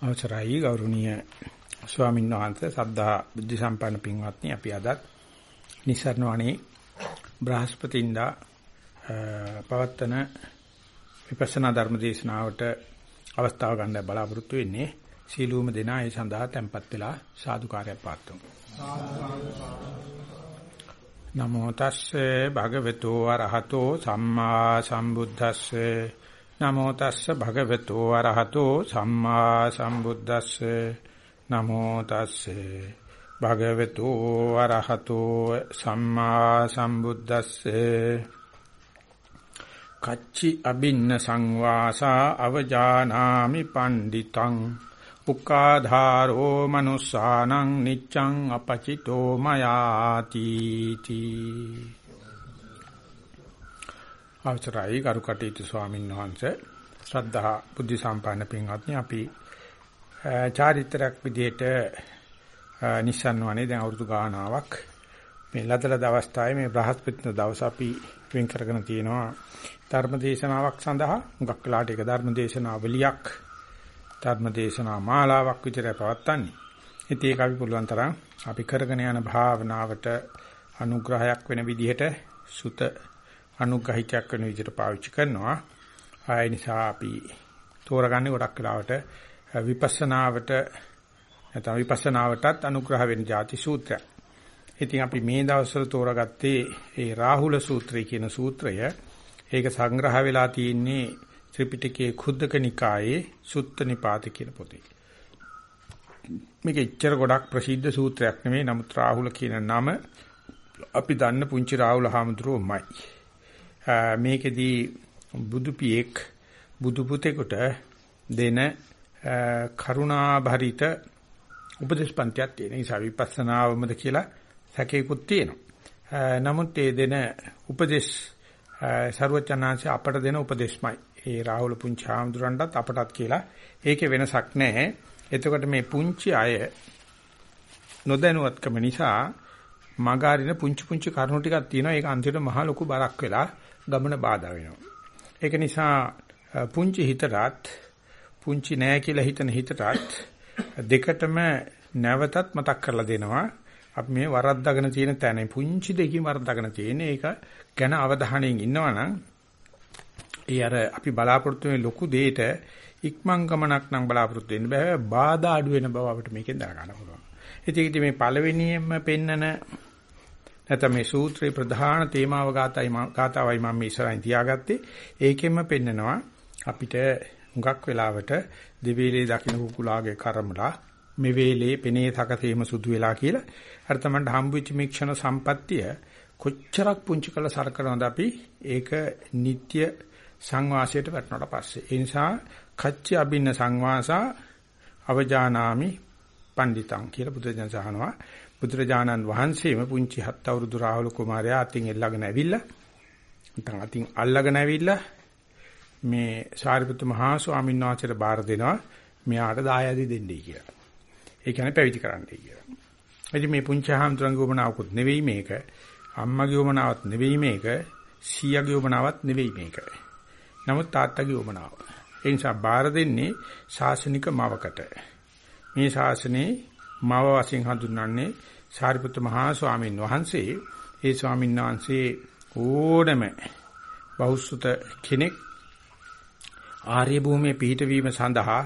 අවසරයි ගෞරවනීය ස්වාමීන් වහන්සේ සද්ධා බුද්ධ සම්පන්න පින්වත්නි. අපි අදත් නිසරණවණේ බ්‍රහස්පතින්දා පවත්තන විපස්සනා ධර්ම දේශනාවට අවස්ථාව ගන්න බලාපොරොත්තු වෙන්නේ සීලූම දෙනා. ඒ සඳහා tempත් වෙලා සාදුකාරයක් පාත්තුමු. නමෝ තස්සේ භගවතු වරහතෝ සම්මා සම්බුද්දස්සේ නමෝ තස්ස භගවතු වරහතෝ සම්මා සම්බුද්දස්සේ. නමෝ තස්සේ භගවතු වරහතෝ සම්මා සම්බුද්දස්සේ. කච්චි අබින්න සංවාසා අවජානාමි පණ්ඩිතං. උක්කාධාරෝ මනුස්සානං නිච්ඡං අපචිතෝ මයාති තී අවසරයි කරුකටීතු ස්වාමීන් වහන්සේ. ශ්‍රද්ධා බුද්ධ සම්පන්න පින්වත්නි අපි චාරිත්‍රාක් විදිහට නිස්සන් වනේ දැන් අවුරුදු ගානාවක් මේ ලදලද අවස්ථාවේ මේ බ්‍රහස්පතින දවස අපි වෙන් කරගෙන තියෙනවා ධර්ම දේශනාවක් සඳහා. මුගක් වෙලාට ඒක ධර්ම දේශනාවලියක් ධර්ම දේශනා මාලාවක් විතරයි පවත්වන්නේ. ඉතින් ඒක අපි පුළුවන් තරම් අපි කරගෙන යන භාවනාවට අනුග්‍රහයක් වෙන විදිහට සුත අනුග්‍රහිතයක් වෙන විදිහට පාවිච්චි කරනවා. ආය නිසා අපි තෝරගන්නේ ගොඩක් වෙලාවට විපස්සනාවට නැත්නම් විපස්සනාවටත් අනුග්‍රහ වෙන ಜಾති සූත්‍රයක්. ඉතින් අපි මේ දවස්වල තෝරාගත්තේ ඒ රාහුල සූත්‍රය කියන සූත්‍රය. ඒක සංග්‍රහ වෙලා තියෙන්නේ ත්‍රිපිටකයේ කුද්දක නිකායේ සුත්ත නිපාත කියන පොතේ. මේක එච්චර ගොඩක් ප්‍රසිද්ධ සූත්‍රයක් නෙමෙයි. නමුත් රාහුල කියන නම අපි දන්න පුංචි රාහුල හාමුදුරුවෝමයි. මේකෙදී බුදු පියෙක් බුදු පුතෙකුට දෙන කරුණාභරිත උපදේශපන්තියක් තියෙන නිසා විපස්සනාවමද කියලා සැකේකුත් තියෙනවා. නමුත් ඒ දෙන උපදේශ ਸਰවචනාංශ අපට දෙන උපදේශමයි. ඒ රාහුල පුංචි ආම්දුරන්ටත් අපටත් කියලා ඒකේ වෙනසක් නැහැ. එතකොට මේ පුංචි අය නොදැනුවත්කම නිසා මගාරින පුංචි පුංචි කරුණු ටිකක් තියෙනවා. ඒක අන්තිමට මහ ලොකු බරක් වෙලා ගමන බාධා වෙනවා. ඒක නිසා පුංචි හිතටත් පුංචි නෑ කියලා හිතන හිතටත් දෙකටම නැවතත් මතක් කරලා දෙනවා. අපි මේ වරද්දාගෙන තියෙන තැන පුංචි දෙකින් වරද්දාගෙන තියෙන ඒක ගැන අවධානයෙන් ඉන්නවනම් ඒ අර අපි බලාපොරොත්තු වෙන ලොකු දෙයට ඉක්මන් ගමනක් නම් බලාපොරොත්තු වෙන්න බෑ බාධා අඩු වෙන බව අපිට මේකෙන් දර ගන්න පුළුවන්. ඉතින් මේ පළවෙනියෙන්ම පෙන්නන නැත්නම් මේ සූත්‍රේ ප්‍රධාන තේමාව ගාතයි ගාතාවයි මම ඉස්සරහින් තියාගත්තේ. ඒකෙන්ම පෙන්නනවා අපිට හුඟක් වෙලාවට දෙවේලේ දකින්න කුකුලාගේ කර්මලා මේ වේලේ පෙනේ තකතේම සුදු වෙලා කියලා. අර තමන්ට හම්බුච්ච මික්ෂණ සම්පත්තිය කොච්චරක් පුංචි කළ සරකනවද අපි? ඒක නিত্য සංවාසයට වැටෙනවට පස්සේ. ඒ නිසා කච්ච අබින්න සංවාසා අවජානාමි පණ්ඩිතං කියලා බුදුරජාණන් සහනවා බුදුරජාණන් වහන්සේම පුංචි හත් අවුරුදු රාහුල කුමාරයා අතින් එල්ලගෙන ඇවිල්ලා නැත්නම් අතින් අල්ලගෙන ඇවිල්ලා මේ සාරිපුත්තු මහා ස්වාමීන් වහන්සේට බාර දෙනවා මෙයාට දායාදි දෙන්නයි කියලා. ඒ කියන්නේ පැවිදි කරන්නයි කියලා. ඉතින් මේ පුංචි හාමුදුරන්ගේ උමනාවකුත් නෙවෙයි මේක. අම්මගේ උමනාවක් නෙවෙයි මේක. සීයාගේ උමනාවක් නෙවෙයි මේක. නමුත් තාත්තගේ උමනාව. ඒ නිසා බාර දෙන්නේ ශාසනික මවකට. මේ ශාසනේ මව වශයෙන් හඳුන්වන්නේ සාරිපුත්‍ර මහා ස්වාමීන් වහන්සේ. ඒ ස්වාමීන් වහන්සේ ඕනම බෞසුත කෙනෙක් ආර්ය භූමියේ පිහිටවීම සඳහා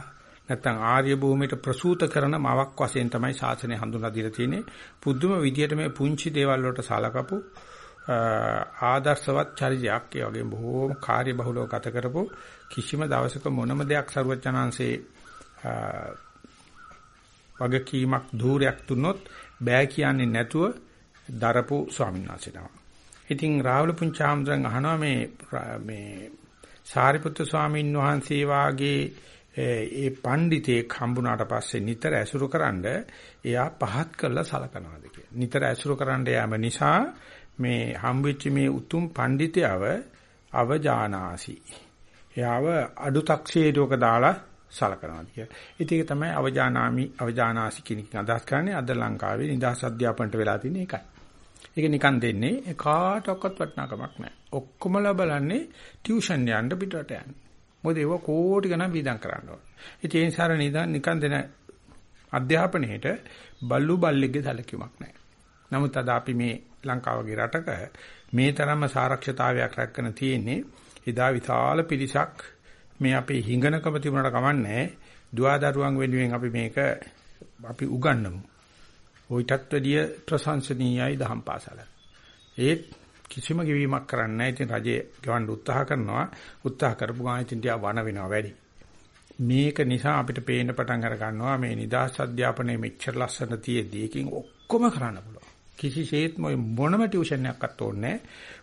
නැත්නම් ආර්ය භූමියට ප්‍රසූත කරන මවක් වශයෙන් තමයි ශාසනය හඳුන්වා දීලා තියෙන්නේ. පුදුම විදියට මේ පුංචි දේවල් වලට සලකපු ආදර්ශවත් චරිතයක් ඒ වගේම බොහෝම කාර්යබහුලව ගත කරපු කිසිම දවසක මොනම දෙයක් ਸਰවචනංශේ වගකීමක් ධූරයක් දුන්නොත් බෑ කියන්නේ නැතුව දරපු ස්වාමීන් වහන්සේ තමයි. ඉතින් රාහුල පුංචාම්දරන් අහනවා මේ මේ සාරිපුත්‍ර ස්වාමීන් වහන්සේ වාගේ ඒ පඬිතෙක් හම්බුණාට පස්සේ නිතර ඇසුරුකරනද එයා පහත් කරලා සලකනවාද කියලා. නිතර ඇසුරුකරනද යාම නිසා මේ හම්බෙච්ච මේ උතුම් පඬිතයව අවජානාසි. එයාව අඩුතක්ෂේරුවක දාලා සලකනවා කියලා. ඉතින් ඒක තමයි අවජානාමි අවජානාසි කියන එක අදහස් කරන්නේ අද ලංකාවේ නිදහස් අධ්‍යාපනයට වෙලා තියෙන එකයි. ඒක නිකන් දෙන්නේ කාටවත් වටිනාකමක් නැහැ. ඔක්කොමලා බලන්නේ ටියුෂන් යන්න පිටරට යන්න. මොකද ඒව කෝටි ගණන් වියදම් කරන්න ඕන. ඉතින් ඒ නිසා නිදන් නිකන් දෙන අධ්‍යාපනයේට බල්ලු බල්ලෙක්ගේ සැලකීමක් නැහැ. නමුත් අද අපි මේ ලංකාව වගේ රටක මේ තරම්ම සාරක්ෂතාවයක් රැකගෙන තියෙන්නේ එදා විශාල පිරිසක් මේ අපේ හිඟනකම තිබුණාට කමන්නේ දුවදරුවන් වෙනුවෙන් අපි මේක අපි උගන්වමු. ඔයිටත් වැඩිය ප්‍රශංසනීයයි දහම් පාසල. ඒත් කිසිම ගෙවීමක් කරන්නේ නැහැ. ඉතින් රජේ ගවන්න උත්සාහ කරනවා. උත්සාහ කරපු ගාන ඉතින් ටික වණ වෙනවා වැඩි. මේක නිසා අපිට පේන්න පටන් අර ගන්නවා මේ නිදාස් අධ්‍යාපනයේ මෙච්චර ලස්සන තියෙද්දි එකකින් ඔක්කොම කරන්න පුළුවන්. කිසිසේත් මොනම ටියුෂන් එකක්වත් ඕනේ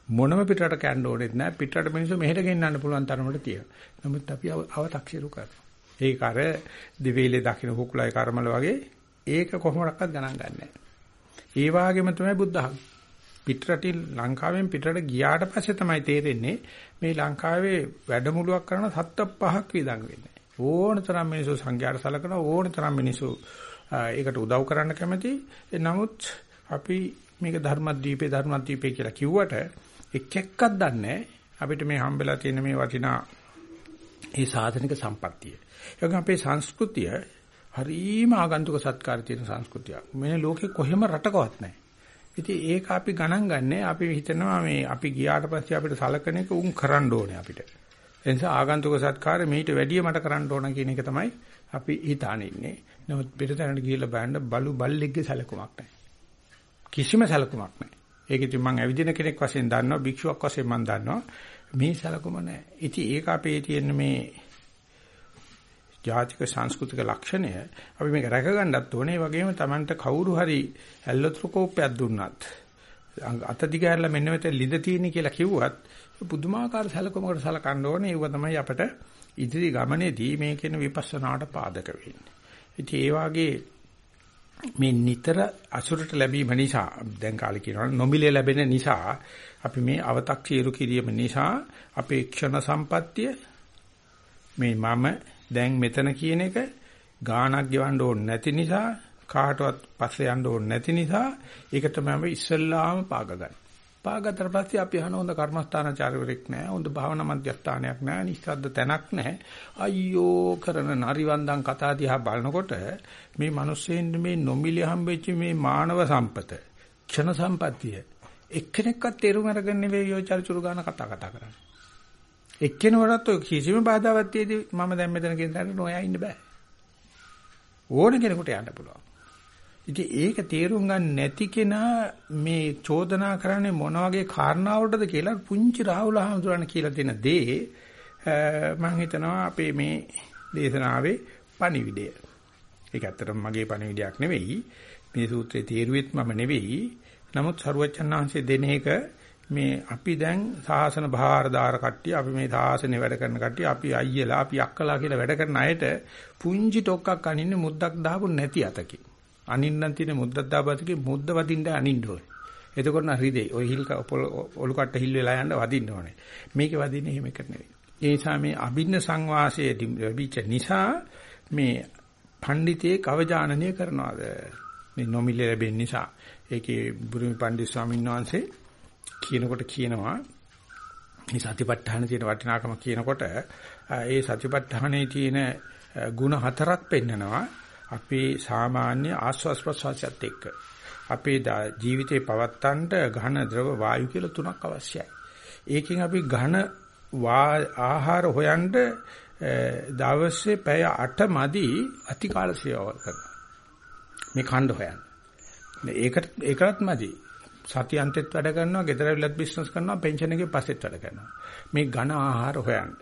මොනම පිටරට කැන්න ඕනෙත් නැහැ. පිටරට මිනිස්සු මෙහෙට ගෙන්නන්න පුළුවන් තරමට තියෙනවා. නමුත් අපි අව탁සිරු කරනවා. ඒක අර දිවේලේ දකින්න කුකුලයි කර්මල වගේ ඒක කොහොමඩක්වත් ගණන් ගන්නෑ. ඒ වගේම තමයි බුද්ධහම. පිටරටින් ලංකාවෙන් පිටරට ගියාට පස්සේ තමයි තේරෙන්නේ මේ ලංකාවේ වැඩමුළුවක් කරන සත්ත පහක් විදන් වෙන්නේ. ඕන තරම් මිනිස්සු සංඝයාට සලකන ඕන තරම් මිනිස්සු ඒකට උදව් කරන්න කැමති. නමුත් අපි මේක ධර්මද්වීපේ ධර්මද්වීපේ කියලා කිව්වට එක් එක්කක් දන්නේ අපිට මේ හම්බෙලා තියෙන මේ වටිනා ඒ සාධනික සම්පත්තිය. ඒක අපේ සංස්කෘතිය හරීම ආගන්තුක සත්කාර තියෙන සංස්කෘතියක්. මේ ලෝකේ කොහෙම රටකවත් නැහැ. ඉතින් ඒක අපි ගණන් ගන්නෑ. අපි හිතනවා මේ අපි ගියාට පස්සේ අපිට සලකන එක උන් කරන්න ඕනේ අපිට. ඒ නිසා ආගන්තුක සත්කාර මීට වැඩිය මට කරන්න ඕන කියන එක තමයි අපි හිතාන ඉන්නේ. නමුත් පිටතට ගිහිල්ලා බලන්න බලු බල්ලෙක්ගේ සැලකුමක් නැහැ. කිසිම සැලකුමක් නැහැ. ඒක ඉතින් මම ඇවිදින කෙනෙක් වශයෙන් දන්නවා, භික්ෂුවක් වශයෙන් මම දන්නවා. මේ සැලකුම නැහැ. ඉතින් ඒක අපේ තියෙන මේ ජාතික සංස්කෘතික ලක්ෂණය අපි මේක රැකගන්නත් ඕනේ. ඒ වගේම Tamanට කවුරු හරි ඇල්ලතුරු කෝපයක් දුන්නත් අත දිගහැරලා මෙන්න මෙතන ලිඳ තියෙන කියලා කිව්වත් පුදුමාකාර සැලකුමකට සලකන්න ඕනේ. ඒව තමයි අපට ඉදිරි ගමනේදී මේ කියන විපස්සනාට පාදක වෙන්නේ. ඉතින් ඒ වාගේ මේ නිතර අසුරට ලැබීම නිසා දැන් කාලේ කියනවා නොමිලේ ලැබෙන නිසා අපි මේ අව탁සීරු කිරීම නිසා අපේ ක්ෂණ සම්පත්තිය මේ මම දැන් මෙතන කියන එක ගාණක් ගෙවන්න ඕනේ නැති නිසා කාටවත් පස්සේ යන්න ඕනේ නැති නිසා ඒක තමයි අපි ඉස්සල්ලාම පාගගන්නේ. පාගතර පස්සේ අපි අහන හොඳ කර්මස්ථානචාරවරෙක් නැහැ. හොඳ භාවනා මධ්‍යස්ථානයක් නැහැ. නිස්සද්ද තැනක් නැහැ. අයියෝ කරන නරිවන්දන් කතා දිහා බලනකොට මේ මිනිස්සෙන් මේ නොමිලේ හම්බෙච්ච මේ මානව සම්පත ක්ෂණ සම්පත්තිය එක්කෙනෙක්වත් තේරුම් අරගෙන නෙවෙයි ඔය චරිචුරු ගාන කතා කතා කරන්නේ. එක්කෙනෙකුටත් ඔය කිසිම බාධාවක් තියදී මම දැන් මෙතන කියන තැනට නොයා ඉන්න බෑ. ඕන කෙනෙකුට යන්න පුළුවන්. ඉතින් ඒක තේරුම් ගන්න නැති කෙනා මේ චෝදනා කරන්නේ මොන වගේ කාරණාවලටද කියලා පුංචි රාහුල හඳුරන කියලා දෙන දේ මම හිතනවා අපේ මේ දේශනාවේ පණිවිඩය. ඒක ඇත්තටම මගේ පණිවිඩයක් නෙවෙයි. මේ සූත්‍රයේ තේරුවෙත් මම නෙවෙයි. නමුත් සරුවචනාංශයේ දෙන එක මේ අපි දැන් සාසන භාරදාර කට්ටිය අපි මේ සාසනේ වැඩ කරන කට්ටිය අපි අයියලා අපි අක්කලා කියලා වැඩ කරන අයට පුංචි ටොක්ක්ක් අනින්නේ මුද්දක් දාපු නැති අතකින්. අනින්නම් තියෙන මුද්දක් දාපතිකේ මුද්ද වදින්න අනින්න ඕනේ. එතකොට නම් හෘදේ ඔය හිල් ඔලු කට්ට හිල් වෙලා යන්න වදින්න ඕනේ. මේකේ වදින්නේ එහෙම එකට නෙවෙයි. ඒ නිසා මේ අභින්න සංවාසයේ ලැබිච්ච නිසා මේ පඬිතේ කවජානනය කරනවාද? මේ නොමිලේ ලැබෙන නිසා. ඒකේ බුරුමි පඬිස් ස්වාමීන් වහන්සේ කියනකොට කියනවා මේ සතිපට්ඨාන තියෙන වටිනාකම කියනකොට ඒ සතිපට්ඨානයේ තියෙන ಗುಣ හතරක් පෙන්නනවා අපේ සාමාන්‍ය ආස්වාස් ප්‍රසවාසයත් එක්ක අපේ ජීවිතේ පවත්තන්ට ඝන ද්‍රව වායු කියලා තුනක් අවශ්‍යයි. ඒකෙන් අපි ඝන ආහාර හොයන්න දවසේ පැය 8 මදි අතිකාල සේවාව කරනවා. මේ ඛණ්ඩ හොයන්න. ඒකට ඒකටත් මදි. සතියන්තෙත් වැඩ කරනවා, ගෙදර විලත් බිස්නස් කරනවා, පෙන්ෂන් එකේ පස්සෙත් වැඩ කරනවා. මේ ඝන ආහාර හොයන්න.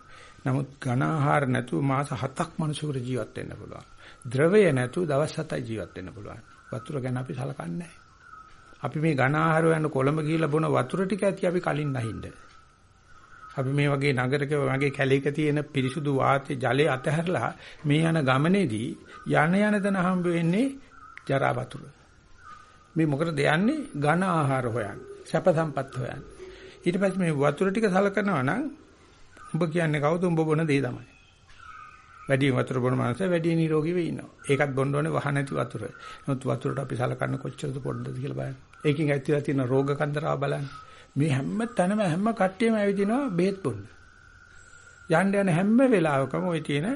නමුත් ඝන ආහාර නැතුව මාස 7ක් මනුෂ්‍යකර ජීවත් වෙන්න පුළුවන්. ද්‍රවය නැතුව දවස් 7යි ජීවත් වෙන්න පුළුවන්. වතුර ගැන අපි සලකන්නේ අපි මේ ඝන ආහාර හොයන්න කොළඹ ගිහිල්ලා බොන වතුර ටික ඇති අපි කලින් නැහින්ද. අපි මේ වගේ නගරක වගේ කැලේක තියෙන පිරිසුදු වාතය ජලය අතහැරලා මේ යන ගමනේදී යන යන තන හම්බ වෙන්නේ ජරා වතුර. මේ මොකටද යන්නේ? ඝන ආහාර හොයන්න. සැප සම්පත් හොයන්න. ඊට පස්සේ මේ වතුර ටික සලකනවා නම් උඹ කියන්නේ කවුද උඹ බොන දේ තමයි. වැඩි වතුර බොන මනස වැඩි නිරෝගී වෙ ඉන්නවා. ඒකත් බොන්න ඕනේ වහ නැති වතුර. නමුත් වතුරට අපි සලකන්නේ කොච්චරද පොඩ්ඩද කියලා බලන්න. ඒකෙන් ඇතිලා තියෙන රෝග කන්දරාව බලන්න. මේ හැම තැනම හැම කට්ටියම ඇවිදිනවා බෙහෙත් බොන්න. යන්න යන හැම වෙලාවකම ওই තියෙන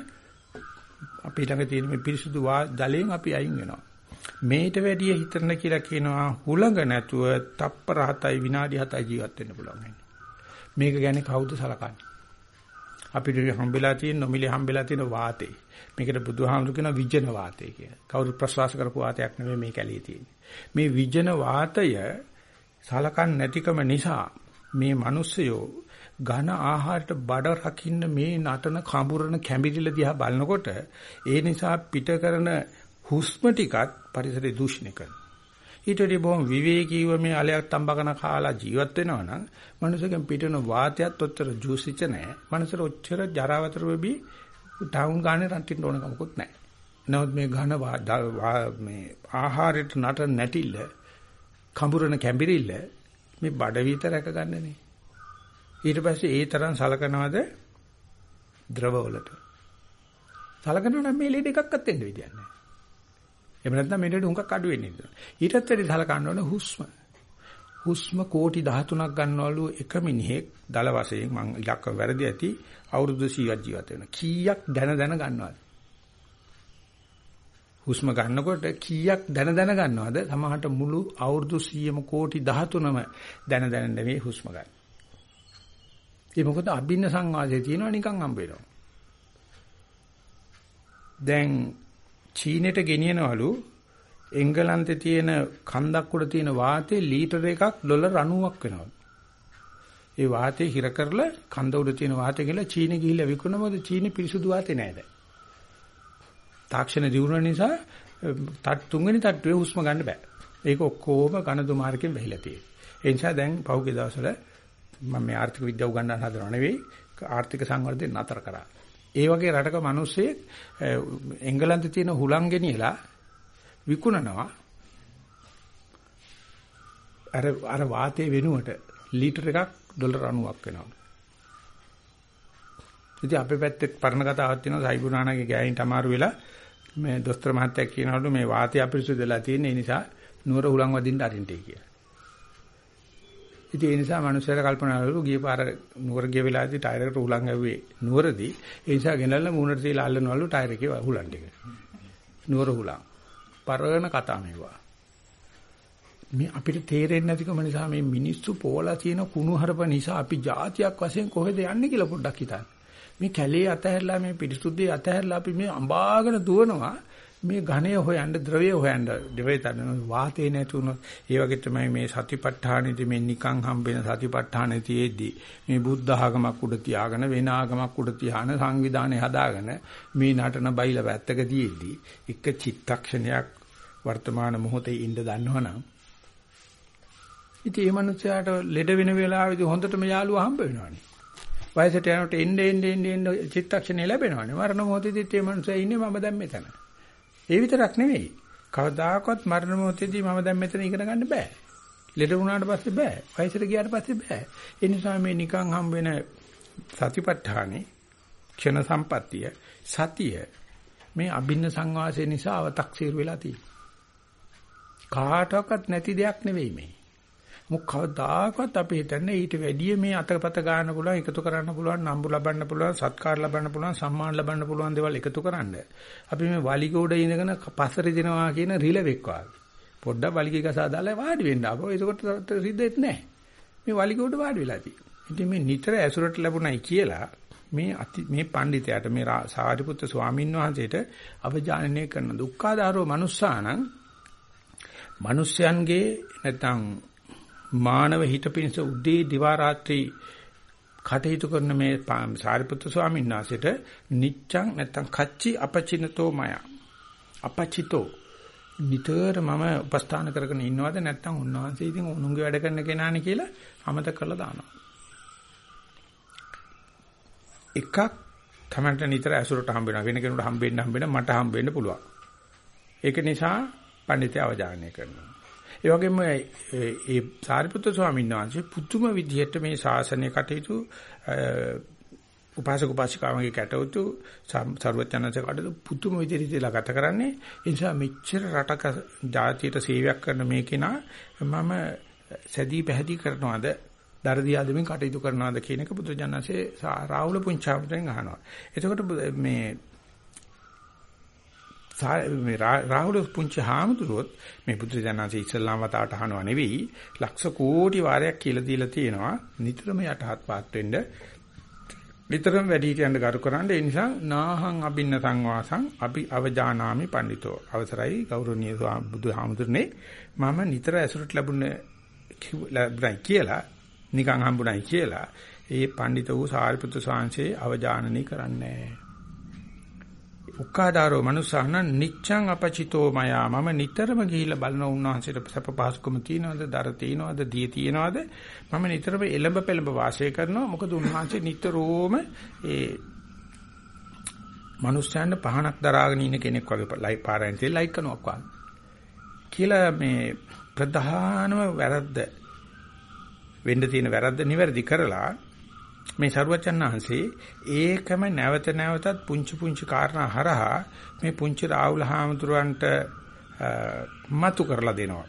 අපි ළඟ තියෙන මේ පිරිසුදු ජලයෙන් අපි අයින් වෙනවා. මේට වැඩිය හිතන්න කියලා කියනවා හුලඟ නැතුව තප්පර 7යි විනාඩි 7යි ජීවත් වෙන්න පුළුවන්. මේක ගැන කවුද සලකන්නේ? අපිට හම්බෙලා තියෙන නොමිලේ හම්බෙලා තියෙන වාතේ. මේකට බුදුහාමුදුරු කියන විජන වාතය කියලා. කවුරු ප්‍රශ්වාස කරපු වාතයක් නෙමෙයි මේ කැලේ තියෙන්නේ. මේ විජන වාතය සලකන් නැතිකම නිසා මේ මිනිස්සයෝ ඝන ආහාරයට බඩ රකින්න මේ නටන කඹුරන කැඹිරිල දිහා බලනකොට ඒ නිසා පිට කරන හුස්ම ටිකත් පරිසරය දූෂණය කරනවා. ඊට වඩා බොහොම විවේකීව මේ අලයක් තඹකන කාලා ජීවත් වෙනවා නම් මනුස්සකෙන් පිටන වාතයත් ඔච්චර ජූසිච්ච නැහැ. මනුස්සර ඔච්චර ජරාවතර වෙබි ටවුන් ගානේ රන්ටින්න ඕන කමකුත් නැහැ. නමුත් මේ ඝන මේ ආහාරයට නට නැටිල්ල කඹුරන කැඹිරිල්ල මේ බඩ විතර රැක ගන්නනේ. ඊට පස්සේ ඒ තරම් සලකනවද ද්‍රවවලට. සලකනවා නම් මේ ලෙඩ එකක්වත් වෙන්න විදියක් නැහැ. එහෙම නැත්නම් මේ ලෙඩ හුඟක් අඩු වෙන්නේ. ඊටත් වැඩි සලකන්න ඕනේ හුස්ම. හුස්ම කෝටි 13ක් ගන්නවලු එක මිනිහෙක් දල වශයෙන් මං ඉලක්ක වැරදි ඇති අවුරුදු 100ක් ජීවත් වෙනවා. කීයක් දැන දැන ගන්නවද? හුස්ම ගන්නකොට කීයක් දැන දැන ගන්නවද? සමහරට මුළු අවුරුදු 100ම කෝටි 13ම දැන දැන නෙවෙයි හුස්ම ගන්න. ඒ මොකද අභින්න සංවාදයේ තියෙනවා නිකන් හම්බ වෙනවා. දැන් චීනෙට ගෙනියනවලු එංගලන්තේ තියෙන කන්දක් උඩ තියෙන වාතේ ලීටර එකක් ඩොලර් 90ක් වෙනවා. ඒ වාතේ හිර කරලා කන්ද උඩ තියෙන වාතේ කියලා චීනෙ ගිහිල්ලා විකුණන මොකද චීනෙ පිරිසුදු වාතේ නැහැ දැන්. තාක්ෂණ දියුණුව නිසා තත් තුන්වෙනි තට්ටුවේ හුස්ම ගන්න බෑ. ඒක ඔක්කොම කනදු මාර්ගෙන් වෙහිලා තියෙන්නේ. ඒ නිසා දැන් පහුගිය දවස්වල මම මේ ආර්ථික විද්‍යාව උගන්වන්න හදනව නෙවෙයි ආර්ථික සංවර්ධනය නතර කරා. ඒ වගේ රටක මිනිස්සේ එංගලන්තේ තියෙන හුලං ගෙනියලා විකුණනවා. අර අර වාතයේ වෙනුවට ලීටර එකක් ඩොලර් 90ක් වෙනවා. ඉතින් අපේ පැත්තේ පරණ කතාවක් තියෙනවා සයිබුනානාගේ ගෑයින්ට අමාරු වෙලා මේ දොස්තර මහත්තයා කියනවලු මේ වාතය අපිරිසුදු වෙලා තියෙන නිසා නුවර හුලං වදින්න අරින්ටේ කියලා. ඉතින් ඒ නිසා මිනිස්සුන්ට කල්පනා කරලා ගිය පාර නුවර ගිය වෙලාවේදී ටයර් එකට හුලං ඇව්වේ නුවරදී ඒ නිසා ගෙනල්ලා මූණට තියලා අල්ලනවලු ටයර් එකේ හුලං ටික. නුවර හුලං. පරණ කතා මේවා. මේ අපිට තේරෙන්නේ නැතිකම නිසා මේ මිනිස්සු පෝලා තියෙන කුණු හරප නිසා අපි જાතියක් වශයෙන් කොහෙද යන්නේ කියලා පොඩ්ඩක් හිතන්න. මේ කැලේ අතහැරලා මේ පිරිසුදුේ අතහැරලා අපි මේ අඹාගෙන දුවනවා මේ ඝණය හොයන්න ද්‍රවය හොයන්න ද්‍රවය තන වාතේ නැතුනොත් ඒ වගේ තමයි මේ සතිපට්ඨානෙදි මේ නිකං හම්බෙන සතිපට්ඨානෙ තියේදී මේ බුද්ධ ආගමක් උඩ තියාගෙන වෙන ආගමක් උඩ තියාන සංවිධානය හදාගෙන මේ නටන බයිල පැත්තක තියේදී එක චිත්තක්ෂණයක් වර්තමාන මොහොතේ ඉඳ දන්නවනම් ඉතින් මේ මනුස්සයාට ලෙඩ වෙන වෙලාවෙදී හොඳටම යාළුවා හම්බ වෙනවනේ. වයසට යනකොට එන්නේ එන්නේ එන්නේ චිත්තක්ෂණය ලැබෙනවනේ. මරණ මොහොතේදීත් මේ මනුස්සයා ඉන්නේ මම දැන් මෙතන. ඒ විතරක් නෙවෙයි. කවදාකවත් මරණ මොහොතේදී මම දැන් මෙතන ඉගෙන ගන්න බෑ. ලෙඩ වුණාට පස්සේ බෑ. වයසට ගියාට පස්සේ බෑ. ඒ නිසා මේ නිකන් හම් වෙන සතිපට්ඨානේ ක්ෂණ සම්පත්තිය සතිය මේ අභින්න සංවාසය නිසා අව탁සීරු වෙලා තියෙනවා. කාටවත් නැති දෙයක් නෙවෙයි මේ. මොකවදාකවත් අපි හිතන්නේ ඊට වැඩිය මේ අතපත ගන්න පුළුවන් එකතු කරන්න පුළුවන් නම්බු ලබන්න පුළුවන් සත්කාර ලබන්න පුළුවන් සම්මාන ලබන්න පුළුවන් දේවල් එකතු කරන්න. අපි මේ වලිගෝඩ ඉඳගෙන පස්සරි දෙනවා කියන රිලෙවෙක් වාගේ. පොඩ්ඩක් වලිගය ගසා දාලා වාඩි වෙන්න ආපහු ඒකට සිද්ධෙත් නැහැ. මේ වලිගෝඩ වාඩි වෙලා තියෙනවා. ඉතින් මේ නිතර ඇසුරට ලැබුණයි කියලා මේ අති මේ පඬිතයාට මේ සාරිපුත්‍ර ස්වාමීන් වහන්සේට අවජානනය කරන දුක්ඛාදාරෝ මනුස්සානං මිනිස්යන්ගේ නැත්නම් මානව හිත පිණිස උදේ දිවා රාත්‍රී කටයුතු කරන මේ සාරිපුත්‍ර ස්වාමීන් වහන්සේට නිච්ඡං නැත්තම් කච්චි අපචිනතෝ මය. අපචිතෝ. නිතර මම උපස්ථාන කරගෙන ඉන්නවද නැත්තම් උන්වහන්සේ ඉතින් උණුගේ වැඩ කරන කෙනානේ කියලා අමතක කරලා දානවා. එකක් තමන්ට නිතර ඇසුරට හම්බ වෙනවා. වෙන කෙනෙකුට හම්බෙන්න හම්බෙන්න මට හම්බෙන්න පුළුවන්. ඒක නිසා පඬිතය අවධානය කරනවා. ඒ වගේම ඒ සාරිපුත්‍ර ස්වාමීන් වහන්සේ පුදුම විදිහට මේ ශාසනය කටයුතු උපාසක උපාසිකාවන්ගේ කටයුතු සර්වඥාන්සේ කටයුතු පුදුම විදිහට ඉතලා ගත කරන්නේ ඒ නිසා මෙච්චර රටක ජාතියට සේවයක් කරන මේ කෙනා මම සැදී පැහැදී කරනවාද දරදියා දෙමින් කටයුතු කරනවාද කියන එක බුදුජානසේ රාහුල පුංචාවතෙන් අහනවා. එතකොට මේ මේ රාහුල පුංචි හාමුදුරුවොත් මේ බුදුජානසේ ඉස්ලාම් වතාවට අහනවා නෙවෙයි ලක්ෂ කෝටි වාරයක් කියලා දීලා තියෙනවා. නිතරම යටහත් පාත් වෙන්න විතරම වැඩි හිටියන්න ගරු කරන්න. ඒ නිසා නාහං අබින්න සංවාසං අපි අවජානාමි පඬිතෝ. අවසරයි ගෞරවනීය බුදුහාමුදුරනේ මම නිතර ඇසුරට ලැබුණ ලැබුණයි කියලා නිකන් හම්බුණයි කියලා ඒ පඬිත වූ සාරිපුත්‍ර ස්වාමීන් අවජානනී කරන්නේ. උක්කාදාරෝ මනුසහන නිච්ඡං අපචිතෝ මයා. මම නිතරම ගිහිල්ලා බලන උන්වහන්සේට සැප පහසුකම තියනවද? දර තියනවද? දිය තියනවද? මම නිතරම එළඹ පෙළඹ වාසය කරනවා. මොකද උන්වහන්සේ නිතරම ඒ මනුස්සයන්ට පහනක් දරාගෙන ඉන්න කෙනෙක් වගේ ලයි පාරෙන් තේ ලයික් කරනවා වගේ. කියලා මේ ප්‍රධානම වැරද්ද වෙන්න තියෙන වැරද්ද නිවැරදි කරලා මේ සරුවචන්හන්සේ ඒකම නැවත නැවතත් පුංචි පුංචි කාරණා හරහා මේ පුංචි රාහුල හාමුදුරන්ට මතු කරලා දෙනවා.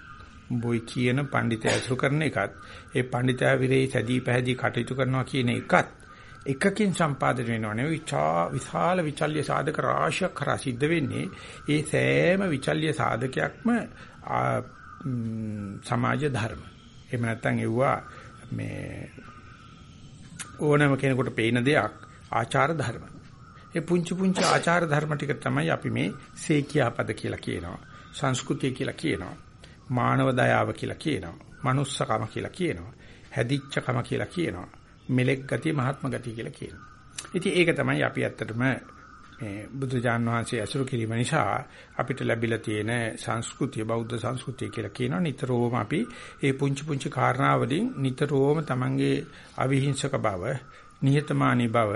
බොයි කියන පඬිතය අසුරු කරන එකත් ඒ පඬිතයා විරේ සැදී පැහැදී කටයුතු කරනවා කියන එකත් එකකින් සම්පාදනය වෙනව නෙවෙයි විශාල විචල්්‍ය සාධක රාශියක් කරා සිද්ධ වෙන්නේ ඒ සෑම විචල්්‍ය සාධකයක්ම සමාජ ධර්ම. එහෙම නැත්නම් එවුවා මේ ඕනෑම කෙනෙකුට පේන දෙයක් ආචාර ධර්ම. ඒ පුංචි පුංචි ආචාර ධර්ම ටික තමයි අපි මේ සේකියාපද කියලා කියනවා. සංස්කෘතිය කියලා කියනවා. මානව දයාව කියලා කියනවා. manussකම කියලා කියනවා. හැදිච්චකම කියලා කියනවා. මෙලෙක් ගතිය මහත්ම ගතිය කියලා කියනවා. ඉතින් ඒක තමයි අපි ඇත්තටම මේ බුදුජාන් වහන්සේ අසුරු කිරීම නිසා අපිට ලැබිලා තියෙන සංස්කෘතිය බෞද්ධ සංස්කෘතිය කියලා කියනවා නිතරම අපි මේ පුංචි පුංචි කාරණාවලින් නිතරම තමන්ගේ අවිහිංසක බව නිහතමානී බව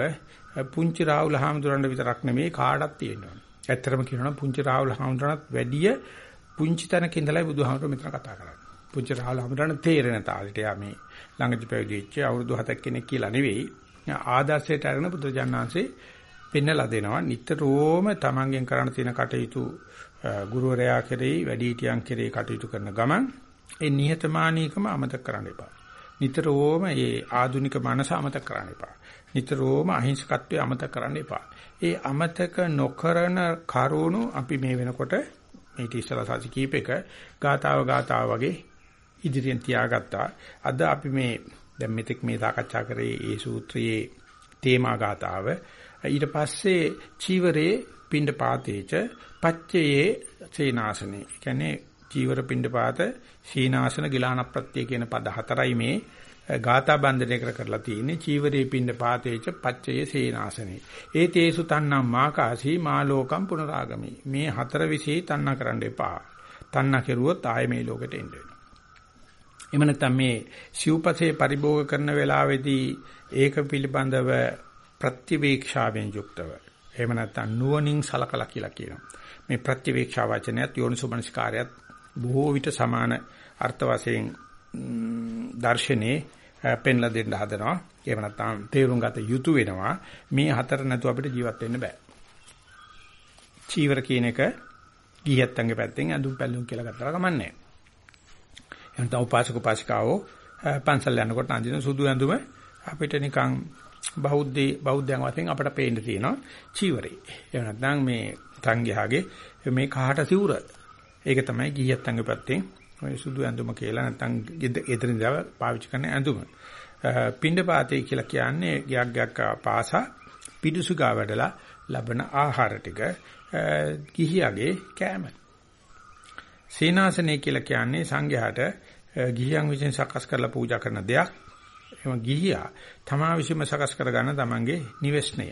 පුංචි රාහුල හාමුදුරන්ට විතරක් නෙමෙයි කාටවත් තියෙනවා. ඇත්තටම කියනවා පුංචි රාහුල හාමුදුරන්ට වැඩිය පුංචි තැනක ඉඳලා බුදුහාමුදුර මෙතන කතා කරන්නේ. පුංචි රාහුල හාමුදුරන්ට තේරෙන තාලෙට යා මේ ළඟදි පැවිදි වෙච්ච අවුරුදු 7ක් කෙනෙක් කියලා නෙවෙයි. ආදර්ශයට අරගෙන බුදුජානනාංශේ පෙන්නලා දෙනවා නිතරම තමන්ගෙන් කරන්න තියෙන කටයුතු ගුරුවරයා කෙරෙහි වැඩිහිටියන් කෙරෙහි කටයුතු කරන ගමන් ඒ නිහතමානීකම අමතක කරන්න එපා. නිතරම මේ ආධුනික මනස අමතක කරන්න එපා. නිතරම අහිංසකත්වය අමතක කරන්න එපා. ඒ අමතක නොකරන කරුණු අපි මේ වෙනකොට මේ ඉස්සලා සාසි කීපයක ගාතාව ගාතාව වගේ ඉදිරියෙන් තියාගත්තා. අද අපි මේ දැන් මෙතෙක් මේ සාකච්ඡා කරේ ඒ සූත්‍රයේ තේමා ගාතාව ඊට පස්සේ චීවරේ පින්ඩ පාතේච පච්චයේ සේනාසනේ. කියන්නේ චීවර පින්ඩ පාත සීනාසන ගිලාන ප්‍රත්‍ය කියන පද හතරයි මේ ගාථා බන්ධනය කර කරලා තියෙන්නේ චීවරේ පින්ඩ පාතේච පච්චයේ සේනාසනේ. ඒ තේසු තන්නම් මාකාසී මාලෝකම් පුනරාගමි. මේ හතර විශේෂ තන්නා කරන්න එපා. තන්නා කෙරුවොත් ආයේ මේ ලෝකෙට එන්න වෙනවා. එම නැත්නම් මේ සිව්පසේ පරිභෝග කරන වෙලාවේදී ඒක පිළිබඳව ප්‍රතිවේක්ෂාවෙන් යුක්තව එහෙම නැත්නම් නුවණින් සලකලා කියලා කියනවා. මේ ප්‍රතිවේක්ෂා වචනයත් යෝනිසෝමනස්කාරයත් බොහෝ විට සමාන අර්ථ වශයෙන් දර්ශනේ පෙන්ලා දෙන්න හදනවා. එහෙම නැත්නම් තේරුම් ගත යුතු වෙනවා. මේ හතර නැතුව අපිට ජීවත් වෙන්න බෑ. චීවර කියන එක ගියත්තන්ගේ පැත්තෙන් අඳුම් පැල්ලුම් කියලා ගත්තා කමන්නේ. එහෙනම් තව උපාසක උපාසිකාවෝ පන්සල් යනකොට අඳින සුදු ඇඳුම අපිට නිකන් බෞද්ධ බෞද්ධයන් වශයෙන් අපට පේන්න තියෙනවා චීවරේ. එහෙම නැත්නම් මේ සංඝයාගේ මේ කහට සිවුර. ඒක තමයි ගිහියත් අංග පැත්තෙන් ඔය සුදු ඇඳුම කියලා නැත්නම් ගෙදරින් දව පාවිච්චි කරන ඇඳුම. පින්ඩ පාතේ කියලා කියන්නේ ගයක් ගයක් පාසා පිඩුසුගා වැඩලා ලබන ආහාර ටික ගිහියගේ කෑම. සීනාසනේ කියලා කියන්නේ සංඝයාට ගිහියන් විසින් සකස් කරලා පූජා කරන දෙයක්. එම ගිහියා තමා විසින්ම සකස් කරගන්න තමන්ගේ නිවෙස්නය.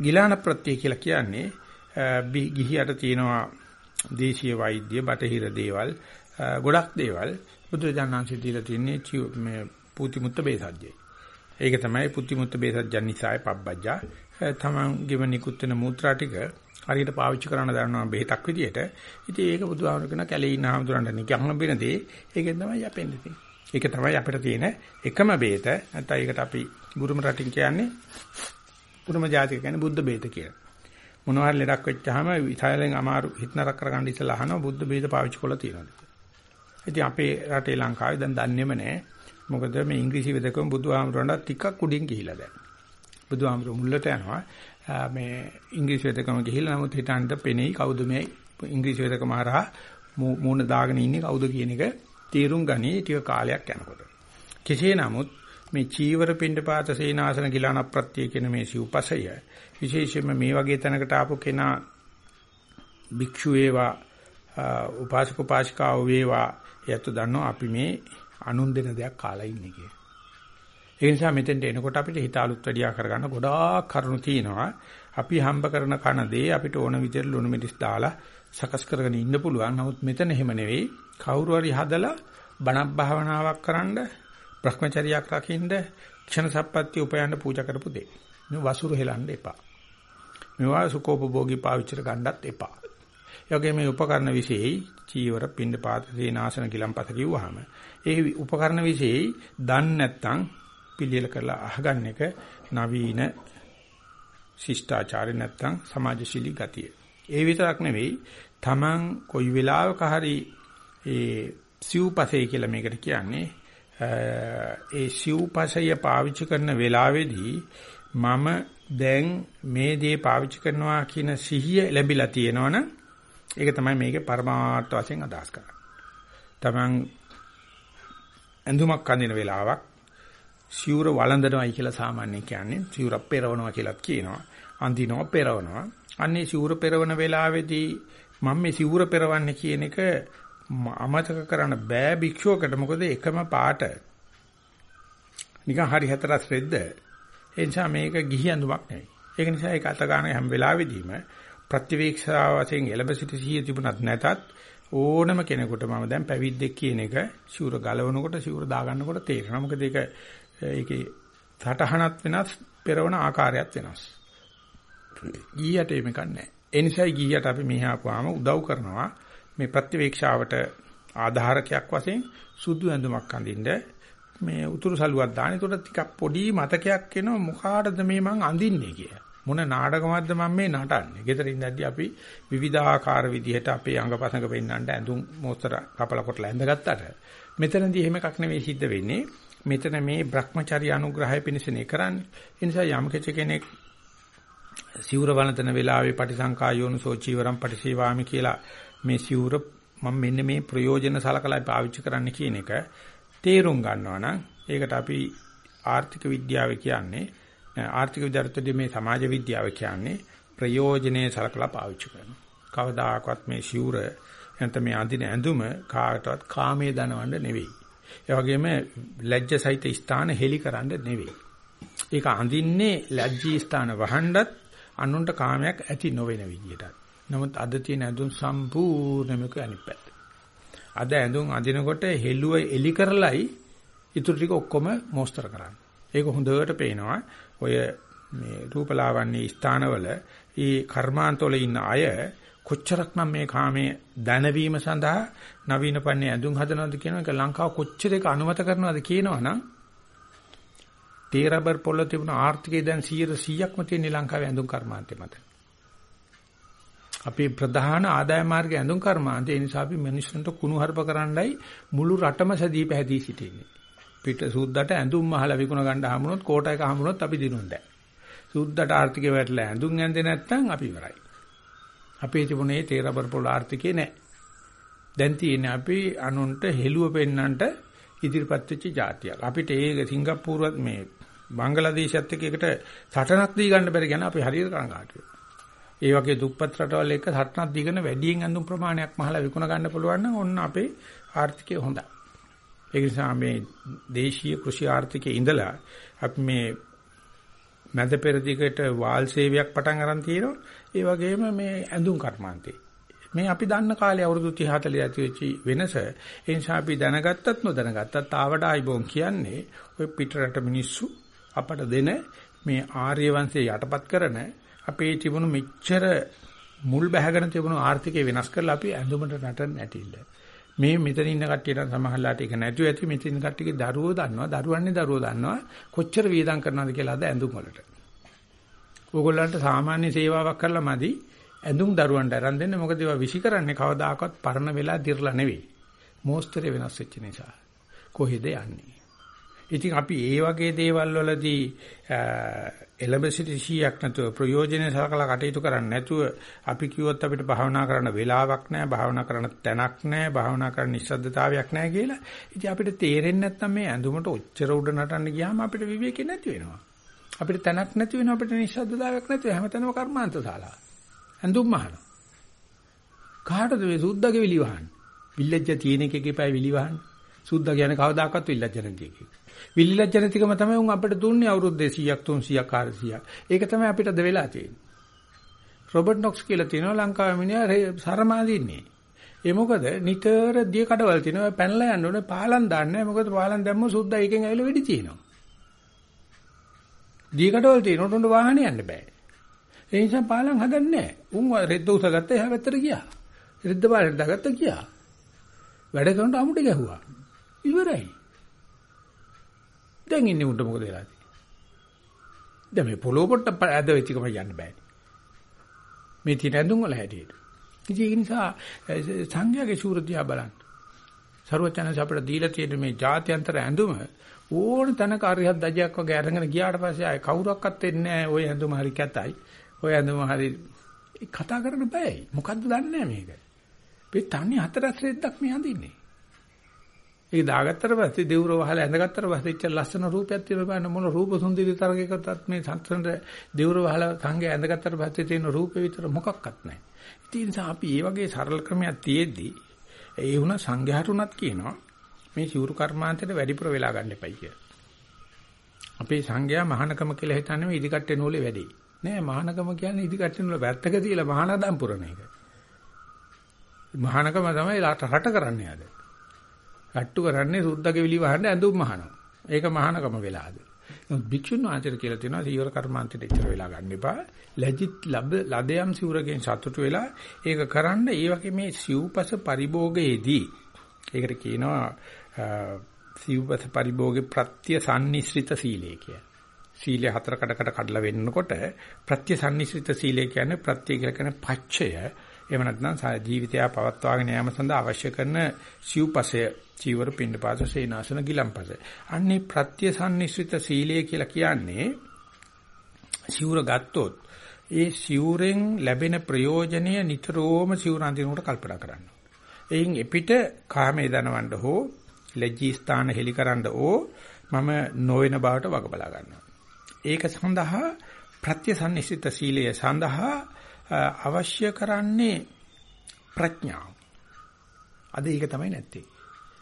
ගිලාන ප්‍රත්‍ය කියලා කියන්නේ ගිහියට තියෙනවා දේශීය වෛද්‍ය බටහිර දේවල් ගොඩක් දේවල් බුදුරජාණන්සේ දීලා තින්නේ මේ පුතිමුත්ත බේසජ්ජේ. ඒක තමයි පුතිමුත්ත බේසජ්ජන් නිසායි පබ්බජ්ජා. තමන්ගේම නිකුත් වෙන මූත්‍රා ටික හරියට පාවිච්චි කරන්න දන්නවා බෙහෙතක් විදියට. ඉතින් ඒක බුදුහාමුදුර කරන කැලේ ඉන්න හාමුදුරන්ට නිකන් හම්බෙන දේ. ඒකෙන් තමයි යපෙන්නේ තියෙන්නේ. ඒක තමයි අපිට තියෙන එකම බෙහෙත. නැත්නම් ඒකට අපි බුරුම රටින් කියන්නේ බුරුම ජාතික කියන්නේ බුද්ධ බෙහෙත කියලා. මොනවා හරි ලෙඩක් වෙච්චාම විතයලෙන් අමාරු හිත නරක කරගන්න ඉස්සලා අහනවා බුද්ධ බෙහෙත පාවිච්චි කරලා තියෙනවද ඉතින් අපේ රටේ ලංකාවේ දැන් දන්නේම නැහැ. මොකද මේ ඉංග්‍රීසි වෙදකම බුදුහාමුදුරන්ට ටිකක් උඩින් ගිහිලා දැන්. බුදුහාමුදුරු මුල්ලට යනවා. මේ ඉංග්‍රීසි වෙදකම ගිහිල්ලා නමුත් හිතන්න පෙනෙයි කවුද මේ ඉංග්‍රීසි වෙදකම හරහා මූණ දාගෙන ඉන්නේ කවුද කියන එක තීරුම් ගනී ටික කාලයක් යනකොට. කෙසේ නමුත් මේ චීවර පින්ඩපාත සේනාසන ගිලාන ප්‍රත්‍ය කියන මේ සිව්පසය විශේෂයෙන්ම මේ වගේ තැනකට ආපු කෙනා භික්ෂු වේවා උපාසක උපාසිකාව වේවා එයත් දන්නවා අපි මේ අනුන් දෙන දෙයක් කාලා ඉන්නේ කියලා. ඒ නිසා මෙතෙන්ට එනකොට අපිට හිත අලුත් වැඩියා කරගන්න ගොඩාක් කරුණු තියෙනවා. අපි හම්බ කරන කන දේ අපිට ඕන විදිහට ලුණු මිරිස් දාලා සකස් කරගෙන ඉන්න පුළුවන්. නමුත් මෙතන එහෙම නෙවෙයි. කවුරු හරි හදලා බණක් භාවනාවක් කරන්න, Brahmacharyaක් රකින්න, ක්ෂණ සම්පත්‍ය උපයන්න පූජා කරපු දෙය. මේ වසුරු හෙලන්න එපා. මේවා සුකෝපභෝගී පාවිච්චි ගන්නත් එපා. ඒ වගේම මේ උපකරණ විශේෂයි චීවර පින්න පාත සේනාසන ගිලම්පත කිව්වහම ඒ උපකරණ විශේෂයි දන්නේ නැත්නම් පිළියෙල කරලා අහගන්න එක නවීන ශිෂ්ටාචාරය නැත්නම් සමාජශීලී ගතිය. ඒ විතරක් නෙවෙයි Taman කොයි වෙලාවක හරි ඒ සිව්පසේ කියලා මේකට කියන්නේ ඒ සිව්පසය පාවිච්චි කරන වෙලාවේදී මම දැන් මේ දේ පාවිච්චි කරනවා කියන සිහිය ලැබිලා තියෙනවනම් ඒක තමයි මේකේ පරමාර්ථ වශයෙන් අදහස් කරන්නේ. Taman ඇඳුමක් අඳින වෙලාවක් සිවුර වළඳනවායි කියලා සාමාන්‍යයෙන් කියන්නේ සිවුර පෙරවනවා කියලාත් කියනවා. අඳිනවා පෙරවනවා. අන්නේ සිවුර පෙරවන වෙලාවේදී මම මේ සිවුර පෙරවන්නේ කියන එක අමතක කරන්න බෑ භික්ෂුවකට මොකද එකම පාට නිකන් හරි හතරස් රෙද්ද ඒ නිසා මේක ගිහි අඳුමක් නෙවෙයි. ඒක නිසා ඒක අත ගන්න හැම වෙලාවෙදීම ප්‍රතිවීක්ෂා වශයෙන් එළඹ සිට සිහිය තිබුණත් නැතත් ඕනම කෙනෙකුට මම දැන් පැවිද්දෙක් කියන එක ශූර ගලවනකොට ශූර දාගන්නකොට තේරෙනවා. මොකද ඒක ඒකේ සටහනත් වෙනස්, පෙරවන ආකාරයත් වෙනස්. ගියට මේක නැහැ. ඒ නිසායි ගියට අපි මෙහාපුවාම උදව් කරනවා මේ ප්‍රතිවීක්ෂාවට ආධාරකයක් වශයෙන් සුදු ඇඳුමක් අඳින්න මේ උතුරු සලුවක් දාන. ඒකට ටිකක් පොඩි මතකයක් එනවා මොකාටද මේ මං අඳින්නේ කියලා. මොන නාටකමක්ද මම මේ නටන්නේ. ගෙදර ඉඳද්දි අපි විවිධාකාර විදිහට අපේ අංගපසංග පෙන්නන්න ඇඳුම් මොස්තර කපල කොටලා ඇඳගත්තට මෙතනදී එහෙම එකක් නෙවෙයි සිද්ධ වෙන්නේ. මෙතන මේ Brahmacharya අනුග්‍රහය පිණිසනේ කරන්නේ. ඒ නිසා යම් කෙනෙක් සිවුර වළඳන වෙලාවේ පටිසංකා යෝනිසෝ චීවරම් පටිසේවාමි කියලා මේ සිවුර මම මෙන්න මේ ප්‍රයෝජන සලකලා පාවිච්චි කරන්න කියන එක තේරුම් ගන්නවා නම් ඒකට අපි ආර්ථික විද්‍යාව කියන්නේ ආර්ථික විද්‍යාවේදී මේ සමාජ විද්‍යාව කියන්නේ ප්‍රයෝජනේ සලකලා පාවිච්චි කරනවා. කවදාකවත් මේ ශූර නැත්නම් මේ අඳින ඇඳුම කාටවත් කාමයේ දනවන්න නෙවෙයි. ඒ වගේම ලැජ්ජ සහිත ස්ථාන හෙලි කරන්න නෙවෙයි. ඒක අඳින්නේ ලැජ්ජී ස්ථාන වහන්නත් අනුන්ට කාමයක් ඇති නොවන විදියට. නමුත් අද තියෙන ඇඳුම් සම්පූර්ණයෙන්ම අනිත් පැත්ත. අද ඇඳුම් අඳිනකොට හෙළුව එලි කරලයි ඊටු ටික ඔක්කොම මොස්තර කරන්නේ. ඒක හොඳට පේනවා. ඔය මේ රූපලාවන්‍ය ස්ථානවල ඒ කර්මාන්තවල ඉන්න අය කොච්චරක්නම් මේ කාමයේ දැනවීම සඳහා නවීන පන්නේ ඇඳුම් හදනවද කියන එක ලංකාව කොච්චර එක අනුමත කරනවද කියනවනම් තේරබර් පොළ තිබුණ ආර්ථිකය දැන් 100%ක්ම තියෙන ලංකාවේ ඇඳුම් කර්මාන්තේ මත. අපේ ප්‍රධාන ආදාය මාර්ගය ඇඳුම් කර්මාන්තේ ඒ නිසා අපි මිනිස්සුන්ට කුණු හarp කරන්නයි මුළු රටම සදී පැහැදී සිටින්නේ. පිට සුද්දට ඇඳුම් මහලා විකුණ ගන්න හම්බුනොත් කෝට එක හම්බුනොත් අපි දිනුන්නේ. සුද්දට ආර්ථිකය වැටලා ඇඳුම් ඇඳේ නැත්නම් අපි ඉවරයි. අපේ තිබුණේ තේ රබර් පොළ ආර්ථිකේ නැහැ. දැන් තියෙන්නේ අපි අනුන්ට හෙළුව පෙන්නන්නට ඉදිරිපත් වෙච්ච જાතියක්. අපිට ඒක සිංගප්පූරුවත් මේ බංගලාදේශයත් එක්ක එකට සටනක් දී ගන්න බැරි ගැන අපි හරියට කනගාටුයි. ඒ වගේ දුප්පත් රටවල් එක්ක සටනක් දීගෙන වැඩියෙන් ඇඳුම් ප්‍රමාණයක් මහලා විකුණ ගන්න පුළුවන් නම් ඔන්න අපේ ආර්ථිකය හොඳයි. ඒ නිසා මේ දේශීය කෘෂි ආර්ථිකයේ ඉඳලා අපි මේ මැද පෙරදිගට වාල් සේවයක් පටන් අරන් තියෙනවා. ඒ වගේම මේ ඇඳුම් කර්මාන්තේ. මේ අපි දන්න කාලේ අවුරුදු 30 40 ඇති වෙච්ච වෙනස. ඒ නිසා අපි දැනගත්තත් නොදැනගත්තත් ආවට ආයිබෝන් කියන්නේ ඔය පිටරට මිනිස්සු අපට දෙන මේ ආර්ය වංශය යටපත් කරන අපේ තිබුණු මෙච්චර මුල් බැහැගෙන තිබුණු ආර්ථිකය වෙනස් කරලා අපි ඇඳුමට නටන්න නැටිල්ල. මේ මෙතන ඉන්න කට්ටියට සමහරලාට ඒක නැතුව ඇති මෙතන ඉන්න කට්ටියගේ දරුවෝ දන්නවා දරුවන්නේ දරුවෝ දන්නවා කොච්චර වියදම් කරනවද කියලා අද ඇඳුම් වලට. ඕගොල්ලන්ට සාමාන්‍ය සේවාවක් කරලා මදි ඇඳුම් දරුවන්ට අරන් දෙන්න මොකද ඒවා විසි කරන්නේ කවදාකවත් පරණ වෙලා දිරලා නෙවෙයි. මෝස්තරේ වෙනස් වෙච්ච නිසා. කොහෙද යන්නේ? ඉතින් අපි ඒ වගේ දේවල් වලදී එලඹ සිටි 100ක් නැතුව ප්‍රයෝජනෙ සලකලා කටයුතු කරන්නේ නැතුව අපි කිව්වොත් අපිට භාවනා කරන්න වෙලාවක් නැහැ භාවනා කරන්න තැනක් නැහැ භාවනා කරන්න නිස්සද්දතාවයක් නැහැ කියලා. ඉතින් අපිට තේරෙන්නේ නැත්නම් මේ ඇඳුමට ඔච්චර උඩ නටන්න ගියාම අපිට විවේකේ නැති වෙනවා. අපිට තැනක් නැති වෙනවා අපිට නිස්සද්දතාවයක් නැති වෙනවා හැමතැනම කර්මාන්ත ශාලා. ඇඳුම් මහන. කාටද මේ සුද්දගේ විලි වහන්නේ? විල්ලජ්ජ තියෙන එකකේ පය විලි වහන්නේ. සුද්ද කියන්නේ කවදාකවත් විල්ලජ්ජ නැති එකේ. විලිලජ්ජ නැතිකම තමයි උන් අපිට දුන්නේ අවුරුදු 200ක් 300ක් 400ක්. ඒක තමයි අපිට ද වෙලා තියෙන්නේ. රොබර්ට් නොක්ස් කියලා තියෙනවා ලංකාවේ මිනිහා සරමාදීන්නේ. ඒ මොකද නිතර දිය කඩවල තියෙනවා පැනලා යන්න ඕනේ පාලම් දාන්නේ මොකද පාලම් දැම්ම සුද්දා එකෙන් ඇවිල්ලා වෙඩි තියෙනවා. දිය කඩවල තියෙනකොට උන්ට වාහනේ යන්න බෑ. ඒ නිසා පාලම් හදන්නේ නැහැ. උන් රෙද්ද උසගත්ත එහා පැත්තට ගියා. රෙද්ද පාරට දාගත්ත ගියා. වැඩ කරනට අමුඩ ගැහුවා. ඉවරයි. දැන් ඉන්නේ උන්ට මොකද වෙලා තියෙන්නේ? දැන් මේ පොළොව පොට්ට ඇද වෙච්ච එකම යන්න බෑනේ. මේ තියෙන ඇඳුම් වල හැටියට. ඉතින් ඒ නිසා සංඝයාගේ ශූරතිය බලන්න. ਸਰවචනස අපිට දීලා තියෙන මේ ජාත්‍යන්තර ඇඳුම ඕන තැනක අරිහත් දජයක් වගේ අරගෙන ගියාට පස්සේ ආයේ කවුරක්වත් වෙන්නේ නැහැ. ওই ඇඳුම හරි කැතයි. ওই ඇඳුම හරි කතා කරන්න බෑයි. මොකද්ද දන්නේ නැහැ මේක. මේ තන්නේ හතරස් රෙද්දක් මේ අඳින්නේ. ඒක දාගත්තට පස්සේ දෙවුර වහලා ඇඳගත්තට පස්සේ ඉච්ච ලස්සන රූපයක් තියෙන බෑන මොන රූප සුන්දරී තරගයකටත් මේ සංසන්ද දෙවුර වහලා සංගය ඇඳගත්තට පස්සේ තියෙන රූපේ විතර මොකක්වත් නැහැ. ඉතින් නිසා අපි මේ වගේ සරල ක්‍රමයක් තියෙද්දි ඒ වුණා සංඝයාට උනත් කියනවා මේ සිවුරු කර්මාන්තයට වැඩිපුර වෙලා ගන්න එපයි කියලා. අපේ සංඝයා මහානකම කියලා හිතන්නේ මේ ඉදිකට්ටේ නූලේ වැඩි. නෑ මහානකම කියන්නේ ඉදිකට්ටේ නූල වැත්තක තියලා මහානදම් පුරන එක. මහානකම තමයි රට කරන්නේ ආද. රට්ටු කරන්නේ සුද්දගේ විලි වහන්න ඇඳුම් මහනවා. ඒක මහානකම වෙලාද. නමුත් භික්ෂුන් වහන්සේට කියලා තියෙනවා සීවර කර්මාන්තයට ඉතර වෙලා ගන්න එපා. ලැජිත් ලබ ලදයම් සිවුරකින් සතුටු වෙලා ඒක කරන්න ඒ වගේ මේ සිව්පස පරිභෝගයේදී ඒකට කියනවා සිව්පස පරිභෝගේ ප්‍රත්‍ය සම්නිශ්‍රිත සීලය කියලා. සීලය හතර කඩකට කඩලා වෙන්නකොට ප්‍රත්‍ය සම්නිශ්‍රිත සීලය කියන්නේ ප්‍රත්‍ය කියලා කියන පච්චය එහෙම නැත්නම් ජීවිතය පවත්වාගෙන යාම සඳහා අවශ්‍ය කරන සිව්පසය චීවර පින්නපාත සේනාසන ගිලම්පස. අන්නේ ප්‍රත්‍යසන්නිස්සිත සීලය කියලා කියන්නේ සිවුර ගත්තොත් ඒ සිවුරෙන් ලැබෙන ප්‍රයෝජනය නිතරම සිවුර අඳිනකොට කල්පනා කරන්න. එයින් එපිට කාමයේ දනවන්න හෝ ලැජ්ජී ස්ථාන හෙලිකරන්න ඕ මම නොවන බවට වග බලා ගන්නවා. ඒක සඳහා ප්‍රත්‍යසන්නිසිත සීලය සඳහා අවශ්‍ය කරන්නේ ප්‍රඥාව. අද ඒක තමයි නැත්තේ.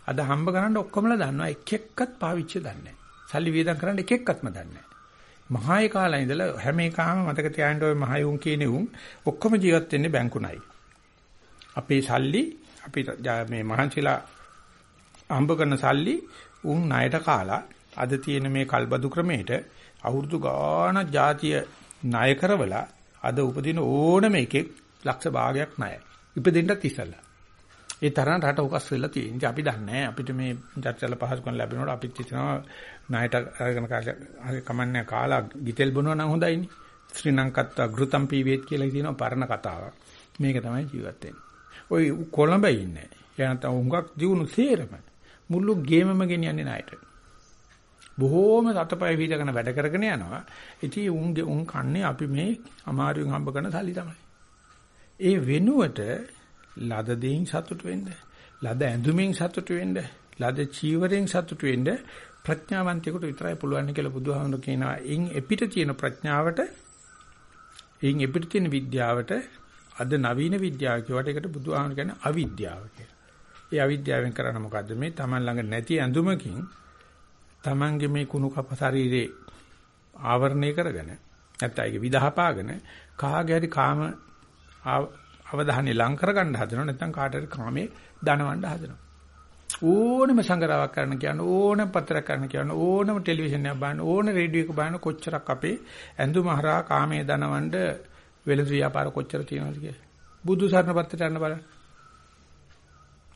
අද හම්බ කරන්න ඔක්කොමලා දන්නවා එක එක්කත් පාවිච්චි දන්නේ සල්ලි වියදම් කරන්න එක එක්කත්ම දන්නේ මහාය කාලේ ඉඳලා හැම එකම මතක තියාගන්න ඔය මහයුන් කියන උන් ඔක්කොම ජීවත් වෙන්නේ බැංකුණයි. අපේ සල්ලි අපි මේ මහන්සිලා හම්බ කරන සල්ලි උන් ණයට කාලා අද තියෙන මේ කල්බදු ක්‍රමයට අවුරුදු ගාන ජාතිය ණය කරවලා අද උපදින ඕනම එකෙක් ලක්ෂ භාගයක් ණයයි. ඉපදෙන්නත් ඉස්සලා. ඒ තරම් රට උකස් වෙලා තියෙන. අපි දන්නේ අපිට මේ ජර්ජල පහසුකම් ලැබෙනකොට අපිත් හිතනවා ණයට අරගෙන කාලේ කමන්නේ කාලා ගිතෙල් බොනවා නම් හොඳයිනේ. ශ්‍රී ලංකත්තා ගෘතම් පීවේත් කියලා කියනවා පරණ කතාවක්. මේක තමයි ජීවත් වෙන්නේ. ওই කොළඹ ඉන්නේ. එයා නැත්නම් හුඟක් දිනුන සේරම. මුළු ගේමම ගෙනියන්නේ ණයට. බොහෝම සතපය වීදගෙන වැඩ කරගෙන යනවා. ඉතින් උන්ගේ උන් කන්නේ අපි මේ අමාරුවෙන් හම්බ කරන සල්ලි තමයි. ඒ වෙනුවට ලද දෙයින් සතුට වෙන්න, ලද ඇඳුමින් සතුට වෙන්න, ලද චීවරයෙන් සතුට වෙන්න ප්‍රඥාවන්තයෙකුට විතරයි පුළුවන් කියලා බුදුහාමුදුරු කියනවා. ඉන් එපිට තියෙන ප්‍රඥාවට, ඉන් එපිට තියෙන විද්‍යාවට අද නවීන විද්‍යාව කියවට ඒකට බුදුහාමුදුරු කියන්නේ අවිද්‍යාව කියලා. ඒ අවිද්‍යාවෙන් කරන්නේ මොකද්ද? මේ Taman ළඟ නැති ඇඳුමකින් Tamange මේ කුණු කප ශරීරේ ආවරණය කරගෙන නැත්නම් ඒක විදහපාගෙන කාගේ හරි කාම අවධානය ලං කරගන්න හදනවා නැත්නම් කාට හරි කාමේ දනවන්න හදනවා. ඕනම සංගරාවක් කරන්න කියන ඕනම පත්‍රයක් කරන්න කියන ඕනම ටෙලිවිෂන් එකක් බලන්න ඕන රේඩියෝ එක බලන්න කොච්චරක් අපේ ඇඳුම හරහා කාමයේ දනවන්න වෙළඳ ව්‍යාපාර කොච්චර තියෙනවද කියලා. බුදු සරණ පත්‍රයට යන්න බලන්න.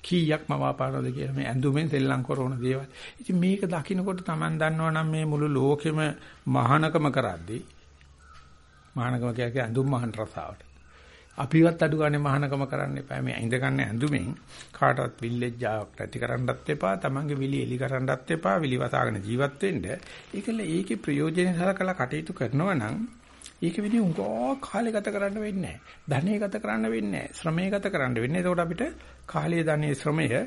කීයක් මවාපානවද කියලා මේ ඇඳුමෙන් සෙල්ලම් කරන දේවල්. ඉතින් මේක දකින්නකොට Taman දන්නවනම් මේ මුළු ලෝකෙම මහානකම කරද්දී මහානකම කියන්නේ ඇඳුම් මහාන රසාවට. අපිවත් අඩු ගානේ මහානකම කරන්න එපා. මේ ඉඳ ගන්න ඇඳුමින් කාටවත් විල්ලෙජ්ජාවක් ඇති කරන්නත් එපා. Tamange විලි එලි කරන්නත් එපා. විලි වසාගෙන ජීවත් වෙන්න. ඒකල ඒකේ ප්‍රයෝජන සලකලා කටයුතු කරනවා නම් ඒක විදිහ උංගෝ කාලය ගත කරන්න වෙන්නේ නැහැ. ධනෙ ගත කරන්න වෙන්නේ නැහැ. ශ්‍රමය ගත කරන්න වෙන්නේ. එතකොට අපිට කාලය ධනෙ ශ්‍රමය ඒ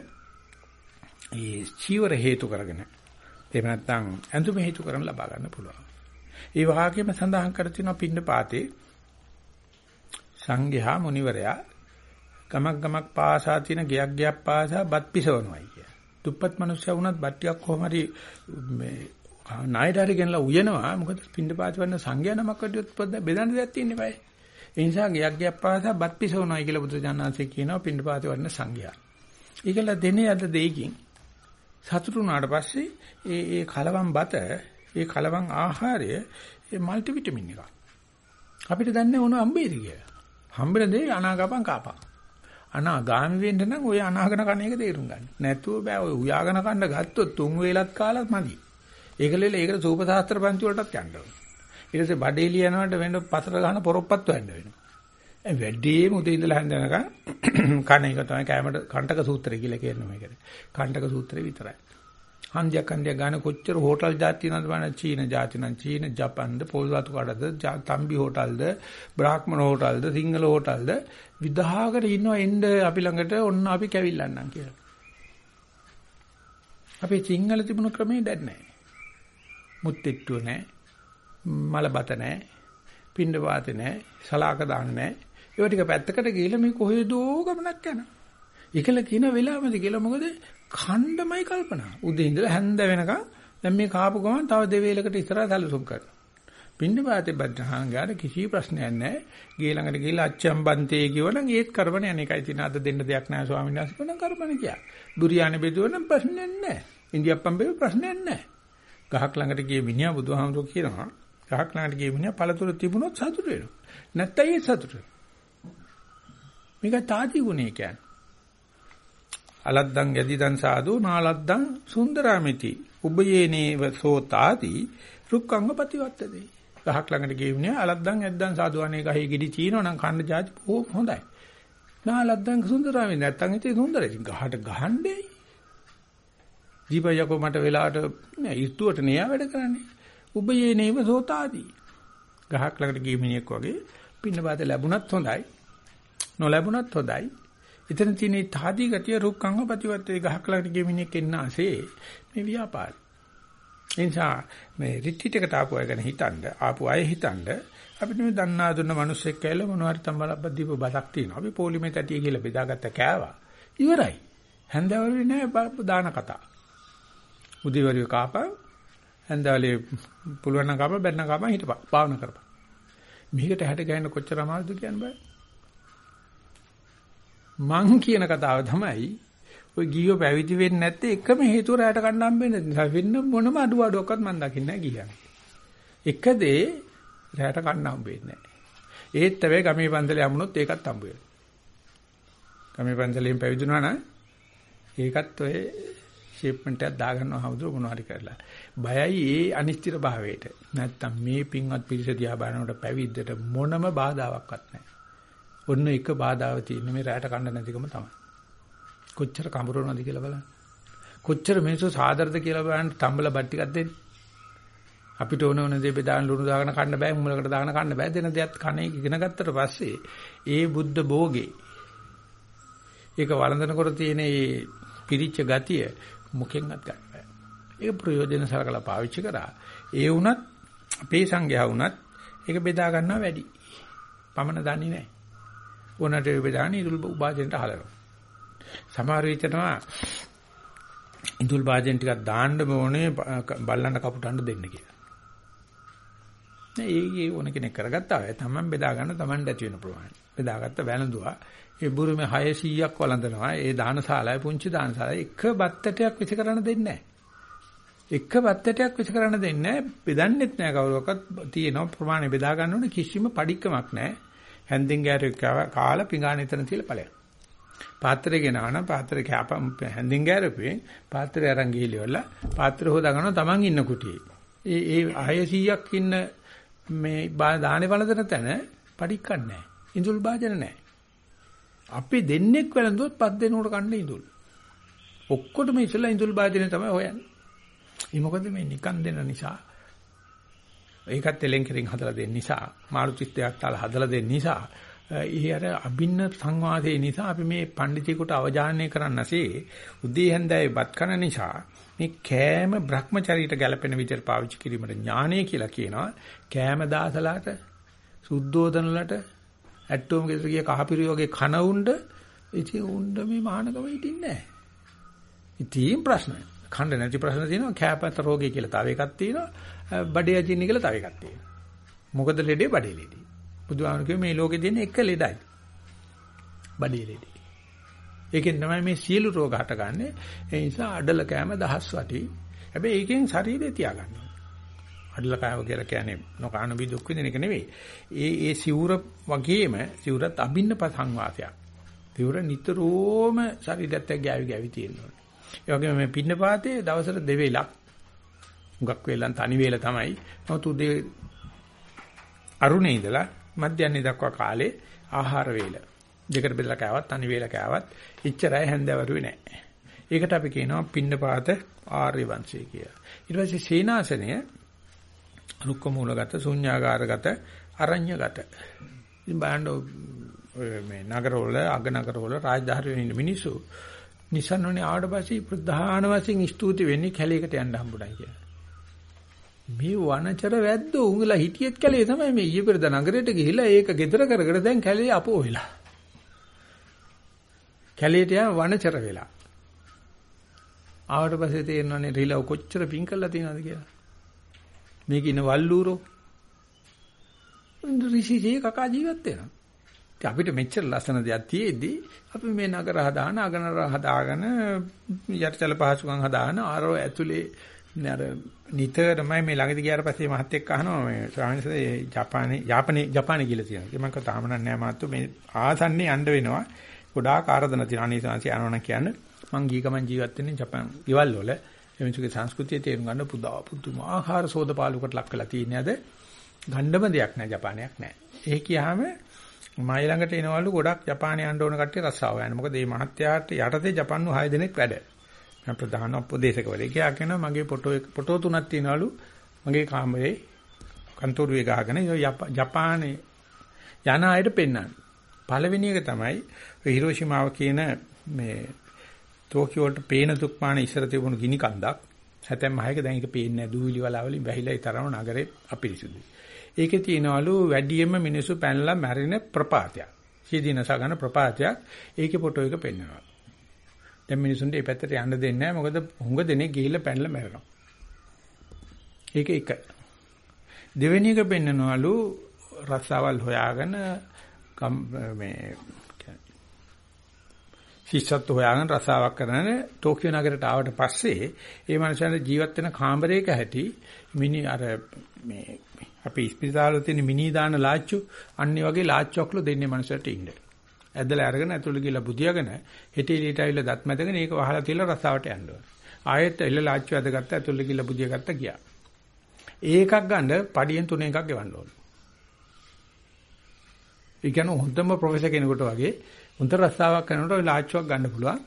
චීවර හේතු කරගෙන එහෙම නැත්නම් ඇඳුම හේතු කරගෙන ලබා ගන්න පුළුවන්. ඒ වාක්‍යෙම සඳහන් කර තියෙනවා පින්න පාතේ සංඝයා මුනිවරයා ගමක් ගමක් පාසා තියෙන ගයක් ගයක් පාසා බත් පිසවනවායි කිය. දුප්පත් මිනිස්සු වුණත් බත් ටිකක් කොහොම හරි මේ ණයට හරි ගෙනලා උයනවා. මොකද පින්න පාති වන්න සංඝයා නමක් වඩියොත් බෙදන්න දෙයක් තියෙන්නේ බෑ. ඒ නිසා ගයක් ගයක් පාසා බත් පිසවනවායි කියලා බුදුජානනාංශය කියනවා පින්න පාති වන්න සංඝයා. ඒකල දෙන්නේ අද දෙයකින් සතුටු වුණාට පස්සේ ඒ ඒ කලවම් බත ඒ කලවම් ආහාරය ඒ মালටි විටමින් එකක්. අපිට දන්නේ මොන අම්බේද කියලා. හම්බෙන දේ අනාගපන් කාපන්. අනාගාමි වෙන්න නම් ඔය අනාගන කණ එක තේරුම් ගන්න. නැතුව බෑ ඔය උයාගෙන කන්න ගත්තොත් තුන් වේලක් කාලත් මදි. ඒකලෙල ඒකට සූප සාස්ත්‍ර පන්ති වලටත් යන්න ඕනේ. ඊට පස්සේ බඩේ ලියනවට වෙන පතර ගන්න පොරොප්පත් වෙන්න වෙනවා. ඒ වැඩිම උදේ ඉඳලා හන්දනකම් කණ එක තමයි කැමරට කණ්ඩක සූත්‍රය කියලා කියන්නේ මේකට. කණ්ඩක සූත්‍රය විතරයි. හන්දියක් හන්දියක් ගන්න කොච්චර හෝටල් જાති නැද්ද බලන්න චීන જાති නම් චීන ජපාන්ද පොල් වතු කඩද තම්බි හෝටල්ද බ්‍රාහ්මණ හෝටල්ද සිංහල හෝටල්ද විදහාකට ඉන්නවා එන්න අපි ළඟට ඔන්න අපි කැවිල්ලන්නම් කියලා. අපේ සිංහල තිබුණු ක්‍රමේ දැන් නැහැ. මුත්තිට්ටුව නැහැ. මලබත නැහැ. පින්ඩ වාතේ නැහැ. සලාක දාන්න නැහැ. ඒවා ටික පැත්තකට ගිහලා මේ කොහෙදෝ ගමනක් යනවා. ඒකල කියන වෙලාවමද කියලා මොකද ඛණ්ඩමයි කල්පනා. උදේ ඉඳලා හැන්ද වෙනකන් දැන් මේ කාපු ගමන් තව දෙවේලකට ඉස්සරහ සැලසුම් කරනවා. පින්න පාතේ බද්දහන් ගාන කිසි ප්‍රශ්නයක් නැහැ. ගේ ළඟට ගිහලා අච්චම් බන්තේ කියවනම් ඒත් කරබන අනේකයි තියෙන අද දෙන්න දෙයක් නැහැ ස්වාමීන් වහන්සේ කොහොනම් කරබන කියා. බුරියානේ බෙදුවනම් ප්‍රශ්නයක් නැහැ. ඉන්දියාප්පම් බෙව ප්‍රශ්නයක් නැහැ. ගහක් ළඟට ගිය මිනිහා බුදුහාමුදුරුවෝ කියනවා ගහක් ළඟට ගිය මිනිහා පළතුරු තිබුණොත් සතුට වෙනවා. නැත්තම් ඒ සතුට. මේක තාති ගුණේ කියන්නේ. අලද්දං යදිදං සාදු නාලද්දං සුන්දරාමිති උබයේනේව සෝතාති රුක්ඛංග ප්‍රතිවත්තදේ ගහක් ළඟට ගියුනේ අලද්දං යද්දං සාදු අනේ ගහේ ගෙඩි චීනෝ නම් කන්න જાති හොඳයි නාලද්දං සුන්දරාමිති නැත්තම් ඉතින් සුන්දරයි ගහට ගහන්නේ දීපයකෝ මට වෙලාවට නෑ ඍතුවට නේ වැඩ කරන්නේ උබයේනේව සෝතාති ගහක් ළඟට ගිය මිනිහෙක් වගේ පින්න බාත ලැබුණත් හොඳයි නොලැබුණත් හොඳයි එතන තියෙන තාදී ගතිය රුක්ඛංග ප්‍රතිවත්තේ ගහක් ළඟට ගිය මිනිහෙක් එන්නාසේ මේ ව්‍යාපාරය. ඒ නිසා මේ රිට්ටිට එකට ආපු අය ගැන හිතනද ආපු අය හිතනද අපිට මේ දන්නා දුන්න මිනිස්සෙක් කියලා මොනවාරි තම්බලබ්බ දීප බතක් තියෙනවා. අපි පොලිමේ තටිය කියලා බෙදාගත්ත කෑවා. ඉවරයි. හැන්දවලේ නෑ දාන කතා. උදේවරු කාපා හැන්දවලේ පුළුවන් නම් කාපා බැන්න කාපා හිටපන්. පාවන කරපන්. මේකට හැට ගහන්න කොච්චර අමාරුද කියන්න බෑ. මං කියන කතාව තමයි ඔය ගියෝ පැවිදි වෙන්නේ නැත්තේ එකම හේතුව රැයට කන්න හම්බෙන්නේ නැහැ. වෙන්න මොනම අඩු අඩුවක්වත් මං දකින්නේ නැහැ ගියා. එක දේ රැයට කන්න හම්බෙන්නේ නැහැ. ඒත් තමයි ගමේ පන්සලේ යමුනොත් ඒකත් හම්බ වෙනවා. ගමේ පන්සලෙන් පැවිදුණා නම් ඒකත් ඔය ෂේප්මන්ට් එකක් දාගන්නවා හවුදු මොනවා හරි කරලා. බයයි ඒ අනිශ්චිත භාවයට. නැත්තම් මේ පින්වත් පිරිස දිහා බලනකොට පැවිද්දට මොනම බාධාවක්වත් නැහැ. ඔන්න එක බාධාව තියෙන මේ රැයට කන්න නැතිකම තමයි. කොච්චර කඹරනවද කියලා බලන්න. කොච්චර මිනිස්සු සාදරද කියලා බලන්න තම්බල බත් ටිකක් දෙන්න. අපිට ඕන ඕන දේ බෙදාන ලුණු දාගෙන කන්න බෑ මුලකට දාගෙන කන්න බෑ දෙන දෙයක් කණේ ඉගෙන ගත්තට පස්සේ ඒ බුද්ධ භෝගේ ඒක වළඳනකොට තියෙන ඒ පිරිච්ච ගතිය මුඛෙන්වත් ගන්න බෑ. ඒක ප්‍රයෝජන සලකලා පාවිච්චි කරා. ඒ වුණත් අපේ සංඝයා වුණත් ඒක බෙදා ගන්නවා වැඩි. පමණ දන්නේ නැහැ. ඕනට බෙදාන ඉදුල් වාදෙන්ට හලනවා. සමහර විටනවා ඉදුල් වාදෙන් ටිකක් දාන්න ඕනේ බල්ලන්ට කපුටන්න දෙන්න කියලා. නෑ ඒ ඕන කෙනෙක් කරගත්තා. ඒ තමන් බෙදා ගන්න තමන්ට ඇති වෙන ප්‍රමාණය. බෙදාගත්ත වැළඳුවා. ඒ බුරුමේ 600ක් වළඳනවා. ඒ දානශාලාවේ පුංචි දානශාලාවේ එක බත්තටයක් විස කරන්න දෙන්නේ නැහැ. එක බත්තටයක් විස කරන්න දෙන්නේ නැහැ. බෙදන්නෙත් නැහැ කවුරක්වත් තියෙන ප්‍රමාණය බෙදා ගන්න ඕනේ කිසිම padikkamak නැහැ. හැන්දින් ගෑරුවෙක් කාලා පිඟාන එතන තියලා ඵලයක්. පාත්‍රය ගෙනාන පාත්‍රය කැප හැන්දින් ගෑරුවේ පාත්‍රය අරන් ගිහිලිවලා පාත්‍රය හොදාගෙන තමන් ඉන්න කුටියේ. ඒ ඒ 600ක් ඉන්න මේ දානේ වළඳන තැන පඩික්කක් නැහැ. ඉඳුල් භාජන නැහැ. අපි දෙන්නෙක් වැළඳුවොත් පස් දෙනෙකුට කන්න ඉඳුල්. ඔක්කොටම ඉස්සලා ඉඳුල් භාජනේ තමයි හොයන්නේ. ඒ මොකද මේ නිකන් දෙන නිසා ඒකත් එලෙන් කෙරින් හදලා දෙන්න නිසා මාළුචිත්තයක් තාල හදලා දෙන්න නිසා ඒ අර අභින්න සංවාදයේ නිසා අපි මේ පඬිතියෙකුට අවධානය කරන්නසේ උදේ හැන්දෑවේ බත් කන නිසා මේ කෑම Brahmacharita ගැලපෙන විදිහට පාවිච්චි කිරීමට ඥානය කියලා කියනවා කෑම දාසලාට සුද්ධෝදනලට ඇට්ටෝම ගෙදර ගිය කහපිරියෝගේ කන උණ්ඩ ඉතින් උණ්ඩ මේ මහානකම හිටින්නේ නැහැ. ඉතින් ප්‍රශ්න. ඛණ්ඩ නැති ප්‍රශ්න තියෙනවා කෑපත රෝගය කියලා තව එකක් තියෙනවා බඩේ අජින්න කියලා තව එකක් තියෙනවා. මොකද ලෙඩේ බඩේ ලෙඩේ. බුදුහාමුදුරු කිව්වේ මේ ලෝකේ තියෙන එක ලෙඩයි. බඩේ ලෙඩේ. ඒකෙන් තමයි මේ සියලු රෝග හටගන්නේ. ඒ නිසා අඩල කෑම දහස් වටි. හැබැයි ඒකෙන් ශරීරය තියාගන්න. අඩල කෑම කියලා කියන්නේ නොකාන බි දුක් විඳින එක නෙවෙයි. ඒ ඒ සිවුර වගේම සිවුරත් අබින්න සංවාසයක්. සිවුර නිතරම ශරීරයත් ගෑවි ගෑවි තියෙනවා. ඒ වගේම මේ පින්නපාතේ දවසට දෙවේලක් හුඟක් වේලන් තනි වේල තමයි. නමුත් උදේ අරුණේ ඉඳලා මධ්‍යන්නේ දක්වා කාලේ ආහාර වේල. දෙකට බෙදලා කෑවත් තනි වේල කෑවත් ඉච්චරයි හැන්දවරුවේ නැහැ. ඒකට අපි කියනවා පින්නපාත ආර්ය වංශය කියලා. ඊට පස්සේ සීනාසනය රුක්ක මූලගත ශුන්‍යාගාරගත අරඤ්‍යගත. ඉතින් බලන්න මේ නගරවල අග නගරවල රාජධානි වෙන මිනිස්සු නිසන්වනේ ආවට පස්සේ ප්‍රධාන වශයෙන් ස්තුති වෙන්නේ කැලේකට යන්න හම්බුණා කියලා. මේ වනචර වැද්දෝ උංගලා හිටියෙත් කැලේ තමයි මේ ඊයේ පෙරද නගරයට ගිහිල්ලා ඒක ගෙදර කරගෙන දැන් කැලේ අපෝ වෙලා. කැලේට යන වනචර වෙලා. ආවට පස්සේ තේරෙනවානේ රිලව් කොච්චර පිං කළා තියෙනවද කියලා. මේක ඉන වල්ලූරෝ. ඍෂිජේ කකා ජීවත් වෙනවා. අපිට මෙච්චර ලස්සන දෙයක් තියෙද්දි අපි මේ නගර හදාන අගනර හදාගෙන යටිචල පහසුකම් හදාන ආරෝ ඇතුලේ අර නිතරමයි මේ ළඟදී ගියාට පස්සේ මහත් එක්ක අහනවා මේ ස්වාමීන්සේ ජපානයේ යාපනයේ ජපානයේ කියලා තියෙනවා. ඒක මම කිව්වා තාම නෑ මාත්තු මේ ආසන්නේ යන්න වෙනවා. ගොඩාක් ආරාධන තියෙනවා. අනේ සංසි යනවනම් කියන්න මං ගීකමන් ජීවත් වෙන්නේ ජපාන් ගෙවල් වල. එමිසුගේ සංස්කෘතිය තේරුම් ගන්න පුදා පුදුමාකාර සෝදපාලුකට ලක් වෙලා තියෙන්නේ අද. ගණ්ඩම දෙයක් නෑ ජපානයක් නෑ. ඒ කියාම මයි ළඟට එනවලු ගොඩක් ජපානයේ යන්න ඕන කට්ටිය රස්සාව යන. මොකද මේ මහත්යාට යටතේ ජපන්නු 6 දෙනෙක් වැඩ. මම ප්‍රධාන උපදේශකවරයෙක්. එයා කියනවා මගේ ෆොටෝ ෆොටෝ තුනක් තියනවලු මගේ කාමරේ කන්තෝරුවේ ගහගෙන ජපානයේ යන අයට පෙන්වන්න. පළවෙනි එක තමයි හිරෝෂිමාව කියන මේ ටෝකියෝ වලට පේන දුක්මාන ඉස්සර තිබුණු ගිනි කන්දක් 76ක දැන් ඒක පේන්නේ නැහැ. දූවිලි වල වලින් වැහිලා ඒ තරම නගරේ අපිරිසුදුයි. ඒකේ තියනවලු වැඩියෙන්ම මිනිස්සු පැනලා මැරෙන ප්‍රපාතයක්. සීදීනස ගන්න ප්‍රපාතයක්. ඒකේ ෆොටෝ එක පෙන්වනවා. දැන් මිනිසුන්ට මේ පැත්තට යන්න දෙන්නේ නැහැ. මොකද හුඟ දෙනෙක් ගිහිල්ලා පැනලා මැරෙනවා. ඒක එක. දෙවෙනි එක පෙන්වනවලු රස්සාවල් හොයාගෙන මේ ශිෂ්‍යත්ව හොයාගෙන රසාවක් කරන ටෝකියෝ නගරයට ආවට පස්සේ ඒ මනුස්සයන්ට ජීවත් වෙන කාමරයක හැටි මිනි අර මේ අපි ඉස්පිරිතාලේ තියෙන මිනි දාන ලාච්චු අන්නේ වගේ ලාච්චුවක්ලු දෙන්නේ මනුස්සයට ඉන්න. ඇදලා අරගෙන ඇතුළේ ගිහලා බුදියාගෙන හෙටි එළියට ආවිල්ලා දත් මැදගෙන ඒක වහලා තියලා රසාවට යන්න ඕන. ආයෙත් එල්ල ලාච්චු ඇදගත්ත ඇතුළේ ගිහලා බුදියාගත්ත ගියා. ඒකක් ගන්න පඩියෙන් තුන එකක් ගෙවන්න ඕන. ඒ කියන්නේ හොඳම ප්‍රොෆෙසර් කෙනෙකුට වගේ හොඳ රස්සාවක් කරනකොට ওই ලාච්චුවක් ගන්න පුළුවන්.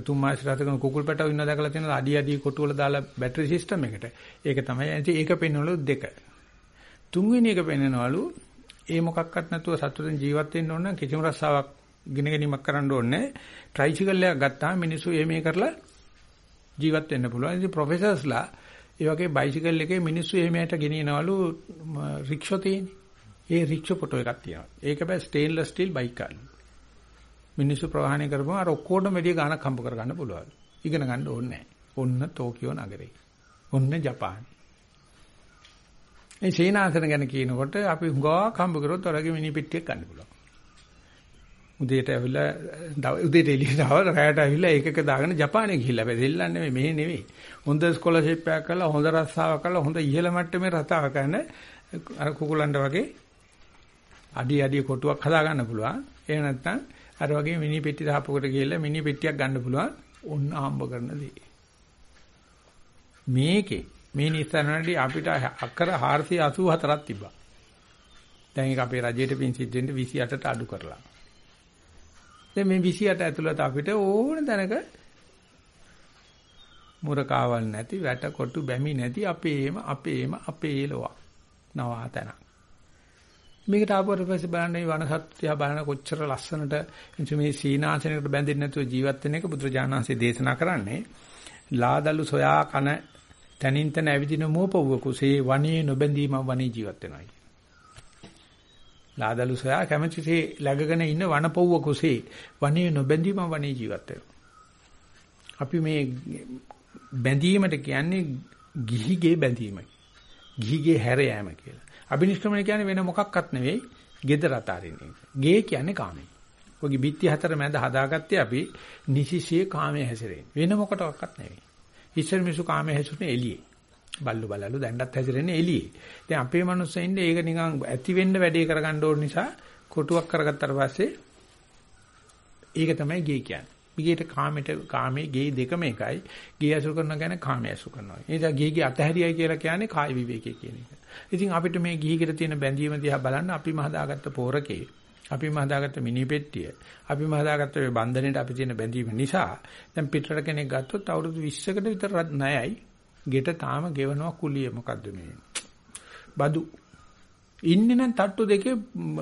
තුන් මාස රතකන කුකුල් පැටව ඉන්න දැකලා තියෙනවා අඩි අඩි කොටු වල දාලා බැටරි සිස්ටම් එකට. ඒක තමයි. ඒක පෙන්වලු දෙක. තුන්වෙනි එක පෙන්නනවලු ඒ මොකක්වත් නැතුව සතුටින් ජීවත් වෙන්න ඕන නම් කිසිම රස්සාවක් ගින ගැනීමක් කරන්න ඕනේ ට්‍රයිසිකල් එකක් ගත්තාම මිනිස්සු එමේ කරලා ජීවත් වෙන්න පුළුවන්. ඉතින් ප්‍රොෆෙසර්ස්ලා ඒ වගේ බයිසිකල් එකේ මිනිස්සු එමේට ගෙනියනවලු රික්ෂෝ තියෙන්නේ. ඒ රික්ෂෝ ෆොටෝ එකක් තියෙනවා. ඒක බෑ ස්ටේන්ලස් ස්ටිල් බයික් කාලේ. මිනිස්සු ප්‍රවාහණය කරපුවම අර ඔක්කොටම වැඩි ගාණක් හම්බ කරගන්න පුළුවන්. ඉගෙන ගන්න ඕනේ නැහැ. ඔන්න ටෝකියෝ නගරේ. ඔන්න ජපානයේ. මේ සීනාසන ගැන කියනකොට අපි හුඟක් හම්බ කරොත් ඔරගේ මිනි පෙට්ටියක් ගන්න පුළුවන්. උදේට ඇවිල්ලා උදේට එළියට ආව රැයට ඇවිල්ලා ඒකක දාගෙන ජපානයේ ගිහිල්ලා බෙදෙල්ලන්නේ නෙමෙයි මෙහෙ නෙවෙයි. හොඳ ස්කෝලර්ෂිප් එකක් කරලා හොඳ රස්සාවක් කරලා හොඳ ඉහළ මට්ටමේ රටාව කරන අර කුකුලන්ඩ වගේ අඩි අඩි කොටුවක් හදා ගන්න පුළුවන්. එහෙම නැත්නම් අර වගේ මිනි පෙට්ටි දාපුවකට ගිහිල්ලා මිනි පෙට්ටියක් ගන්න පුළුවන්. ඔන්න හම්බ කරන දේ. මේකේ මේ නිස්සාරණදී අපිට අක්කර 484ක් තිබ්බා. දැන් ඒක අපේ රජයට පින් සිද්ධ වෙන්නේ 28ට අඩු කරලා. දැන් මේ 28 ඇතුළත අපිට ඕන දැනක මුරකාවල් නැති වැට කොටු බැමි නැති අපේම අපේම අපේ ලොවක් නවාතන මේකට ආපුවට පස්සේ බලන්න මේ වනසත්ත්‍ය බලන කොච්චර ලස්සනට මේ සීනාසනයකට බැඳෙන්නේ නැතුව ජීවත් වෙන එක බුදුරජාණන්සේ දේශනා කරන්නේ ලාදලු සොයා කන තනින් තන ඇවිදින මෝපවුව කුසේ වනේ නොබැඳීම වනේ ජීවත් වෙනවා ලාදලු සොයා කැමැතිසේ läගගෙන ඉන්න වනපවුව කුසේ වනේ නොබැඳීම වනේ ජීවත් වෙනවා අපි මේ බැඳීමට කියන්නේ ගිහිගේ බැඳීමයි. ගිහිගේ හැර යෑම කියලා. අබිනිෂ්ක්‍රමණය කියන්නේ වෙන මොකක්වත් නෙවෙයි, gedara අතාරින්න එක. ගේ කියන්නේ කාමයි. ඔගේ බිත්ති හතර මැද හදාගත්තේ අපි නිසිසියේ කාමයේ හැසිරෙන්නේ. වෙන මොකටවත් නෙවෙයි. ඉස්සර මිසු කාමයේ හැසිරෙන්නේ එළියේ. බල්ලු බලලු දැන්ඩත් හැසිරෙන්නේ එළියේ. දැන් අපේ මනුස්සයින්ද ඒක නිකන් ඇති වෙන්න වැඩේ කරගන්න ඕන නිසා කොටුවක් කරගත්තාට පස්සේ ඒක තමයි ගේ කියන්නේ. ගේට කාමයට කාමයේ ගේ දෙකම එකයි. ගේ ඇසුරු කරනවා කියන්නේ කාමයේ ඇසුරු කරනවා. ඒ නිසා ගේගේ අතහැරියයි කියලා කියන්නේ කාය විවේකයේ කියන එක. ඉතින් අපිට මේ ගිහිගෙට තියෙන බැඳීම දිහා බලන්න අපිම හදාගත්ත පෝරකේ අපිම හදාගත්ත මිනි පෙට්ටිය අපිම හදාගත්ත මේ බන්ධනෙට අපි තියෙන බැඳීම නිසා දැන් පිටරට කෙනෙක් ගත්තොත් අවුරුදු 20කට විතර ණයයි ගෙට තාම ගෙවනවා කුලිය මොකද්ද මේ බදු ඉන්නේ නම් තට්ටු දෙකේ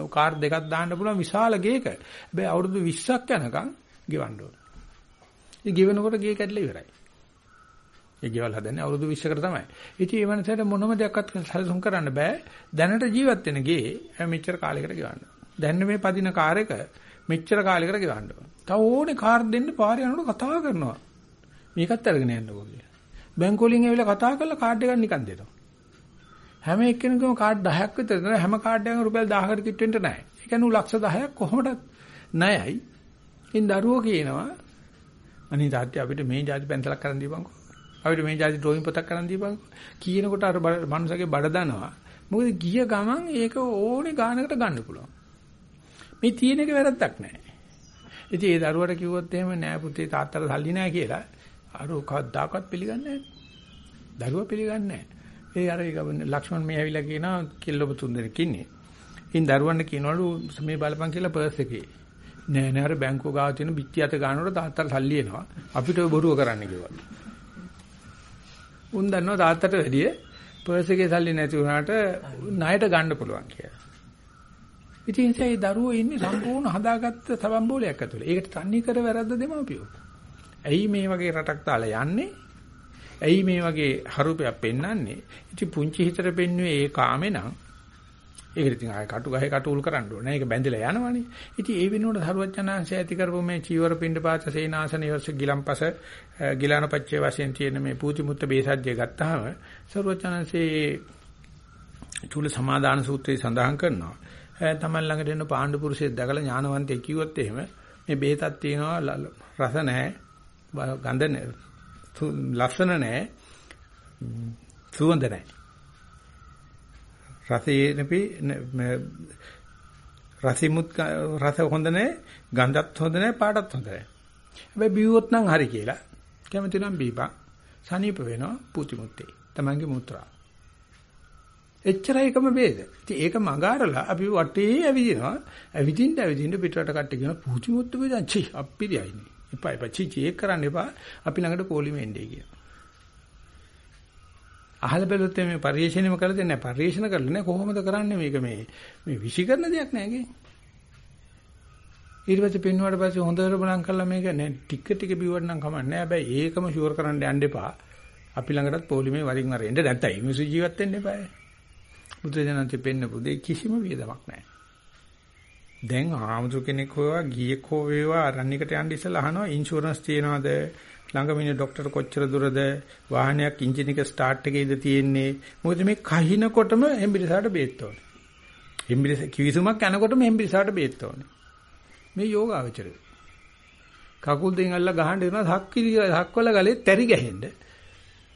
කාර් දෙකක් දාන්න පුළුවන් විශාල ගේක. හැබැයි අවුරුදු 20ක් යනකම් ගෙවන්න ඕන. ඒ ගෙවනකොට ගේ කැඩලා ඉවරයි. ඒ ගෙවල් හදන්නේ අවුරුදු 20කට තමයි. ඉතින් ඒ වෙනසට මොනම දෙයක්වත් සැලසුම් කරන්න බෑ. දැනට ජීවත් වෙන ගේ මෙච්චර කාලයකට ගෙවන්න. දැන් මේ පදින කාර් එක මෙච්චර කාලයකට ගෙවන්න ඕන. තව ඕනේ කාර් දෙන්න පාරේ යනකොට කතා කරනවා. මේකත් අරගෙන යන්නකෝ කියලා. බැංකුවලින් ඇවිල්ලා කතා කරලා කාඩ් එකක් නිකන් දෙනවා. හැම එක්කෙනෙකුම කාඩ් 10ක් විතර දෙනවා. හැම කාඩ් එකකම රුපියල් 1000කට කිට් වෙන්න නැහැ. ඒ කියන්නේ ලක්ෂ 10ක් කොහොමද ණයයි. ඉතින් දරුවෝ කියනවා අනේ තාත්තේ අපිට මේ જાති පැන්සලක් කරන් දීපන්කෝ. අපිට මේ જાති ඩ්‍රොයින් පොතක් කරන් දීපන්කෝ. කියනකොට අර මනුස්සගේ බඩ දනවා. මොකද ගිය ගමන් ඒක ඕනේ ගානකට ගන්න පුළුවන්. මේ තියෙන එක වැරද්දක් නෑ. ඉතින් ඒ දරුවට කිව්වොත් එහෙම නෑ පුතේ තාත්තට සල්ලි නෑ කියලා අර කවදාකවත් පිළිගන්නේ නෑ. දරුවා පිළිගන්නේ නෑ. ඒ අර ලක්ෂ්මන් මේ ඇවිල්ලා කියනවා කිල්ලොබ තුන් දෙනෙක් ඉන්නේ. ඉතින් දරුවන්ට කියනවලු මේ බලපන් කියලා පර්ස් එකේ. නෑ නෑ අර බැංකුව ගාව තියෙන බිත්ති අත ගන්නකොට තාත්තට සල්ලි එනවා. අපිට ඔය බොරුව කරන්න කිව්වා. උන් දන්නවා තාත්තට වැඩිය පර්ස් එකේ සල්ලි නැති වුණාට ණයට ගන්න පුළුවන් කියලා. ඉතින් ඒ දරුවෝ ඉන්නේ සම්පූර්ණ හදාගත්ත සබම්බෝලයක් ඇතුලේ. ඒකට තන්නේ කර වැරද්ද දෙමව්පියෝ. ඇයි මේ වගේ රටක් දාලා යන්නේ? ඇයි මේ වගේ හරුපයක් පෙන්වන්නේ? ඉතින් පුංචි හිතට පෙන්වුවේ ඒ කාමේ නම් ඒකට ඉතින් ආය කටු ගහේ කටුල් කරන්න ඕනේ. ඒක බැඳිලා යනවනේ. ඉතින් ඒ වෙනුවට සරුවචනාංශය ඇති කරපු මේ චීවර පින්ඩ පාත සේනාසන යොස් ගිලම්පස ගිලානපච්චේ වශයෙන් තියෙන මේ පූතිමුත්ත බේසජ්‍ය ගත්තාම සරුවචනාංශයේ චූල සමාදාන සූත්‍රයේ සඳහන් කරනවා. තමන් ළඟට එන පාණ්ඩු පුරුෂයෙක් දැකලා ඥානවන්තයෙක් කිව්වොත් එහෙම මේ බේතක් තියෙනවා රස නැහැ, ගඳ නැහැ, ලස්සන නැහැ, සුවඳ නැහැ. රසේනපි රසිමුත් රස හොඳ නැහැ ගඳත් හොඳ නැහැ පාටත් හොඳ නැහැ හැබැයි බිව්වොත් නම් හරි කියලා. කැමති නම් බීපන්. සනීප වෙනවා පුති මුත්තේ. තමන්ගේ මුත්‍රා. එච්චරයිකම වේද ඉතින් ඒක මගාරලා අපි වටේ ඇවිදිනවා. ඇවිදින්න ඇවිදින්න පිටරට කට්ටිය කියන පුති මුත්ත වේදන් චි අප්පිරියයිනේ. එපා එපා. චි චි ඒක කරන්න එපා. අපි ළඟට පොලිමේ එන්නේ කියලා. අහල බැලුවොත් මේ පරිේශණයම කරලා දෙන්නේ නැහැ. පරිේශන කරලා නැහැ කොහොමද කරන්නේ මේක මේ මේ විශ්ිකරන දෙයක් නෑ ගේ. ඊට පස්සේ පින්නුවාට පස්සේ හොඳට බලන් කරලා මේක නෑ ටික ටික බිව්වට නම් කමක් නෑ. හැබැයි ඒකම ෂුවර් කරන්න යන්න එපා. අපි ළඟටත් පොලිමේ වරින් වර එන්න නැත්තයි මිනිස්සු ජීවත් වෙන්න එපා. බුදුරජාණන්සේ පෙන්නපු දෙය කිසිම වියදමක් නෑ. දැන් ආමුතු කෙනෙක් හොවා ගියෙක් හෝ වේවා අරණිකට යන්න ඉස්සලා අහනවා ඉන්ෂුරන්ස් තියනවාද ළඟම ඉන්න ડોක්ටර් කොච්චර දුරද? වාහනයක් එන්ජින් එක ස්ටාර්ට් එකේද තියෙන්නේ? මොකද මේ කහිනකොටම හෙම්බිරිසාට බේත් ඕනේ. හෙම්බිරිස කිවිසුමක් යනකොටම හෙම්බිරිසාට බේත් ඕනේ. මේ යෝගාවචරය. කකුල් දෙකෙන් අල්ල ගහන්න දෙනවා හක්කිලි හක්වල ගලේ තැරි ගහෙන්න.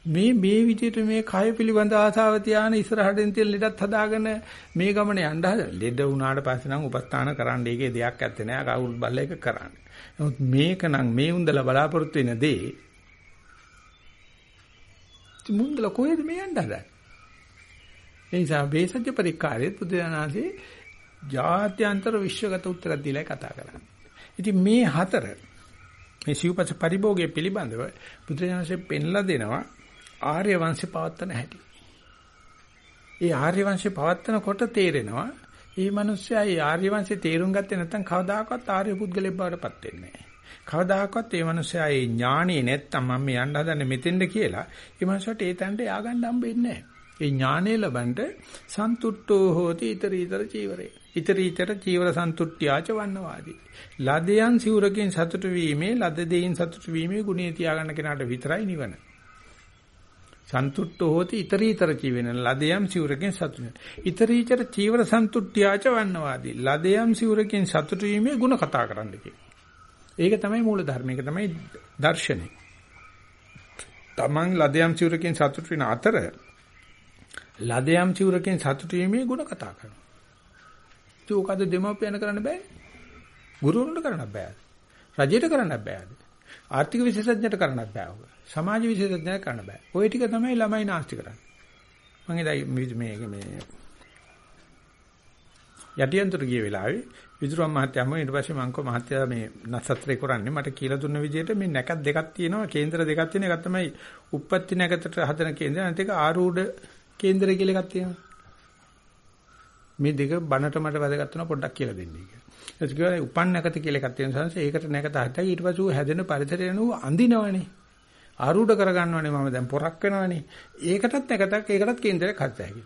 මේ මේ විදිහට මේ කය පිළිබඳ ආසාව තියාන ඉස්සරහටින් තියෙන ලෙඩත් හදාගෙන මේ ගමන යන්න හද ලෙඩ වුණාට පස්සේ නම් උපස්ථාන කරන්න ඒකේ දෙයක් ඇත්තේ නෑ. කවුරුත් බල්ල එක කරන්නේ. නමුත් මේක නම් මේ උන්දලා බලාපොරොත්තු වෙන දේ මුන්දලා කොහෙද මේ යන්න හදන්නේ? ඒ නිසා බේසජ්‍ය පරික්කාරයේ බුදුදහනාසේ ජාත්‍යන්තර විශ්වගත උත්තර දීලා කතා කරන්නේ. ඉතින් මේ හතර මේ සිව්පස පරිභෝගයේ පිළිබඳව බුදුරජාණන්සේ පෙන්ලා දෙනවා ආර්ය වංශය පවත්තන හැටි. ඒ ආර්ය වංශය පවත්තනකොට තේරෙනවා මේ මිනිස්සයා ඒ ආර්ය වංශය තේරුම් ගත්තේ නැත්නම් කවදාකවත් ආර්ය පුද්ගලෙක් බවට පත් වෙන්නේ නැහැ. කවදාකවත් මේ මිනිස්සයා ඒ ඥාණේ නැත්තම් මම මේ යන්න හදන්නේ මෙතෙන්ද කියලා ඒ මිනිස්සට ඒ තැනට ය아가න්න හම්බෙන්නේ නැහැ. ඒ ඥාණය ලබන්න සන්තුට්ඨෝ හෝති ඊතරීතර චීවරේ. ඊතරීතර චීවර සන්තුට්ඨ්‍යාච වන්නවාදී. ලදයන් සිවුරකින් සතුට වීමේ ලද දෙයින් සතුට වීමේ ගුණේ තියාගන්න කෙනාට විතරයි නිවන. සන්තුට්ඨෝ හෝති ඊතරීතර චීවෙන ලදයන් සිවුරකින් සතුට. ඊතරීතර චීවර සන්තුට්ඨ්‍යාච වන්නවාදී. ලදයන් සිවුරකින් සතුට වීමේ ගුණ කතා කරන්න ඒක තමයි මූල ධර්ම. ඒක තමයි දර්ශනය. තමන් ලදයන් සිවුරකින් සතුට වෙන අතර ලදයම් චූරකෙන් සතුටු වීමේ ಗುಣ කතා කරනවා. ඒක උකද දෙමව්පියන කරන්න බෑ. ගුරුවරුන්ට කරන්න බෑ. රජයට කරන්න බෑ. ආර්ථික විශේෂඥයට කරන්න බෑ. සමාජ විශේෂඥයට කරන්න බෑ. ওই ටික තමයි ළමයි නාස්ති කරන්නේ. මම එදා මේ මේ යටියන්තර ගිය වෙලාවේ විදුරම් මහත්තයාම ඊට පස්සේ මං කෝ මහත්තයා මේ නසත්‍රේ කරන්නේ මට කියලා දුන්න විදිහට මේ නැකත් දෙකක් තියෙනවා කේන්දර දෙකක් තියෙන එකක් තමයි උප්පත්ති නැකතට හදන කේන්දර අනිත් එක ආරූඪ කේන්දරය කියලා එකක් තියෙනවා. මේ දෙක බනට මට වැදගත් වෙනවා පොඩ්ඩක් කියලා දෙන්න කියලා. ඒක කිව්වා උපන් නැකත කියලා එකක් තියෙන සංසය ඒකට නැකත හදයි ඊට පස්සේ ඌ හැදෙන පරිසරය නෝ අඳිනවනේ. ආරූඪ කරගන්නවනේ මම දැන් පොරක් වෙනවනේ. ඒකටත් නැකතක් ඒකටත් කේන්දරයක් හදත හැකියි.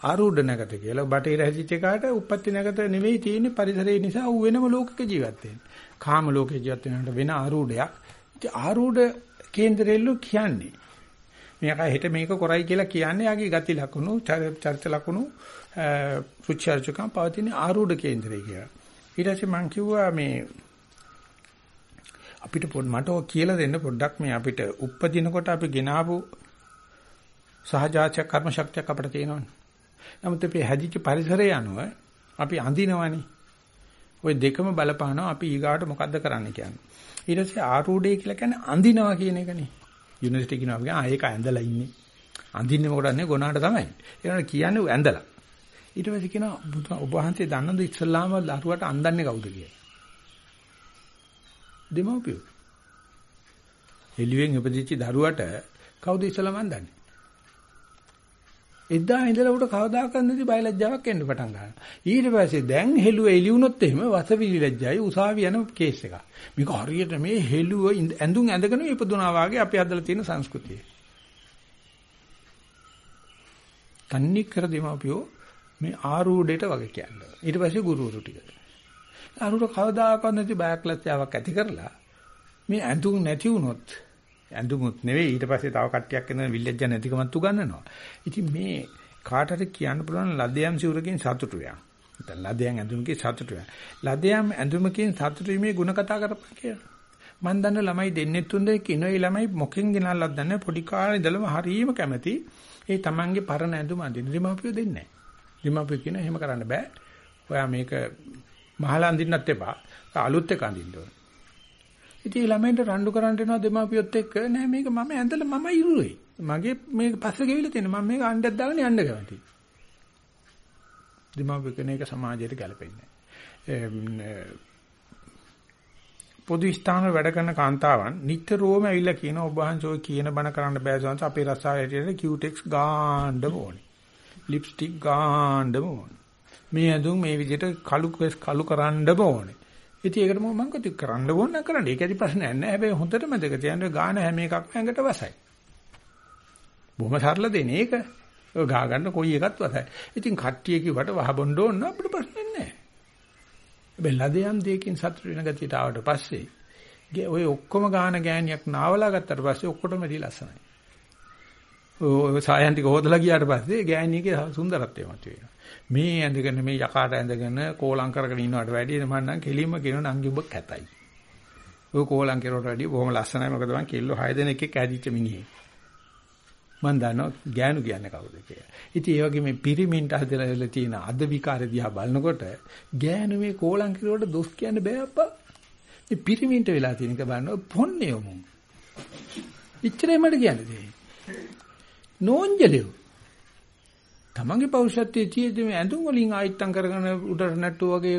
ආරූඪ නැකත කියලා බටේර හැදිච්ච එකාට උප්පත්ති නැකත නෙවෙයි තියෙන්නේ පරිසරය නිසා ඌ වෙනම ලෝකයක ජීවත් වෙන්නේ. කාම ලෝකේ ජීවත් වෙනකොට වෙන ආරූඪයක්. ඉතින් ආරූඪ කේන්දරෙල්ලු කියන්නේ මේක හෙට මේක කරයි කියලා කියන්නේ යාගේ ගති ලක්ෂණු චරිත ලක්ෂණු රුචර්ජකම් පවතින ආරූඪ කේන්දරය කියලා. ඊට පස්සේ මම කිව්වා මේ අපිට පොඩ් මට ඔය කියලා දෙන්න පොඩ්ඩක් මේ අපිට උප්පදිනකොට අපි ගෙනාවු සහජාච කර්ම ශක්තියක් අපිට තියෙනවනේ. නමුත් අපි හැදිච්ච පරිසරය අනුව අපි අඳිනවනේ. ওই දෙකම බලපානවා අපි ඊගාට මොකද්ද කරන්න කියන්නේ. ඊට පස්සේ ආරූඪය කියලා කියන්නේ අඳිනවා කියන එකනේ. යුනිවර්සිටි කියනවා කියන්නේ ආ ඒක ඇඳලා ඉන්නේ. අඳින්නේ මොකටද නේ ගොනාට තමයි. ඒකට කියන්නේ ඇඳලා. ඊට පස්සේ කියනවා ඔබ වහන්සේ දන්නද ඉස්ලාම දරුවට අඳන්නේ කවුද කියලා. දෙමව්පියෝ. එළියෙන් ඉපදිච්ච දරුවට කවුද ඉස්ලාම අඳන්නේ? එදා ඉඳලා උට කවදාකවත් නැති බයලජ්ජාවක් එන්න පටන් ගන්නවා. ඊට පස්සේ දැන් හෙළුව එළි වුණොත් එහෙම වසවිලි ලැජ්ජායි උසාවි යන කේස් එක. මේක හරියට මේ හෙළුව ඇඳුම් ඇඳගෙන ඉපදුනා වාගේ අපි අදලා තියෙන සංස්කෘතිය. තන්නේ කර දෙමාපියෝ මේ ආරූඪයට වගේ කියන්නේ. ඊට පස්සේ ගුරුවරු ටික. ආරූඪ කවදාකවත් නැති බයක් ලැජ්ජාවක් ඇති කරලා මේ ඇඳුම් නැති වුණොත් ඇඳුමුත් නෙවෙයි ඊට පස්සේ තව කට්ටියක් එන විල්ලෙජ්ජ නැතිකමත් උගන්වනවා. ඉතින් මේ කාටට කියන්න පුළුවන් ලදයන් සිවුරකින් සතුටු වෙනවා. නැත්නම් ලදයන් ඇඳුමකින් සතුටු වෙනවා. ලදයන් ඇඳුමකින් සතුටු වීමේ ಗುಣ කතා කරපන් කියලා. මම දන්න ළමයි දෙන්නේ තුන් දෙනෙක් ඉනෝයි ළමයි මොකෙන් ගෙනල්ලත් දන්නේ පොඩි කාලේ ඉඳලම හරීම කැමති. ඒ තමන්ගේ පරණ ඇඳුම අඳින්න දීමාපියෝ දෙන්නේ නැහැ. දීමාපියෝ කියන එහෙම කරන්න බෑ. ඔයා මේක මහලා අඳින්නත් එපා. අලුත් එක අඳින්න ඕනේ. ඉතින් ළමයින්ට රණ්ඩු කරන්න එනවා දෙමාපියොත් එක්ක නෑ මේක මම ඇඳලා මම ඉරුවේ. මගේ මේක පස්සේ ගෙවිලා තියෙන මම මේක අණ්ඩයක් දාගෙන යන්න කැමතියි. දෙමාපිය කෙන එක සමාජයට ගැලපෙන්නේ නෑ. පොදු ස්ථාන වැඩ කරන කාන්තාවන් නිතරම ඇවිල්ලා කියන ඔබ වහන්සේ ඔය කියන බණ කරන්න බෑ සංස අපේ රස්සාව හැටියට කියුටෙක්ස් ගාන්න ඕනේ. ලිප්ස්ටික් ගාන්න ඕනේ. මේ ඇඳුම් මේ විදිහට කළු කළු කරන්න ඕනේ. ඉතින් ඒකට මම මං කති කරන්න ඕන නම් කරන්න. ඒක ඇති ප්‍රශ්නයක් නෑ. හැබැයි හොඳට මතක තියාගන්න ගාන හැම එකක්ම ඇඟට වසයි. බොහොම සරල දෙන්නේ ඒක. ඔය ගා ගන්න කොයි එකත් වසයි. ඉතින් කට්ටිය කිව්වට වහබොන්න ඕන අපිට ප්‍රශ්නයක් නෑ. හැබැයි ලදයන් දෙකකින් සතුට වෙන ගතියට ආවට පස්සේ ඔය ඔක්කොම ගාන ගෑණියක් නාවලා ගත්තට පස්සේ ඔක්කොටම දී ලස්සනයි. ඔය සායන් ටික හොදලා ගියාට පස්සේ ගෑණියගේ සුන්දරත්වය මතුවෙනවා. මේ ඇඳගෙන මේ යකාට ඇඳගෙන කෝලම් කරගෙන ඉන්නවට වැඩිය මම නම් කෙලින්ම කියනවා නංගි ඔබ කැතයි. ඔය කෝලම් කරනවට වැඩිය බොහොම ලස්සනයි මොකද මං කිල්ලෝ 6 දෙනෙක් එක්ක ඇදිච්ච මිනිහෙක්. මං දන්නවා ගෑනු කියන්නේ කවුද කියලා. ඉතින් ඒ වගේ මේ පිරිමින්ට හදලා තියෙන අද විකාර දිහා බලනකොට ගෑනු මේ කෝලම් කිරුවට දොස් කියන්න බෑ අප්පා. මේ පිරිමින්ට වෙලා තියෙන එක බලනවා පොන්නේ යමු. ඉච්චරේ මට කියන්නේ. නෝන්ජලියෝ තමන්ගේ පෞරුෂත්වයේ තියෙද්දි මේ ඇඳුම් වලින් ආයිත්තම් කරගෙන උඩට නැට්ටු වගේ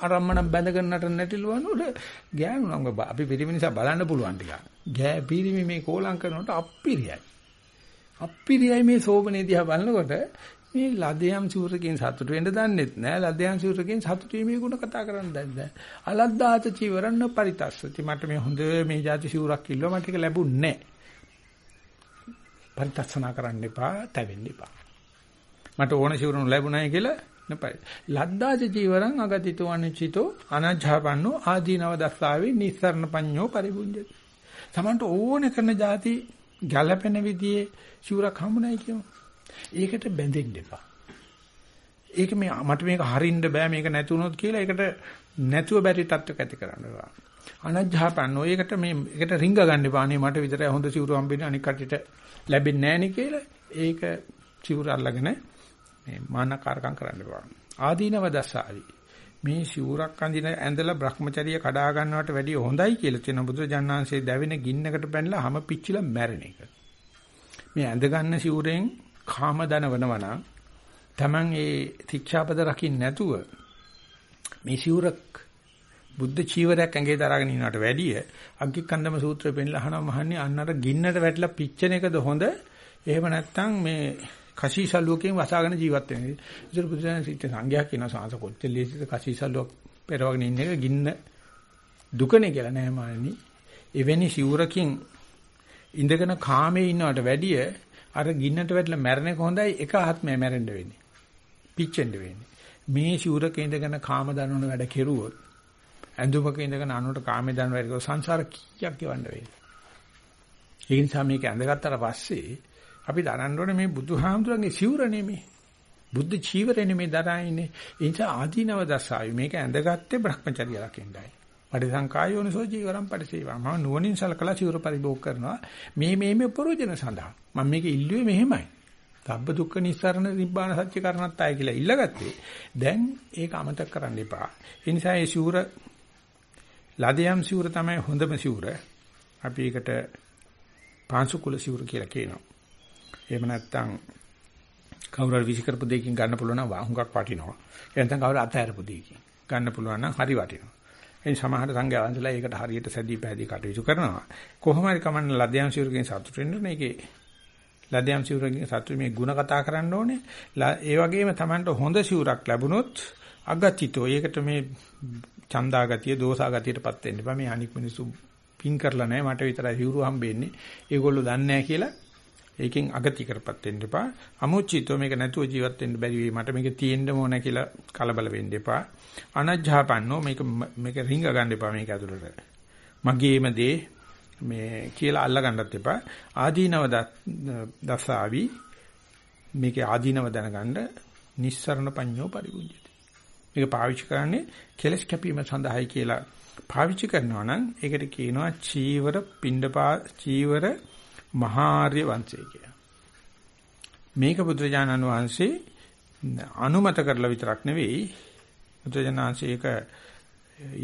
ආරම්මන බැඳගෙන නටන නැටිලුවන් උඩ ගෑනු නම් අපි පිරිමි නිසා බලන්න පුළුවන් ටික. ගෑ පිරිමි මේ කෝලම් කරනකොට අප්පිරියයි. අප්පිරියයි මේ සෝබනේ දිහා බලනකොට මේ ලදයන් සූරකෙන් සතුට වෙන්න දන්නෙත් නෑ. ලදයන් සූරකෙන් සතුට වීමේ ගුණ කතා කරන්න දන්නේ නෑ. අලද්දාත චීවරන්න පරිතස්සති. මට මේ හොඳ මේ જાති සිවුරක් ඉල්ලුවා. මට ඒක ලැබුන්නේ නෑ. පරිතස්සනා කරන්න එපා තැවෙන්න එපා. මට ඕන සිවුරුන් ලැබුණායි කියලා නපයි ලද්දාච චීවරං අගතිතෝ අනිචිතෝ අනජ්ජාපන්නෝ ආදීනව දස්සාවේ නිස්සරණ පඤ්ඤෝ පරිබුඤ්ජති තමන්ට ඕන කරන જાති ගැළපෙන විදිහේ සිවුරක් හම්බුනායි කියමු ඒකට බැඳෙන්න එපා. ඒක මේ මට මේක හරින්න බෑ මේක නැතුනොත් කියලා ඒකට නැතුව බැරි තත්ත්වයක් ඇති කරන්න බෑ. අනජ්ජාපන්න ඔයකට මේ ඒකට රිංග ගන්න එපා. අනේ මට විතරයි හොඳ සිවුරු හම්බෙන්නේ අනික් කටට ලැබෙන්නේ නැහැ කියලා ඒක සිවුර අල්ලගෙන මේ මානකාරකම් කරන්න එපා. ආදීනව දසාවි. මේ සිවුරක් අඳින ඇඳලා Brahmacharya කඩා ගන්නවට වැඩිය හොඳයි කියලා තියෙන බුදුරජාණන්සේ දැවෙන ගින්නකට පැනලා හැම පිච්චිලා මැරෙන එක. මේ ඇඳ ගන්න සිවුරෙන් කාම දනවනවා නම් Taman ඒ ශික්ෂාපද රකින්න නැතුව මේ සිවුරක් බුද්ධ චීවරයක් ඇඟේ දරාගෙන ඉන්නවට වැඩිය අග්ගිකන්දම සූත්‍රය පෙන්ලා අහනවා මහන්නේ අන්නර ගින්නට වැටලා පිච්චෙන එකද හොඳ එහෙම නැත්නම් මේ කසීසල්ලුවකින් වසාගෙන ජීවත් වෙන. ඉතින් බුදුසසුන සිට සංඝයා කියන සාංශ කොච්චර ලේසිද කසීසල්ලුවක් පෙරවගෙන ඉන්න එක ගින්න දුකනේ කියලා නෑ මානි. එවැනි සිවුරකින් ඉඳගෙන කාමේ ඉන්නවට වැඩිය අර ගින්නට වැටලා මැරෙන එක හොඳයි එක ආත්මය මැරෙන්න වෙන්නේ. පිච්චෙන්න වෙන්නේ. මේ ශූරක ඉඳගෙන කාම දනවන වැඩ කෙරුවොත් ඇඳුමක ඉඳගෙන අනුන්ට කාමේ දනවන වැඩ කෙරුවොත් සංසාර කීයක් ගෙවන්න වෙන්නේ. ඒ නිසා මේක ඇඳගත්තට පස්සේ අපි දරන්න ඕනේ මේ බුදුහාමුදුරන්ගේ සිවුර නෙමෙයි. බුද්ධ චීවරේ නෙමෙයි දරායිනේ. ඒ නිසා ආදීනව දසාවි මේක ඇඳගත්තේ Brahmacharya රකින්නයි. පරිසංකායෝනසෝ ජීවරම් පරිසේවා. මම නුවණින් සලකලා චිවර පරිභෝග කරනවා. මේ මේ මේ ප්‍රයෝජන සඳහා. මම මේක ඉල්ලුවේ මෙහෙමයි. සබ්බ දුක්ඛ නිස්සාරණ නිබ්බාන සත්‍ය කරණත්තයි කියලා ඉල්ලගත්තේ. දැන් ඒක අමතක කරන්න එපා. ඒ නිසා මේ සිවුර ලදයම් සිවුර තමයි හොඳම සිවුර. අපි ඒකට පාංශු කුල සිවුර කියලා කියනවා. එහෙම නැත්නම් කවුරු හරි විසිකරපු දෙයකින් ගන්න පුළුවන් නම් හුඟක් වටිනවා. ඒ නැත්නම් කවුරු අතහැරපු දෙයකින් ගන්න පුළුවන් නම් හරි වටිනවා. ඒ සමහර සංඝයා වහන්සේලා ඒකට හරියට සැදී පැහැදී කටයුතු කරනවා. කොහොම හරි කමන්න ලදයන් සිවුරකින් සතුට වෙන්න ඕනේ. ඒකේ ලදයන් සිවුරකින් සතුට මේ ಗುಣ කතා කරන්න ඕනේ. ඒ වගේම Tamanට හොඳ සිවුරක් ලැබුණොත් අගතිතෝ. ඒකට මේ චන්දාගතිය, දෝසාගතියටපත් වෙන්න බෑ. මේ අනික් මිනිස්සු පින් කරලා නැහැ. මට විතරයි සිවුරු හම්බෙන්නේ. ඒගොල්ලෝ දන්නේ නැහැ කියලා ඒකෙන් අගති කරපත් වෙන්න එපා. අමුචිතෝ මේක නැතුව ජීවත් වෙන්න බැරි වෙයි. මට මේක තියෙන්න ඕන කියලා කලබල වෙන්න එපා. අනජ්ජාපන්නෝ මේක මේක රිංග ගන්න එපා මේක ඇතුළට. මගේම දේ මේ කියලා අල්ල ගන්නත් එපා. ආදීනව දසාවි මේකේ ආදීනව දැනගන්න නිස්සරණ පඤ්ඤෝ පරිගුණ්‍යති. මේක පාවිච්චි කරන්නේ කෙලස් කැපීම සඳහායි කියලා පාවිච්චි කරනවා නම් ඒකට කියනවා චීවර පිණ්ඩපා චීවර මහාර්ය වංශය කියලා. මේක බුදුරජාණන් වහන්සේ අනුමත කරලා විතරක් නෙවෙයි බුදුරජාණන් ඒක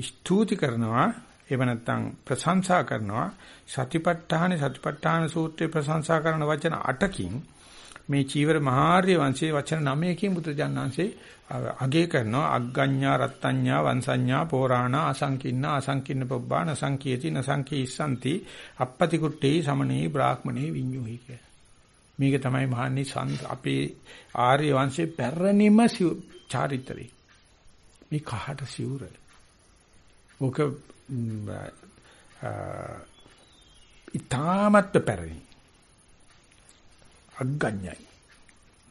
ස්තුති කරනවා එහෙම නැත්නම් ප්‍රශංසා කරනවා සතිපට්ඨාන සතිපට්ඨාන සූත්‍රයේ ප්‍රශංසා කරන වචන 8කින් මේ චීවර මහාර්ය වංශයේ වචන 9කින් බුදුජානනාංශේ අගය කරනවා අග්ගඤ්ඤා රත්ත්‍ඤ්ඤා වංශඤ්ඤා පෝරාණ අසංකින්න අසංකින්න පොබ්බාන සංකීති නසංකීස්සanti අපපති කුට්ටේ සමනේ බ්‍රාහ්මනේ විඤ්ඤුහි කිය. මේක තමයි මහන්නේ අපේ ආර්ය වංශයේ පැරණිම චාරිත්‍රය. මේ කහට සිවුර. ඔක ඊ타මත් පැරණි. අග්ගඤ්ඤයි.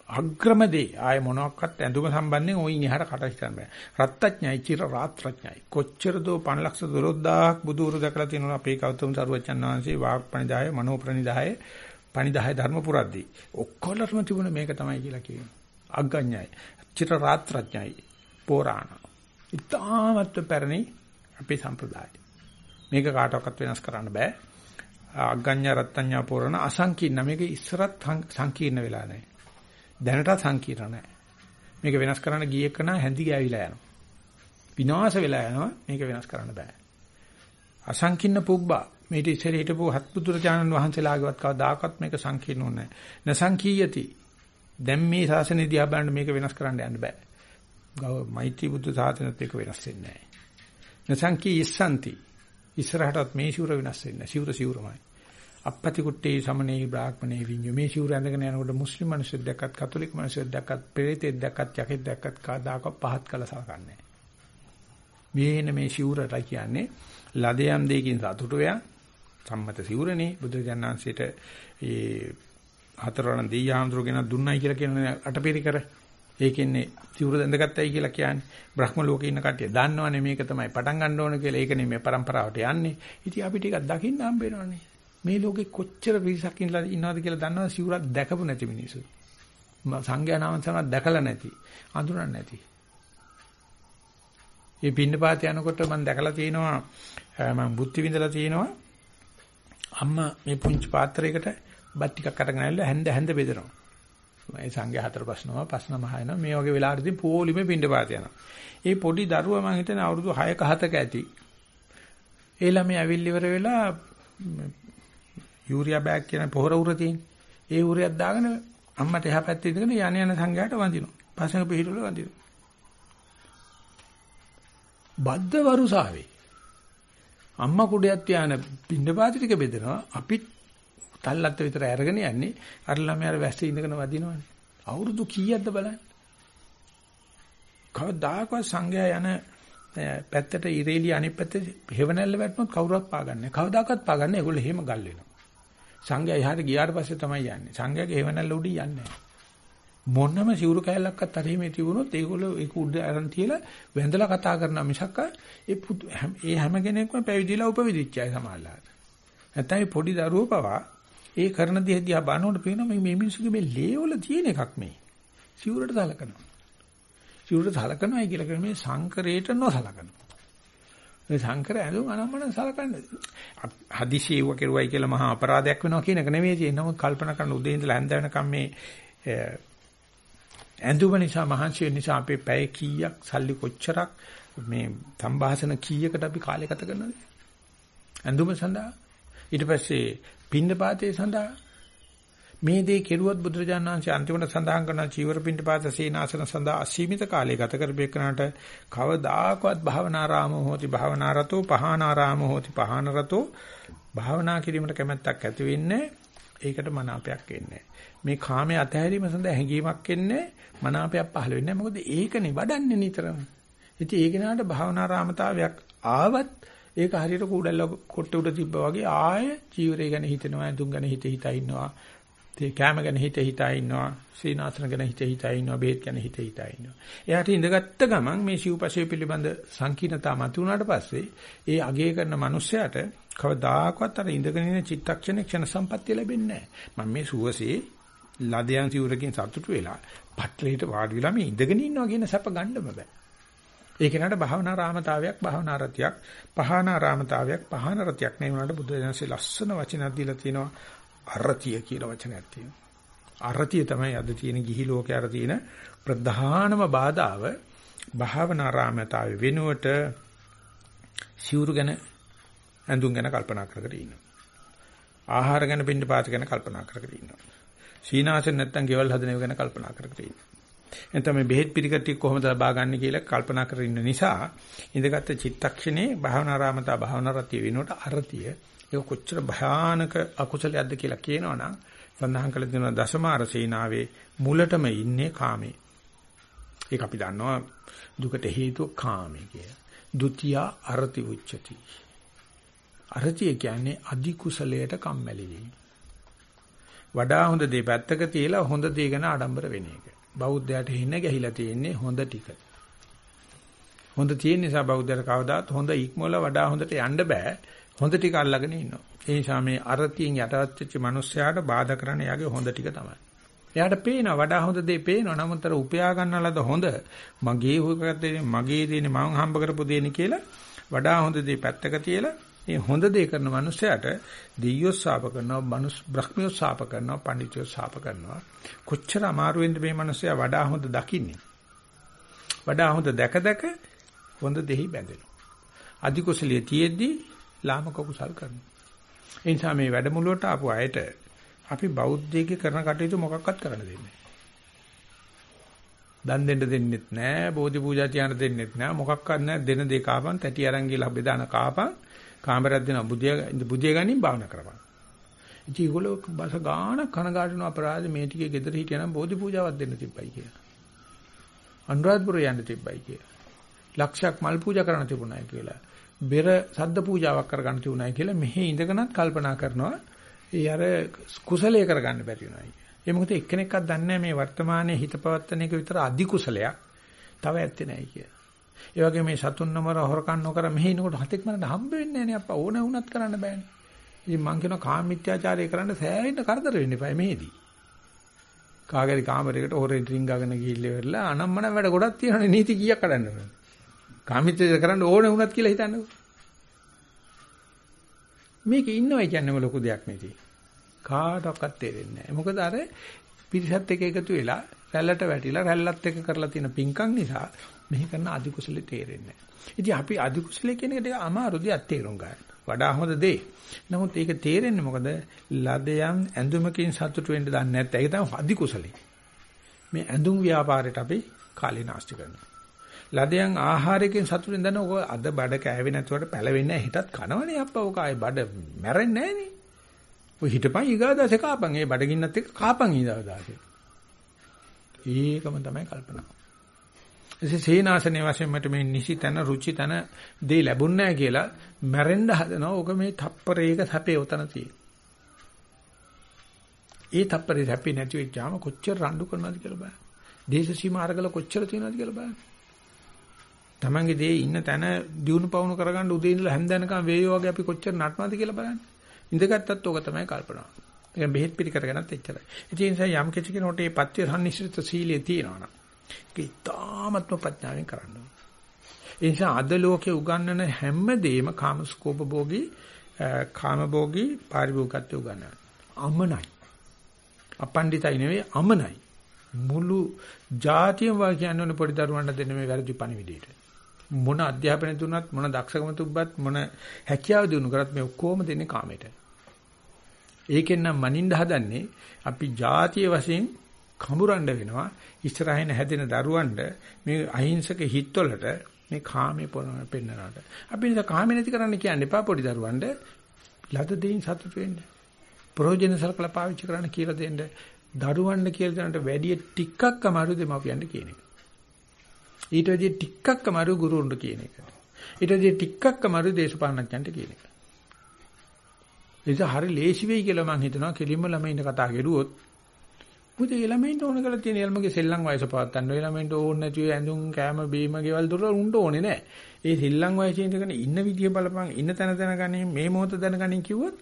අග්‍රමදේ ආය මොනක්වත් ඇඳුම සම්බන්ධයෙන් ඔයින් එහාට කට හිතන්න බෑ. රත්ත්‍ඥයි චිර රාත්‍රඥයි. කොච්චර දෝ 5 ලක්ෂ 12000ක් බුදුරු දැකලා තියෙනවා අපේ කෞතම සරුවචන් වහන්සේ වාග් ප්‍රනිදාය මනෝ ප්‍රනිදාය පනිදාය ධර්ම පුරද්දී. ඔක්කොලටම තිබුණ මේක තමයි කියලා කියනවා. අග්ගඤ්ඤයි චිර රාත්‍රඥයි පෝරාණ. ඉතාමත් පැරණි අපේ සම්ප්‍රදායයි. මේක කාටවත් වෙනස් කරන්න බෑ. අග්ගඤ්ඤ රත්ත්‍ඤ්ඤා පෝරණ අසංකීර්ණ මේක ඉස්සරත් සංකීර්ණ වෙලා නැහැ. දැනට සංකීර්ණ නැහැ. මේක වෙනස් කරන්න ගිය එක නා හැඳි ගෑවිලා යනවා. විනාශ වෙලා යනවා. මේක වෙනස් කරන්න බෑ. අසංකීර්ණ පුබ්බා මේට ඉස්සර හිටපු හත්පුදුර ඥානන් වහන්සේලාගේවත් කවදාකවත් මේක සංකීර්ණ නැහැ. නසංකීයති. දැන් මේ ශාසනය දිහා බලන්න මේක වෙනස් කරන්න යන්න බෑ. ගව මෛත්‍රී බුද්ධ ශාසනයත් ඒක වෙනස් වෙන්නේ නැහැ. නසංකී ඉස්සන්ති. ඉස්සරහටත් මේ ශූර වෙනස් වෙන්නේ නැහැ. ශූර ශූරමයි. අපපති කුට්ටේ සමනේ බ්‍රාහ්මණේ විඤ්ඤු මේ ශූර ඇඳගෙන යනකොට මුස්ලිම් මිනිස්සුත් දැක්කත් කතෝලික මිනිස්සුත් දැක්කත් පෙරේතෙක් දැක්කත් යකෙක් දැක්කත් කාදාක පහත් කළ සලකන්නේ මේන මේ ශූරට කියන්නේ ලදයන් දෙකින් සතුටු වෙන සම්මත ශූරනේ බුදුජානනාංශයට ඒ හතරවරන් දෙයියාඳුර ගෙන දුන්නයි කියලා කියන අටපිරිකර ඒකෙන්නේ සිවුර දැඳගත්තයි කියලා කියන්නේ බ්‍රහ්ම ලෝකේ ඉන්න කට්ටිය දන්නවනේ මේක තමයි පටන් ගන්න ඕන කියලා ඒකනේ මේ પરම්පරාවට යන්නේ ඉතින් අපි ටිකක් දකින්න හම්බ වෙනවනේ මේ ලෝකේ කොච්චර පිරිසක් ඉන්නවද කියලා දන්නවද සිවුරක් දැකපු නැති මිනිස්සු. සංඝයා නාම සමත් දැකලා නැති, අඳුරන්නේ නැති. මේ පින්නපාත යනකොට මම දැකලා තියෙනවා මම බුද්ධි විඳලා තියෙනවා අම්මා මේ පුංචි පාත්‍රයකට බත් ටිකක් අරගෙන ඇවිල්ලා හැන්ද හැන්ද බෙදනවා. මේ සංඝයා හතර ප්‍රශ්නවා ප්‍රශ්න මහයනවා මේ වගේ වෙලාවකදී පොලිමේ පින්නපාත යනවා. ඒ පොඩි දරුවා මම හිතන්නේ අවුරුදු 6ක 7ක ඇති. ඒ ළමයි ඇවිල්ලි ඉවර වෙලා යූරියා බෑග් කියන පොහොර උර තියෙන. ඒ උරයක් දාගෙන අම්මට එහා පැත්තේ ඉඳගෙන යන යන සංඝයාට වඳිනවා. පස්සෙන් පිටිවල වඳිනවා. බද්ද වරුසාවේ අම්මා කුඩයක් තියාන පින්නපාති ටික බෙදනවා. අපිත් තල්ලත් විතර අරගෙන යන්නේ අර ළමයාර වැස්සේ ඉඳගෙන වදිනවනේ. අවුරුදු කීයක්ද බලන්න. කවදාකවත් සංඝයා යන පැත්තට ඉරේලිය අනිත් පැත්තේ හේවණල්ල වැටුනොත් කවුරුවත් පාගන්නේ නැහැ. කවදාකවත් පාගන්නේ ඒගොල්ලෝ එහෙම ගල් වෙනවා. සංඝයා එහාට ගියාට පස්සේ තමයි යන්නේ. සංඝයාගේ හේවණල්ල උඩින් යන්නේ මොනම සිවුරු කැලලක්වත් අර එහෙම තිබුණොත් ඒගොල්ලෝ ඒක උඩ අරන් තියලා වැඳලා කතා කරනවා මිසක් ඒ ඒ හැම කෙනෙක්ම පැවිදිලා උපවිදිච්චයි සමාල්ලාට. නැත්නම් මේ පොඩි දරුවෝ පවා ඒ කරන දේ දිහා බලනකොට පේනවා මේ මේ මිනිස්සුගේ මේ ලේවල තියෙන එකක් මේ. සිවුරට සලකනවා. සිවුරට සලකනවායි කියලා කියන්නේ මේ සංකරේට නොසලකනවා. මේ සංකර ඇඳුම් අනම්මන සලකන්නේ. හදිසියෙව කෙරුවයි කියලා මහා අපරාධයක් වෙනවා කියන එක නෙමෙයි තියෙන්නේ. නමුත් කල්පනා කරන උදේ ඉඳලා හැන්ද වෙනකම් මේ ඇඳුම නිසා මහන්සි වෙන නිසා අපේ පැය කීයක් සල්ලි කොච්චරක් මේ සම්භාෂණ කීයකට අපි කාලය ගත කරනවද? ඇඳුම සඳහා ඊට පස්සේ පින්නපාතේ සඳහා. මේ දේ කෙරුවත් බුදුරජාණන් වහන්සේ අන්තිමට සඳහන් කරන චීවර පින්ඩපාත සීනාසන සඳහා අසීමිත කාලය ගත කරපේකනට කවදාකවත් භාවනාරාම හෝති භාවනාරතෝ පහානාරාම හෝති පහානරතෝ භාවනා කිරීමට කැමැත්තක් ඇති වෙන්නේ ඒකට මනාපයක් එන්නේ මේ කාමයේ අතහැරීම සඳහා හැඟීමක් එන්නේ මනාපයක් පහළ වෙන්නේ මොකද ඒකනේ වඩන්නේ නිතරම. ඉතින් ඒ කෙනාට භාවනාරාමතාවයක් ආවත් ඒක හරියට කුඩල්ල කොට්ට උඩ තිබ්බා වගේ ආය ජීවිතය ගැන හිතනවා දුන් ගැන හිත හිතා ඉන්නවා ඒ කැම ගැන හිත හිතා ඉන්නවා, සීනාසන ගැන හිත හිතා ඉන්නවා, බේත් ගැන හිත හිතා ඉන්නවා. එයාට ඉඳගත්ත ගමන් මේ සිව්පසය පිළිබඳ සංකීර්ණතා මතුවුණාට පස්සේ ඒ අගය කරන මිනිස්සයාට කවදාකවත් අර ඉඳගෙන ඉන්න චිත්තක්ෂණ ක්ෂණ සම්පත්තිය ලැබෙන්නේ නැහැ. මම මේ සුවසේ ලදයන් සිවුරකින් සතුටු වෙලා පට්ලෙහිට වාඩි වෙලා මේ ඉඳගෙන ඉන්නවා කියන සැප ගන්නම බෑ. ඒක නට භාවනා රාමතාවයක් භාවනා රතියක් පහනා රාමතාවයක් පහන රතියක් නේ වුණාට බුදු දහමසේ ලස්සන වචනක් දීලා තිනවා අරතිය කියලා වචනයක් තියෙනවා. අරතිය තමයි අද තියෙන ගිහි ලෝකේ අර තියෙන ප්‍රධානම බාධාව භාවනාරාමතාවේ වෙනුවට සිවුරු ගැන ඇඳුම් ගැන කල්පනා කර කර ඉන්නවා. ආහාර ගැන පින්න පාත ගැන කල්පනා කර කර ඉන්නවා. සීනාසෙන් නැත්තම් ගෙවල් හදන ඒවා ගැන කල්පනා කර කර ඉන්නවා. එතන මේ බෙහෙත් පිළිකටි කොහොමද ලබා ගන්න කියලා කල්පනා කර ඉන්න නිසා ඉඳගත් චිත්තක්ෂණේ භාවනාරාමතා භාවනාරතිය වෙනුවට අරතිය ඒක කොච්චර භයානක අකුසලයක්ද කියලා කියනවනම් සඳහන් කළ දෙනවා දසමාර සීනාවේ මුලටම ඉන්නේ කාමේ. ඒක අපි දන්නවා දුකට හේතුව කාමේ කිය. ဒ ුතිය අරති උච්චති. අරතිය කියන්නේ අධි කුසලයට කම්මැලි වීම. වඩා හොඳ දේ පැත්තක තියලා හොඳ දේ ගැන ආඩම්බර වෙන එක. බෞද්ධයාට හින ගැහිලා තියෙන්නේ හොඳ ටික. හොඳ තියෙන නිසා බෞද්ධයාට කවදාත් හොඳ ඉක්මවල වඩා හොඳට යන්න බෑ. හොඳ ටික අල්ලගෙන ඉන්නවා. ඒ නිසා මේ අරතියෙන් යටවත් වෙච්ච මිනිස්සයාට බාධා කරන්නේ යාගේ හොඳ ටික තමයි. එයාට පේනවා වඩා හොඳ දේ පේනවා. නමුත් අර උපයා ගන්නලද හොඳ මගේ හොකගත්තේ මගේ දේනේ මම හම්බ කරපු දේනේ කියලා වඩා හොඳ දේ පැත්තක තියලා මේ හොඳ දේ කරන මිනිස්සයාට දෙයියෝ ශාප කරනවා, මනුස් බ්‍රහ්මියෝ ශාප කරනවා, පඬිතුයෝ ශාප කරනවා. කොච්චර අමාරුවෙන්ද මේ මිනිස්සයා වඩා හොඳ දකින්නේ. වඩා හොඳ දැක දැක හොඳ දෙහි බැඳෙනවා. අධි කුසලිය තියෙද්දී ලාමක කුසල් කරනවා. ඒ නිසා මේ වැඩමුළුවට ආපු අයට අපි බෞද්ධයෙක් කරන කටයුතු මොකක්වත් කරන්න දෙන්නේ නැහැ. දන් දෙන්න දෙන්නෙත් නැහැ, බෝධි පූජා තියන්න දෙන්නෙත් නැහැ. මොකක්වත් නැහැ. දෙන දේ කාපන්, තැටි අරන් ගිහලා බෙදාන කාපන්. කාමරයක් දෙනවා බුදිය බුදිය ගනින් භාවනා කරපන්. ඉතින් ඒගොල්ලෝ බස ගාන කනගාටුන අපරාධ මේ ටිකේ ගෙදර හිටියනම් බෝධි පූජාවක් දෙන්න තිබ්බයි කියලා. අනුරාධපුර යන්න තිබ්බයි කියලා. ලක්ෂයක් මල් පූජා කරන්න තිබුණායි කියලා. බෙර සද්ද පූජාවක් කරගන්න තිබුණායි කියලා මෙහි ඉඳගෙනත් කල්පනා කරනවා. ඒ අර කුසලයේ කරගන්න බැරි වුණායි. ඒ මොකද එක්කෙනෙක්වත් දන්නේ මේ වර්තමානයේ හිත පවත්තන එක විතර අධි කුසලයක්. තව ඇත්තේ නැහැ කියලා. ඒ වගේ මේ සතුන් නමර හොරකම් නොකර මෙහි ඉනකොට හතෙක් මරන්න හම්බ වෙන්නේ නැහැ නේ අප්පා ඕන වුණත් කරන්න බෑනේ. ඉතින් මං කියන කාමීත්‍යාචාරය කරන්න සෑහෙන්න කරදර වෙන්න එපා මේදී. කාගරි කාමරයකට හොරෙන් රින්ගගෙන ගිහිල්ලා ඉවරලා අනම්මන වැඩ ගොඩක් තියෙනනේ නීති කීයක් කඩන්න ඕනේ. කාමීත්‍යාචාරය කරන්න ඕන වුණත් කියලා හිතන්නකෝ. මේකේ ඉන්නවයි කියන්නේම ලොකු දෙයක් නෙති. කාටවත් තේරෙන්නේ නැහැ. මොකද අර පිරිසත් එක්ක එකතු වෙලා රැල්ලට වැටිලා රැල්ලත් එක්ක කරලා තියෙන පිංකම් නිසා මෙහි කරන අධි කුසලෙ තේරෙන්නේ නැහැ. ඉතින් අපි අධි කුසලෙ කියන එක ටික අමාරු දෙයක් තේරුම් ගන්න. වඩා හොඳ දේ. නමුත් ඒක තේරෙන්නේ මොකද? ලදයන් ඇඳුමකින් සතුට වෙන්න දන්නේ නැත්නම් ඒක තමයි අධි කුසලෙ. මේ ඇඳුම් ව්‍යාපාරයට අපි කාලේ නාස්ති කරනවා. ලදයන් ආහාරයෙන් සතුට වෙන දන්න ඔක අද බඩ කෑවේ නැතුවට පැලවෙන්නේ නැහැ. හිතත් කනවනේ අප්පා ඔක ආයේ බඩ මැරෙන්නේ නැහනේ. ඔය හිටපන් ඊගාදාසේ කාපන්. ඒ බඩගින්නත් එක්ක කාපන් ඊගාදාසේ. ඒකම තමයි කල්පනා. එසේ සේනාසනේ වශයෙන් මට මේ නිසි තන රුචි තන දෙය ලැබුණ නැහැ කියලා මැරෙන්න හදනවා. ඕක මේ තප්පරයක සැපේ උතන තියෙන. ඒ තප්පරේ සැපේ නැති වෙච්චාම කොච්චර රණ්ඩු කරනවද කියලා බලන්න. දේශ සීමා අරගල කොච්චර තියෙනවද කියලා බලන්න. Tamange දේ ඉන්න තැන දියුණු පවුණු කරගන්න උදේ ඉඳලා හැන්දැනකම් වේයෝ වගේ අපි කොච්චර නටනවද කියලා බලන්න. ඉඳගත්තත් ඕක තමයි කල්පනාව. ඒක බෙහෙත් පිළිකරගෙනත් එච්චරයි. ඒ නිසා යම් කිසි කෙනෙකුට මේ පත්‍ය සම්නිශ්චිත සීලය තියෙනවා නම් ඒක ඉතාමත්ම ප්‍රඥාවෙන් කරන්න ඕනේ. ඒ නිසා අද ලෝකේ උගන්වන හැම දෙයක්ම කාමස්කෝප භෝගී කාමභෝගී පාරිභෝගිකත්වය උගන්වනවා. අමනයි. අපණ්ඩිතයි නෙවෙයි අමනයි. මුළු ජාතියම වා කියන්නේ පොඩි දරුවන්ට දෙන්න මේ වැරදි පණිවිඩයට. මොන අධ්‍යාපනය දුන්නත් මොන දක්ෂකම තුබ්බත් මොන හැකියාව දිනු කරත් මේ ඔක්කොම දෙන්නේ කාමයට. ඒකෙන් නම් මනින්න හදන්නේ අපි ජාතිය වශයෙන් කඹරන්න වෙනවා ඉස්සරහින් හැදෙන දරුවන්ට මේ අහිංසක හිත්වලට මේ කාමේ පෙන්නනට. අපි නිසා කාමේ නැති කරන්න කියන්න එපා පොඩි දරුවන්ට. ලද දෙයින් සතුට වෙන්න. ප්‍රයෝජන සලකලා පාවිච්චි කරන්න කියලා දෙන්න. දරුවන්ට කියලා දෙන්නට වැඩි ටිකක් අමාරු දෙමාපියන්ට කියන එක. ඊට වැඩි ටිකක් අමාරු ගුරුවරුන්ට කියන එක. ඊට වැඩි ටිකක් අමාරු දේශපාලනඥයන්ට කියන එක. ඒක හරි ලේසි වෙයි කියලා මම හිතනවා කෙලින්ම ළමයින්ට කතා කරුවොත් මොකද ඒ ළමයින්ට ඕන කරලා තියෙන ළමගේ සෙල්ලම් වයස පාත් ගන්න. ඒ ළමයින්ට ඕන නැති ඇඳුම්, කෑම, බීම, ගෙවල් දොරවල් උන්ට ඕනේ නැහැ. ඒ සෙල්ලම් වයසේ ඉඳගෙන ඉන්න විදිය බලපන්, ඉන්න තැන දැනගන්නේ, මේ මොහොත දැනගන්නේ කිව්වොත්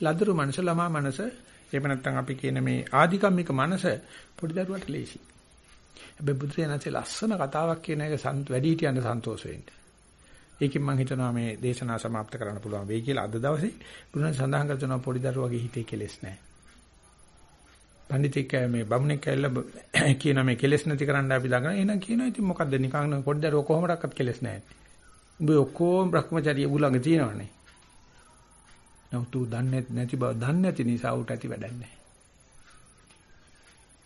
ලදරු මනස, ළමා මනස, එහෙම නැත්නම් අපි කියන මේ ආධිකම්මික මනස පොඩි දරුවට ලේසි. හැබැයි බුදුරජාණන්සේ ලස්සන කතාවක් කියන එක වැඩි හිටියන්ට සන්තෝෂ වෙන්න. ඒකෙන් මම හිතනවා මේ දේශනාව સમાප්ත කරන්න පුළුවන් වෙයි කියලා අද දවසේ බුදුන් සඳහන් කරනවා පොඩි දරුවගේ හිතේ කෙලෙස් නැහැ. පඬිතික මේ බමුණෙක් ඇවිල්ලා කියන මේ කෙලෙස් නැති කරන්න අපි දඟන එහෙනම් කියනවා ඉතින් මොකද්ද නිකන් පොඩි දරුවෝ කොහොමඩක්වත් කෙලෙස් නැහැ. උඹ ඔක්කොම Brahmacharya උලඟ තියෙනවනේ. නමුත් ඌ දන්නේ නැති බව දන්නේ නැති නිසා ඌට ඇති වැඩක් නැහැ.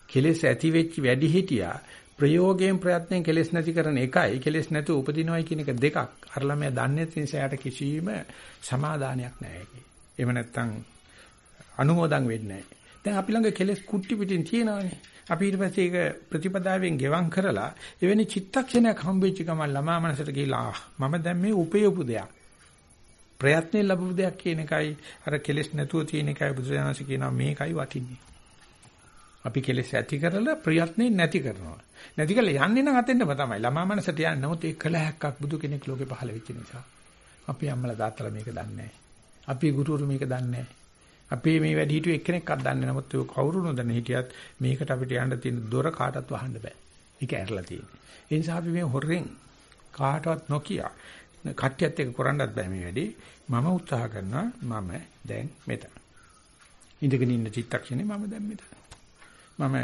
කෙලෙස් ඇති වෙච්ච වැඩි හිටියා ප්‍රයෝගයෙන් ප්‍රයත්නයෙන් කෙලෙස් නැති කරන එකයි කෙලෙස් නැතුව උපදිනවයි කියන එක දෙකක්. අර ළමයා දන්නේ නැති නිසා යාට කිසිම සමාදානයක් නැහැ ඒකේ. එහෙම නැත්තම් අනුමෝදන් වෙන්නේ නැහැ. දැන් අපි ළඟ කෙලෙස් කුට්ටි පිටින් තියෙනවානේ. අපි ඊට පස්සේ ඒක ප්‍රතිපදාවෙන් ගෙවම් කරලා එවැනි චිත්තක්ෂණයක් හම්බෙච්ච ගමන් ළමා මනසට ගිහිලා මම දැන් මේ උපයපු දෙයක්. ප්‍රයත්නේ ලැබපු දෙයක් කියන එකයි අර කෙලෙස් නැතුව තියෙන එකයි බුදුසසුන කියනවා මේකයි වටින්නේ. අපි කෙලෙස් ඇති කරලා ප්‍රයත්නේ නැති කරනවා. නැති කරලා යන්නේ නම් අතෙන්ම තමයි. ළමා මනසට යන්නේ. නමුත් ඒ කල හැක්කක් බුදු කෙනෙක් ලෝකේ පහළ වෙච්ච නිසා. අපි අම්මලා තාත්තලා මේක දන්නේ නැහැ. අපි ගුරුවරු මේක දන්නේ නැහැ. අපේ මේ වැඩි හිටියෝ එක්කෙනෙක්වත් දන්නේ නැමොත් ඔය කවුරු නොදන්න හිටියත් මේකට අපිට යන්න තියෙන දොර කාටවත් වහන්න බෑ. ඒක ඇරලා තියෙන්නේ. ඒ නිසා අපි මේ හොරෙන් කාටවත් නොකිය කට්ටියත් එක්ක කරන්නත් බෑ මේ වැඩේ. මම උත්සාහ කරනවා මම දැන් මෙතන. ඉඳගෙන ඉන්න චිත්තක්ෂණේ මම දැන් මෙතන. මම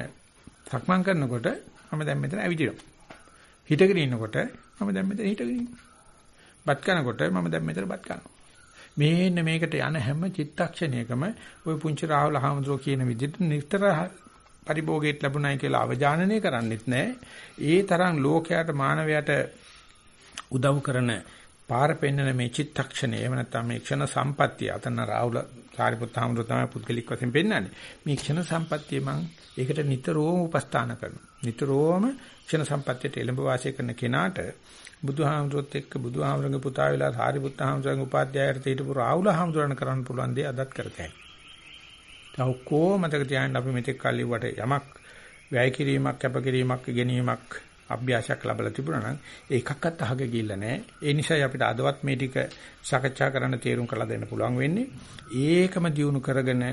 සක්මන් කරනකොට මම දැන් මෙතන ඇවිදිනවා. හිටගෙන ඉන්නකොට මම දැන් මෙතන හිටගෙන ඉන්නවා. බත් කනකොට මම දැන් මෙතන බත් කනවා. මේන්න මේකට යන හැම චිත්තක්ෂණයකම ওই පුංචි රාහුල හාමුදුරුවෝ කියන විදිහට නිතර පරිභෝගයට ලැබුණයි කියලා අවජානනය කරන්නෙත් නැහැ. ඒ තරම් ලෝකයට මානවයට උදව් කරන පාර පෙන්නන මේ චිත්තක්ෂණය එහෙම නැත්නම් මේ ක්ෂණ සම්පත්තිය අතන රාහුල සාරිපුත්ත හාමුදුරුවෝ තමයි පුද්ගලික වශයෙන් පෙන්වන්නේ. මේ ක්ෂණ සම්පත්තිය මම ඒකට නිතරම උපස්ථාන කරනවා. නිතරම ක්ෂණ සම්පත්තියට එළඹ වාසය කරන කෙනාට බුදුහාමුදුරුවොත් එක්ක බුදුහාමුදුරන්ගේ පුතා වෙලා සාරිපුත්ත හාමුදුරන්ගේ උපාධ්‍යායයට හිටපු රාහුල හාමුදුරන් කරන්න පුළුවන් දේ අදත් කරතයි. තව කොහොමදක තියාගෙන අපි මෙතෙක් කල් ඉවට යමක් වැය කිරීමක් කැප කිරීමක් ඉගෙනීමක් අභ්‍යාසයක් ලැබලා තිබුණා නම් ඒකක්වත් අහක ගිහිල්ලා නැහැ. ඒ නිසායි අපිට අදවත් මේ ටික සාකච්ඡා කරන්න තීරුම් කරලා දෙන්න පුළුවන් වෙන්නේ. ඒකම දිනු කරගෙන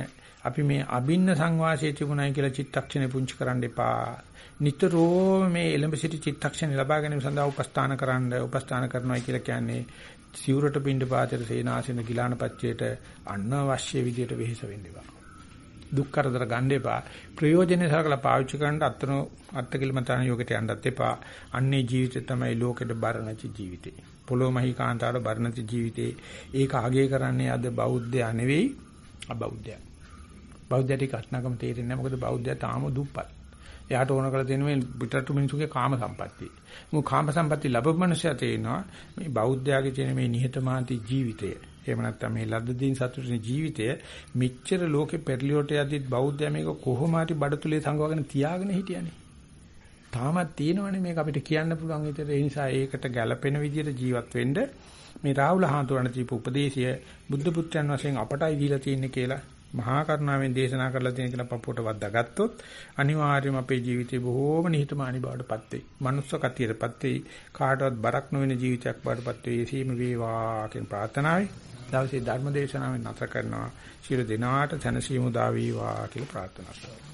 අපි මේ අබින්න සංවාසයේ තිබුණයි කියලා චිත්තක්ෂණේ පුංචි කරන්න එපා. නිතරම මේ එලඹ සිටි චිත්තක්ෂණ ලබා ගැනීම සඳහා උපස්ථාන කරන්න උපස්ථාන කරනවා කියලා කියන්නේ සිවුරට පින්ඩ පාතේට සේනාසන ගිලානපච්චයට අනවශ්‍ය විදියට වෙහෙස වෙන්න එපා. දුක් කරදර ගන්න එපා. ප්‍රයෝජනෙ සරකලා පාවිච්චි කරන්න අත්න අත්කිලමතාන යෝගයට යන්නත් එපා. අන්නේ ජීවිතය තමයි ලෝකෙට බරණච ජීවිතේ. පොළොමහි කාන්තාවට බරණච ජීවිතේ. ඒක අගය කරන්නේ අද බෞද්ධයා නෙවෙයි අබෞද්ධයා. බෞද්ධයට කටනකම තේරෙන්නේ නැහැ. මොකද බෞද්ධයා තාම දුප්පත්. එයාට ඕන කරලා තියෙන මේ පිටරට මිනිසුගේ කාම සම්පත්තිය. මොකද කාම සම්පත්තිය ලැබපු මනුස්සයා තේිනවා මේ බෞද්ධයාගේ තියෙන මේ නිහතමානී ජීවිතය. එහෙම නැත්නම් මේ ලද්දදීන් සතුටින් ජීවිතය මෙච්චර ලෝකෙ පෙරලියට යද්දිත් බෞද්ධයා මේක කොහොම හරි බඩතුලේ සංගවගෙන තියාගෙන හිටියනේ. තාමත් තියෙනවනේ මේක අපිට කියන්න පුළුවන් විතර ඒ නිසා ඒකට ගැළපෙන විදිහට ජීවත් වෙන්න මේ රාහුල හාමුදුරණ දීපු උපදේශය බුද්ධ පුත්‍රයන් වශයෙන් අපටයි දීලා තියෙන්නේ කියලා මහා කරුණාවෙන් දේශනා කරලා තියෙන කියලා පපුවට වද්දාගත්තොත් අනිවාර්යයෙන්ම අපේ ජීවිතේ බොහෝම නිහතමානී බවටපත් වෙයි. මනුස්ස කතියටපත් වෙයි. කාටවත් බරක් නොවන ජීවිතයක් බවටපත් වෙයි. සීම වේවා කියන ප්‍රාර්ථනාවයි දවසේ ධර්ම දේශනාවෙන් නැතර කරනවා. ශිර දිනාට සනසීමු දා වේවා කියලා ප්‍රාර්ථනා කරනවා.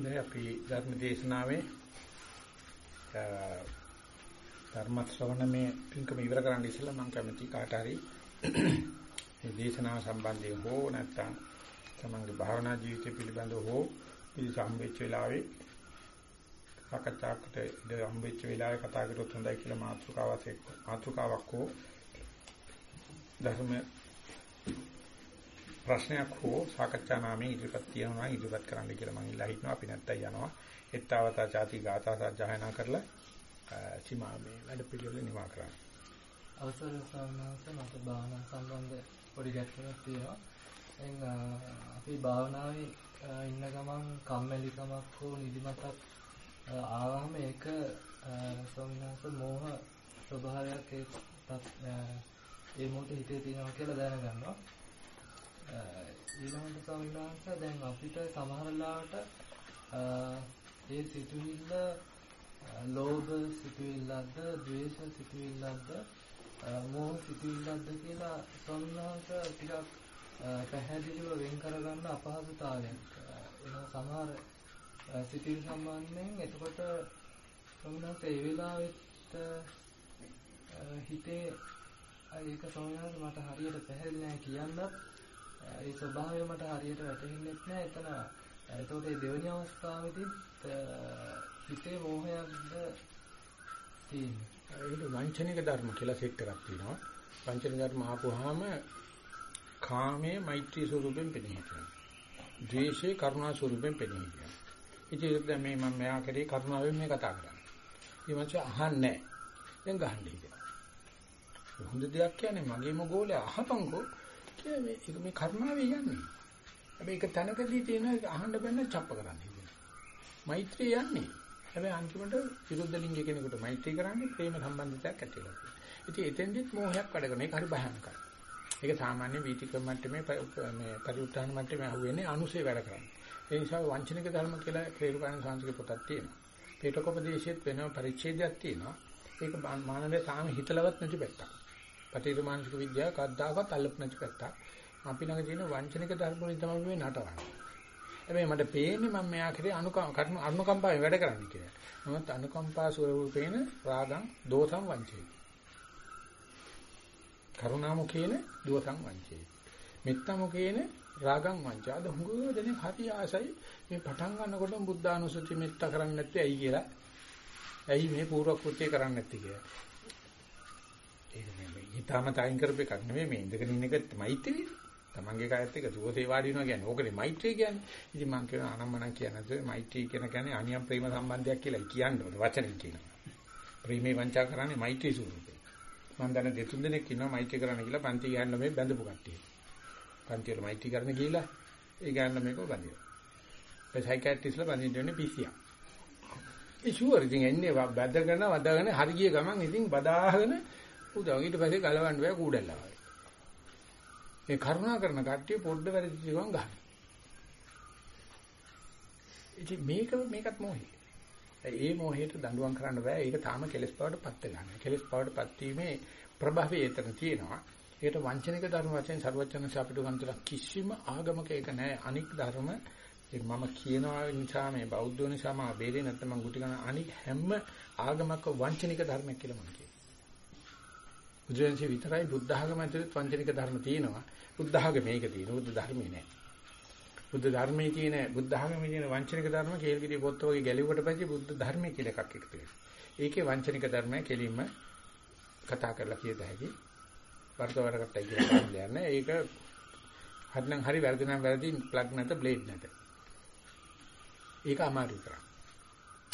දැන් අපි ධර්ම දේශනාවේ ධර්ම ශ්‍රවණමේ පින්කම ඉවර කරන්න ඉස්සෙල්ලා මම කැමති කාට හරි මේ දේශනාව සම්බන්ධයෙන් හෝ නැත්නම් තමන්ගේ භාවනා ජීවිතය පිළිබඳව හෝ පිළිසම්බෙච්ච වෙලාවේ සාකච්ඡාකට ඉඳ හම්බෙච්ච වෙලාවේ කතා කරොත් හොඳයි කියලා මාතෘකාවක් මාතෘකාවක් හෝ ධර්ම ප්‍රශ්නයක් හෝ සාකච්ඡා නාමයෙන් ඉදිරිපත් තියනවා ඉදිරිපත් කරන්න කියලා මම ඉල්ලා හිටනවා අපි නැත්තම් යනවා එත්තවතා ചാති ගාථා සජ්ජායනා කරලා සීමා මේ වැඩ පිළිවෙල නිමා කරන්න. අවසර සම්මාස මත භාවනා සම්බන්ධ පොඩි ගැටලුවක් තියෙනවා. දැන් අපි භාවනාවේ ඉන්න ගමන් කම්මැලිකමක් හෝ නිදිමතක් ආවම ඒක සම්මාස මෝහ ස්වභාවයක් ඒ මොහොතේ හිතේ තියෙනවා කියලා දැනගන්නවා. ඊළඟට සවිනාංශ දැන් අපිට සමහර ලාවට ඒ සිතුවිල්ල ලෝභ සිතුවිල්ලක්ද ද්වේෂ සිතුවිල්ලක්ද මෝහ සිතුවිල්ලක්ද කියලා සවිනාංශ ටිකක් පැහැදිලිව වෙන් කරගන්න අපහසුතාවයක් එන සමහර සිතුවිලි සම්බන්ධයෙන් එතකොට සවිනාංශ ඒ වෙලාවෙත් හිතේ ඒක සවිනාංශ මට හරියට පැහැදිලි නැහැ කියන්නත් ඒ ස්වභාවය මට හරියට වැටහෙන්නේ නැහැ. එතන එතකොට මේ දෙවෙනි අවස්ථාවේදීත් හිතේ මෝහයක්ද තියෙන්නේ. ඒක වංචනික ධර්ම කියලා සෙට් එකක් තියෙනවා. වංචනික ධර්ම ආපුවාම කාමයේ මෛත්‍රී ස්වරූපයෙන් පෙනී හිටිනවා. ද්වේෂේ කරුණා ස්වරූපයෙන් පෙනී හිටිනවා. ඉතින් දැන් මේ මම මෙයා කරේ කරුණාවෙන් මේ කතා කරන්නේ. මේ මං අහන්නේ නැහැ. දැන් ගහන්නේ කියලා. හොඳ දෙයක් කියන්නේ මගේම ගෝලයා අහපන්කෝ මේ ඒක මේ කරුණාවේ යන්නේ. හැබැයි ඒක තනකදී තියෙන අහන්න බැන්න චප්ප කරන්නේ. මෛත්‍රිය යන්නේ. හැබැයි අන්තිමට විරුද්ධ ලිංග කෙනෙකුට මෛත්‍රී කරන්නේ ප්‍රේම සම්බන්ධතාවක් ඇති වෙලා තියෙනවා. ඉතින් එතෙන්දිත් මෝහයක් වැඩ කරන එක හරි භයානකයි. ඒක සාමාන්‍ය වීතිකම මට්ටමේ මේ පරිඋත්ථාන මට්ටමේ අහුවෙන්නේ අනුසේ වැඩ කරන්නේ. ඒ නිසා වංචනික ධර්ම කියලා ක්‍රේරුකාණ සංස්කෘතික පොතක් තියෙනවා. පේටකොපදේශයේත් වෙනම පරිච්ඡේදයක් තියෙනවා. ඒක මානවයේ තාම හිතලවත් නැති පැත්තක්. පටිඝ මානසික විද්‍යාව කද්දාකත් අල්ලපු නැති පැත්තක්. අපි ළඟ තියෙන වංචනික ධර්ම වලින් තමයි මේ නටවන්නේ. හැබැයි මට පේන්නේ මම මෙයා කරේ අනුකම්ප අනුකම්පාවෙන් වැඩ කරන්නේ කියලා. නමුත් අනුකම්පා ස්වරූපේන රාගං දෝසං වංචේ. කරුණාමුඛේන දෝසං වංචේ. මෙත්තමුඛේන රාගං වංචාද හුඟ දෙනෙක් හරි ආසයි මේ පටන් ගන්නකොට බුද්ධානුස්සති මෙත්ත කරන්නේ නැත්තේ ඇයි කියලා. ඇයි මේ පූර්ව කෘත්‍ය කරන්නේ නැත්තේ කියලා. ඒක නෙමෙයි. ඊටම තයින් කරපු එකක් නෙමෙයි මේ ඉඳගෙන ඉන්න එක මෛත්‍රිය. තමන්ගේ කායත් එක්ක සුවසේ වාඩි වෙනවා කියන්නේ ඕකනේ මෛත්‍රිය කියන්නේ. ඉතින් මම කියන අනම්මනම් කියන්නේ මෛත්‍රිය කියන කියන්නේ අනියම් ප්‍රේම සම්බන්ධයක් කියලා කියන්නේ වචනෙන් කියනවා. ප්‍රේමේ වංචා කරන්නේ මෛත්‍රී ස්වරූපේ. මම දැන දෙතුන් දෙනෙක් ඉන්නවා මෛත්‍රී කරන්න කියලා පන්ති ගහන්න මේ බැඳපු කට්ටිය. පන්ති වල මෛත්‍රී කරන්න ගිහිලා ඒ ගන්න මේක බඳිනවා. ඒ සයිකියාට්‍රිස්ලා බඳින්න දෙන්නේ පිස්සියක්. ඒ ෂුවර් ඉතින් එන්නේ බැදගෙන වදගෙන හරි ගිය ගමන් ඉතින් බදාගෙන උදා ඊට පස්සේ ගලවන්න බෑ කූඩල්ලා වගේ. ඒ කරුණා කරන කට්ටිය පොඩ්ඩ වැරදිච්ච ගමන් ගන්න. ඉතින් මේක මේකත් මොහේ. ඒ මොහේට දඬුවම් කරන්න බෑ. ඒක තාම කෙලස් බවට පත් වෙලා නැහැ. කෙලස් බවට පත් වීමේ ප්‍රභාවය එතන තියෙනවා. ඒකට වංචනික ධර්ම වශයෙන් ਸਰවඥන්ස අපිට ගන්තර කිසිම ආගමක ඒක නැහැ. අනික් ධර්ම මම කියනවා නිසා මේ බෞද්ධ නිසා මම බේරේ නැත්නම් මම ගුටි ගන්න අනික් හැම ආගමක වංචනික ධර්මයක් කියලා මම කියනවා. බුදුරජාණන් විතරයි බුද්ධ ආගම ඇතුළේ වංචනික ධර්ම තියෙනවා. බුද්ධ ආගම මේක තියෙනවා. බුද්ධ ධර්මේ නැහැ. බුද්ධ ධර්මයේ තියෙන බුද්ධ ආගමේ තියෙන වංචනික ධර්ම කේල්ගිරි පොත් වගේ ගැලුවට පස්සේ බුද්ධ ධර්මයේ කියලා එකක් එකතු වෙනවා. ඒකේ වංචනික ධර්මය කෙලින්ම කතා කරලා කියත හැකි. වර්තවර කට්ටයි කියලා කියන්නේ. ඒක හරිනම් හරි වැරදි නම් වැරදි ප්ලග් නැත බ්ලේඩ් නැත. ඒක අමාරු කරා.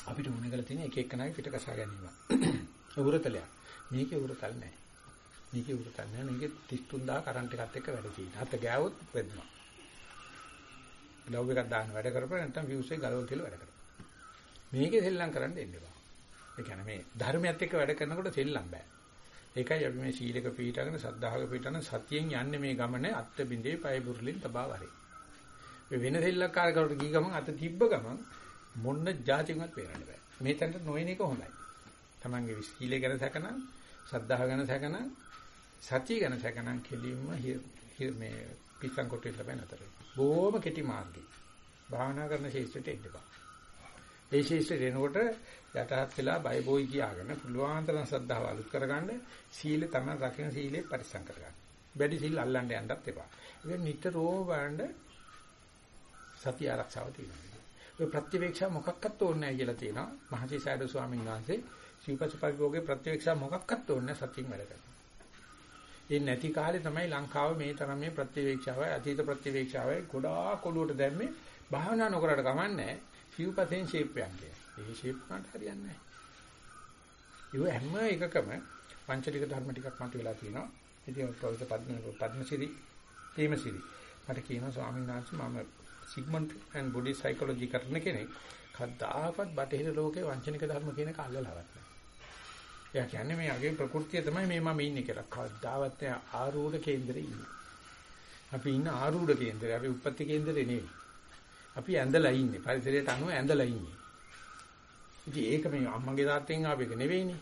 අපිට මොන කරලා තියෙන එක එකනාගේ පිට කසා ගැනීම. උරතලයක්. මේකේ උරතල් නැහැ. මේකේ උරතල් නැහැ. මේකේ 33000 කරන්ට් එකත් එක්ක වැඩ තියෙනවා. අත ගෑවොත් වෙනවා. ග්ලව් එකක් දාන්න වැඩ කරපුවා නැත්නම් ෆියුස් එක ගලවලා තියලා වැඩ කරනවා. මේකේ සෙල්ලම් කරන්න දෙන්න එපා. ඒ කියන්නේ මේ ධර්මයත් එක්ක වැඩ කරනකොට සෙල්ලම් බෑ. ඒකයි අපි මේ සීලක පිළිටගෙන සද්ධාහක පිළිටන සතියෙන් යන්නේ මේ ගමනේ අත්ත බින්දේ පය බුරුලින් තබා වරේ. මේ වෙන සෙල්ලක්කාරකට ගිය ගමන් අත තිබ්බ ගමන් මොන්න જાතියක්වත් පේරන්න බෑ. මේ තැනට නොයන එක හොඳයි. Tamange සීලය ගැන සැකනම්, සද්ධාහ ගැන සැකනම්, සතිය ගැන සැකනම් කෙලින්ම මේ පිටසන් කොටේ ලැබෙන අතර. බොහොම කෙටි මාර්ගය. භාවනා කරන ශේෂ්ත්‍රයට එන්න බෑ. ඒ ශේෂ්ත්‍රයට එනකොට යටහත් වෙලා බයිබෝයි කියාගෙන පුළුවන් තරම් ශ්‍රද්ධාව අලුත් කරගන්න සීල තමයි රකින්න සීලේ පරිසම් කරගන්න. බැඩි සීල් අල්ලන්න යන්නත් එපා. ඒක නිතරම බලන්න සතිය ආරක්ෂාව තියෙනවා. ඔය ප්‍රතිවේක්ෂා මොකක්වත් ඕනේ නැහැ කියලා තියෙනවා. මහසි සයඩ ස්වාමීන් වහන්සේ සිව්පසපරිභෝගේ ප්‍රතිවේක්ෂා මොකක්වත් ඕනේ නැහැ සතියින් වැඩ කරනවා. ඒ නැති කාලේ තමයි ලංකාව මේ තරම් මේ ප්‍රතිවේක්ෂාවයි අතීත ප්‍රතිවේක්ෂාවයි ගොඩාක් ඔලුවට දැම්මේ භාවනා නොකරට කමන්නේ සිව්පසෙන් ෂේප් එකක්. ඒ ෂේප් වලට හරියන්නේ නැහැ. ඒ හැම එකකම පංචලික ධර්ම ටිකක් මත වෙලා තියෙනවා. ඉතින් ප්‍රොෆෙසර් පද්ම පද්මසිරි තේමසිරි මට කියනවා ස්වාමීන් වහන්සේ මම සිග්මන්ඩ් ඇන්ඩ් බොඩි සයිකොලොජි කරන කෙනෙක්. කද්දාකවත් බටහිර ලෝකේ වංචනික ධර්ම කියන එක අල්ලලාවත් නැහැ. එයා කියන්නේ මේ අගේ ප්‍රകൃතිය තමයි මේ මම ඉන්නේ කියලා. කද්දාවත් ආරූඪ කේන්දරේ ඉන්නේ. අපි ඉන්න ආරූඪ කේන්දරේ. අපි උප්පත්ති කේන්දරේ නෙවෙයි. අපි ඇඳලා ඉන්නේ. පරිසරයට අනුව ඇඳලා ඉන්නේ. ඉතින් ඒක මේ අම්මගේ තාත්තෙන් ආපු එක නෙවෙයිනේ.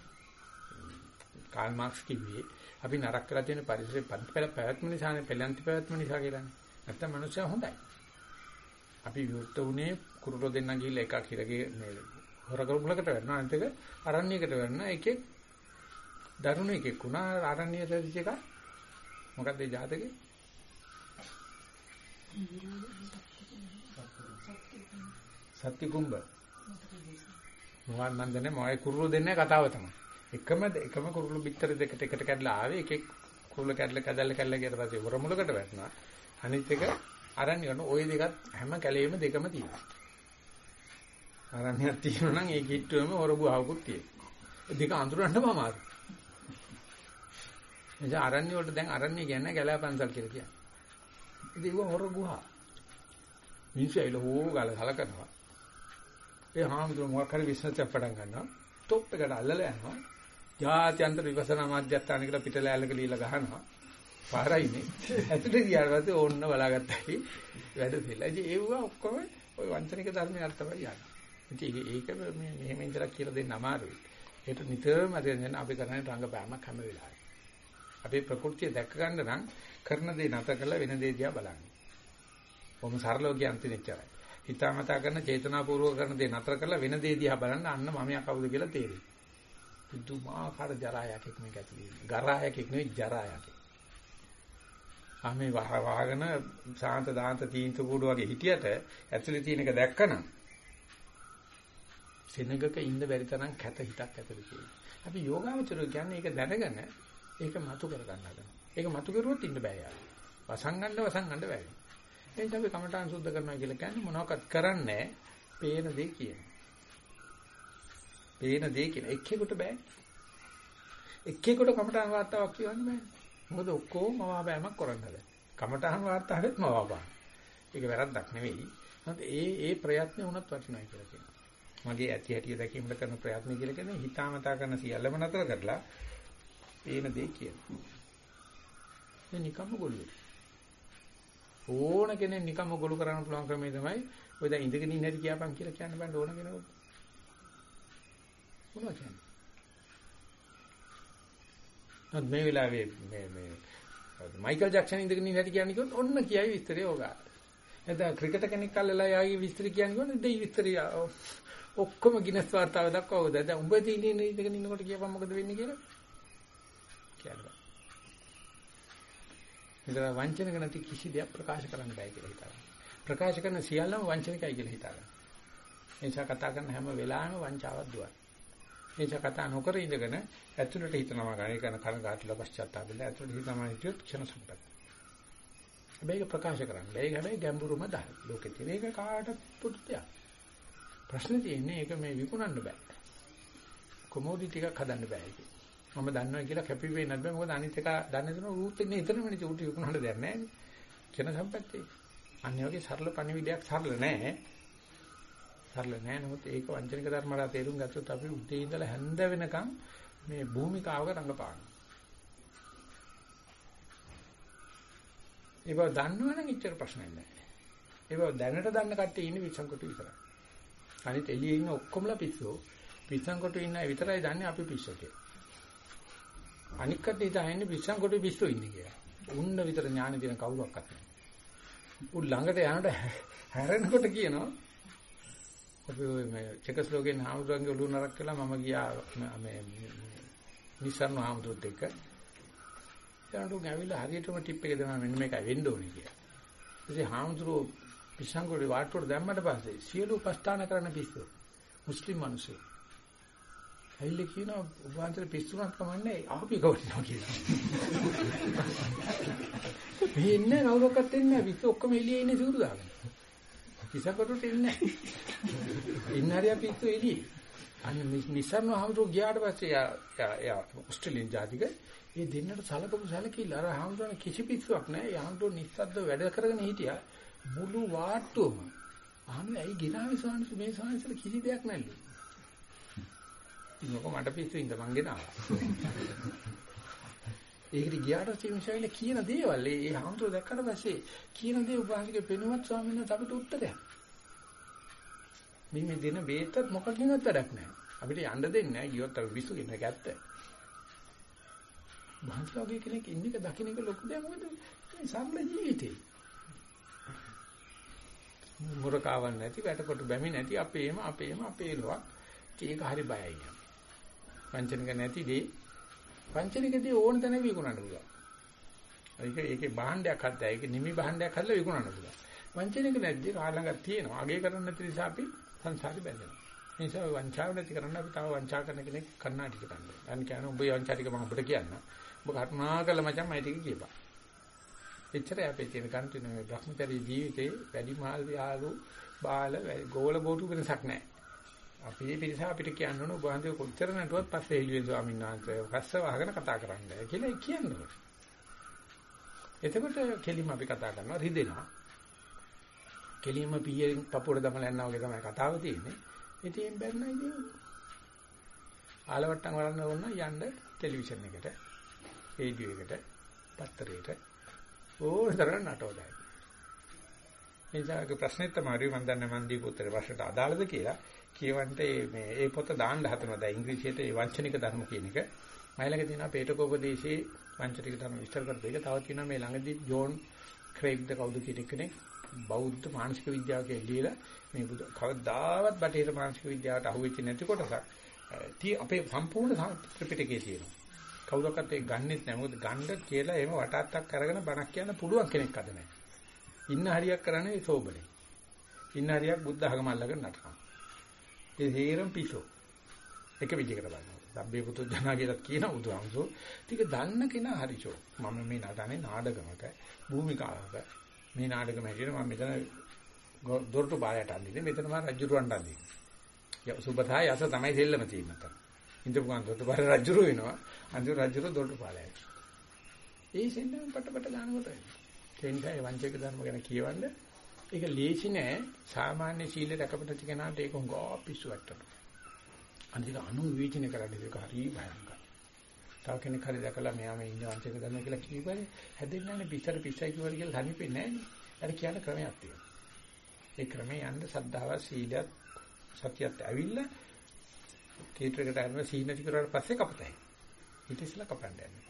කාල් මාක්ස් කිව්වේ අපි නරක කරලා තියෙන පරිසරේ පන්තිපල පැවැත්ම නිසානේ පෙළන්ති පැවැත්ම නිසා කියලානේ. නැත්තම් මිනිස්සයා හොඳයි. අපි විවෘත උනේ කුරුළු දෙන්න ගිහිල්ලා එකක් හිරගේ මේ හොරගමුලකට වෙනවා අනිත් එක අරණ්‍යයකට වෙනවා එකෙක් දරුණු එකෙක් වුණා අරණ්‍යයට දිච්ච එක මොකක්ද ඒ ජාතකේ? සත්‍ය කුඹ මොකක්ද මන් දන්නේ මොයි කුරුළු දෙන්නේ කතාව තමයි. එකම එකම කුරුළු පිටර දෙකට එකට කැඩලා ආවේ. එකෙක් කුරුළු කැඩලා කැදල්ලා කැඩලා ගියට පස්සේ හොරමුලකට වැටුණා. අනිත් එක අරන් යන ওই දෙකත් හැම කැලේම දෙකම තියෙනවා. අරන්යක් තියෙනවා නම් ඒ කිට්ටුවෙම හොරබු ආවකුත් තියෙනවා. දෙක අඳුරන්නම අමාරුයි. නිසා අරණ්‍ය වලට දැන් අරණ්‍ය කියන්නේ ගැලෑ පන්සල් කියලා කියන්නේ. ඉතින් ඒක හොර ගුහා. මිනිස්සු ඇවිල්ලා හෝ ගාලා හලකනවා. ඒ හාමුදුරුවෝ මොකක් හරි විශ්වාසයක් පටන් ගන්නවා. টොප් එකට අල්ලලා යනවා. ජාත්‍යන්තර විපස්සනා මාධ්‍යස්ථාන කියලා පිටලෑල්ලක දීලා ගහනවා. පාරයිනේ. ඇතුලේ ගියාට පස්සේ ඕන්න බලාගත්තයි වැඩ දෙලා. ඉතින් ඒව ඔක්කොම ওই වංචනික ධර්මයට තමයි යන්නේ. ඉතින් ඒක මේ මෙහෙම ඉඳලා කියලා දෙන්න අමාරුයි. ඒකට නිතරම අද දැන් අපි කරන්නේ රංගපෑමක් හැම වෙලාවෙම. අපේ ප්‍රകൃතිය දැක්ක ගන්න නම් කරන දේ නැත කරලා වෙන දේ දිහා බලන්න. කොහොම සරලව කියන්ති නෙච්චරයි. හිතාමතා කරන චේතනාපූර්වක කරන දේ නතර කරලා වෙන දේ දිහා බලන්න අන්න මම කවුද කියලා තේරෙයි. පුදුමාකාර ජරායකෙක් මේක ඇතුලේ. ගරායකෙක් නෙවෙයි ජරායකෙක්. ආමේ වහගෙන සාන්ත දාන්ත තීන්ත කූඩු වගේ හිටියට ඇතුලේ තියෙන එක දැක්කනම් සෙනගක ඉන්න බැරි තරම් කැත හිතක් ඇතුලේ තියෙනවා. අපි යෝගාවචරය කියන්නේ ඒක දැනගෙන ඒක මතු කර ගන්න හදනවා. ඒක මතු කරුවොත් ඉන්න බෑ යාර. වසංගන්න වසංගන්න බෑ. එනිසා අපි කමඨාන් සුද්ධ කරනවා කියලා කියන්නේ මොනවක්වත් කරන්නේ පේන දේ කියන. පේන දේ කියන එක්කෙකුට බෑ. එක්කෙකුට කමඨාන් වාර්තාවක් කියවන්න බෑ. මොකද ඔක්කොම මවාපෑමක් කරන්නද. කමඨාන් වාර්තාවෙත් මවාපෑම. ඒක වැරද්දක් නෙවෙයි. නැත්නම් ඒ ඒ ප්‍රයත්නේ උනත් වටිනවා කියලා කියනවා. මගේ ඇති හැටි දැකීමට කරන ප්‍රයත්න කියලා කියන්නේ හිතාමතා කරන සියල්ලම නතර කරලා පේන දේ කියනවා. මේ නිකම්ම ගොළුයි. ඕන කෙනෙක් නිකම්ම ගොළු කරන්න පුළුවන් ක්‍රමය තමයි ඔය දැන් ඉඳගෙන ඉන්න හැටි කියපන් කියලා කියන්න බෑ ඕන කෙනෙකුට. මොනවද කියන්නේ? නත් මේ වෙලාවේ මේ මේ මයිකල් ජැක්සන් ඉඳගෙන ඉන්න හැටි කියන්නේ කිව්වොත් ඔන්න කියයි විස්තරය ඕගා. එතන ක්‍රිකට් කෙනෙක් අල්ලලා යාගේ විස්තර කියන්නේ කොහොමද දෙයි විස්තරය ඔක්කොම ගිනස් වාර්තාව දක්වවද දැන් උඹ තියෙන ඉඳගෙන ඉන්නකොට කියපන් මොකද වෙන්නේ කියලා කියනවා. මෙතන වංචනක නැති කිසි දෙයක් ප්‍රකාශ කරන්න බෑ කියලා හිතනවා. ප්‍රකාශ කරන සියල්ලම වංචනිකයි කියලා හිතනවා. එනිසා කතා කරන හැම වෙලාවෙම වංචාවක් දුවන. එනිසා කතා නොකර ඉඳගෙන ඇතුළට හිතනවා ගන්නේ කරන කනගාටුල පශ්චාත්තාපෙල ඇතුළට හිතනවා හිටියොත් ක්ෂණ සම්පත. හැබැයි ප්‍රකාශ කරන්න. ඒක හැබැයි ගැඹුරුම දහයි. ලෝකෙ තියෙන එක කාට පුදුතියක්. ප්‍රශ්නේ තියෙන්නේ ඒක මේ විකුණන්න බෑ. කොමෝඩිටි එකක් හදන්න බෑ ඒක. මම දන්නවා කියලා කැපි වෙන්නේ නැත්නම් මොකද අනිත් එක දන්නේ නැතුන රූත් ඉන්නේ එතනම නේ උටි විකුණන්න දෙයක් නැහැ නේ. කියන සම්පත්තේ. අන්නේ වගේ සරල පණිවිඩයක් සරල නැහැ. සරල නැහැ නමුත් ඒක වංචනික ධර්මලා තේරුම් ගත්තොත් අපි උදේ ඉඳලා හැන්ද වෙනකන් මේ භූමිකාවක රඟපානවා. ඒක දන්නවනම් ඉච්චර ප්‍රශ්නයක් නැහැ. ඒක දැනට දන්න කට්ටිය ඉන්නේ විසංකොට විතරයි. අනිත් එළියේ ඉන්න ඔක්කොමලා පිස්සෝ. පිස්සන්කොට ඉන්න අය විතරයි දන්නේ අපි පිස්සෝ කියලා. අනික් කට්ටිය හිතන්නේ පිස්සන්කොට පිස්සෝ ඉන්නේ කියලා. උන්න විතර ඥාන දින කවුරක්වත් නැහැ. උන් ළඟට යනකොට හැරෙනකොට කියනවා අපි ඔය මේ චෙකස්ලෝකේ නාමතුන්ගේ ඔළුව නරක් කළා මම ගියා මේ නිසරණ ආමතුත් එක්ක ඊට ඇවිල්ලා හරියටම ටිප් එක දෙනවා මෙන්න මේකයි වෙන්න ඕනේ කියලා. ඉතින් හාමුදුරුවෝ පිස්සන්කොඩේ වාට්ටුවට දැම්මට පස්සේ සියලු උපස්ථාන කරන පිස්සු මුස්ලිම් මිනිස්සු. ඇවිල්ලා කියනවා උභාන්තර පිස්සුවක් කමන්නේ ආපි කවටිනවා කියලා. මේ ඉන්නේ කවුරක්වත් එන්නේ නැහැ. පිස්සු ඔක්කොම එළියේ ඉන්නේ සූරු දාගෙන. පිස්සකොටට එන්නේ නැහැ. ඉන්න හරිය පිස්සු එළියේ. අන්න නිසරණ හමුදු ගියාට පස්සේ යා යා ඕස්ට්‍රේලියානු ජාතික ඒ දෙන්නට සලකපු සැලකිල්ල අර හමුදුන කිසි පිස්සුවක් නැහැ. යාන්ටෝ නිස්සද්ද වැඩ කරගෙන හිටියා. මුළු වාට්ටුවම අහන්නේ ඇයි ගිනාවේ සාංශ මේ සාංශල කිසි දෙයක් නැල්ලු. ඉන්නකො මට පිස්සු ඉඳ මං ගෙනාවා. ඒකට ගියාට තියුම්සයිල කියන දේවල් ඒ හාමුදුරුවෝ දැක්කට පස්සේ කියන දේ උපාසිකේ පෙනුමත් ස්වාමීන් වහන්සේ අපිට උත්තරයක්. මේ මේ දෙන බේතත් මොකකින්වත් වැඩක් නැහැ. අපිට යන්න දෙන්නේ නැහැ ගියොත් අපි පිස්සු කියන එක ඇත්ත. මහන්සියගේ කෙනෙක් ඉන්න එක දකින්න එක ලොකු දෙයක් මොකද? මේ සරල ජීවිතේ. මුරකාවන් නැති වැටකොට බැමි නැති අපේම අපේම අපේ ලොවක් ඒක හරි බයයි වංචනික නැති දේ වංචනික දේ ඕන තැන විකුණන්න පුළුවන් ඒක ඒකේ භාණ්ඩයක් හදලා ඒක නිමි භාණ්ඩයක් හදලා විකුණන්න පුළුවන් වංචනික නැද්දී කාලඟක් තියෙනවා අගේ කරන්න නැති නිසා අපි සංසාරي බැඳෙනවා ඒ නිසා වංචාව නැති කරන්න අපි තව වංචා කරන කෙනෙක් කන්නාටි කරන්න. අන්න කියන උඹ වංචා ටික මම ඔබට කියන්න. ඔබ කරුණාකර මචං මම ටික කියපන්. එච්චරයි අපේ තියෙන කන්ටින මේ Brahmachari ජීවිතේ වැඩි මහල් යාළු බාල ගෝල ගෝතු වෙනසක් නැහැ. අපේ පිරිස අපිට කියන්න ඕන ඔබ හන්දේ කොච්චර නටුවත් පස්සේ එළියෙන් ස්වාමීන් වහන්සේ කස්ස වහගෙන කතා කරන්න කියලා කියනවා. එතකොට කෙලිම අපි කතා කරනවා රිදෙනවා. කෙලිම පීයෙන් පපුවට දමලා යනවා වගේ තමයි කතාව තියෙන්නේ. ඉතින් බැන්න ඉතින් ආලවට්ටම් වරන්න ඕන යන්න ටෙලිවිෂන් එකට, රේඩියෝ එකට, පත්තරේට ඕනතරම් නටවදයි. එනිසාගේ ප්‍රශ්නේ තමයි මම දන්නේ මන් දීපු උත්තර ප්‍රශ්නට අදාළද කියලා කියවන්ට මේ ඒ පොත දාන්න හදනවා. දැන් ඉංග්‍රීසියට ඒ වංචනික ධර්ම කියන එක. මයිලක තියෙනවා පේටකෝපදේශේ වංචනික ධර්ම විස්තර කරපු එක. තව තියෙනවා මේ ළඟදී ජෝන් ක්‍රේග්ද කවුද කියන කෙනෙක් බෞද්ධ මානසික විද්‍යාවක එළියලා මේ බුදු කවදාවත් බටහිර මානසික විද්‍යාවට අහුවෙච්ච නැති කොටසක් අපේ සම්පූර්ණ ත්‍රිපිටකයේ තියෙනවා. කවුරක්වත් ඒක ගන්නෙත් නැහැ. මොකද ගන්න කියලා එහෙම වටාත්තක් අරගෙන බණක් කියන්න පුළුවන් කෙනෙක් අද නැහැ. ඉන්න හරියක් කරන්නේ සෝබලේ. ඉන්න හරියක් බුද්ධ ආගම අල්ලගෙන නටනවා. ඒ හේරම් පිසෝ. එක විදිහකට බලනවා. සබ්බේ පුතු ජනා කියලා කියන උදාහරණසෝ ටික දන්න කෙනා හරිචෝ. මම මේ නටන්නේ නාඩගමක භූමිකාවක. මේ නාඩගම හැටියට මම මෙතන දොරටු බාලයට අල්ලින්නේ. මෙතන මම රජුරවන්ට අල්ලින්නේ. ය සුබතා යස තමයි දෙල්ලම තියෙන්නේ. ඉඳපු ගමන් දොරටු බාල රජුරු වෙනවා. අන්තිම රජුරු දොරටු බාලයයි. ඒ සෙන්නම් පටපට දානකොට ඒ නිසා ඒ වංචක ධර්ම ගැන කියවන්න ඒක ලේසි නෑ සාමාන්‍ය සීල රැකපට තිකනාට ඒක හොඟා පිස්සු වට්ටනවා. අනිත් අනු විචින කරන්නේ ඒක හරි භයංකරයි. තව කෙනෙක් හරි දැකලා මෙයා මේ ඉන්න වංචක ධර්ම කියලා කියපුවානේ හැදෙන්නේ නැහැ පිස්සර පිස්සයි කියලා කියලා තනිපෙන්නේ නැහැ නේ. අර කියන ක්‍රමයක් තියෙනවා. ඒ ක්‍රමේ යන්න සද්ධාව සීලයත් සතියත් ඇවිල්ලා කීටරකට අරන සීනති කරාට පස්සේ කපතයි. ඊට ඉස්සලා කපන්න යන්නේ.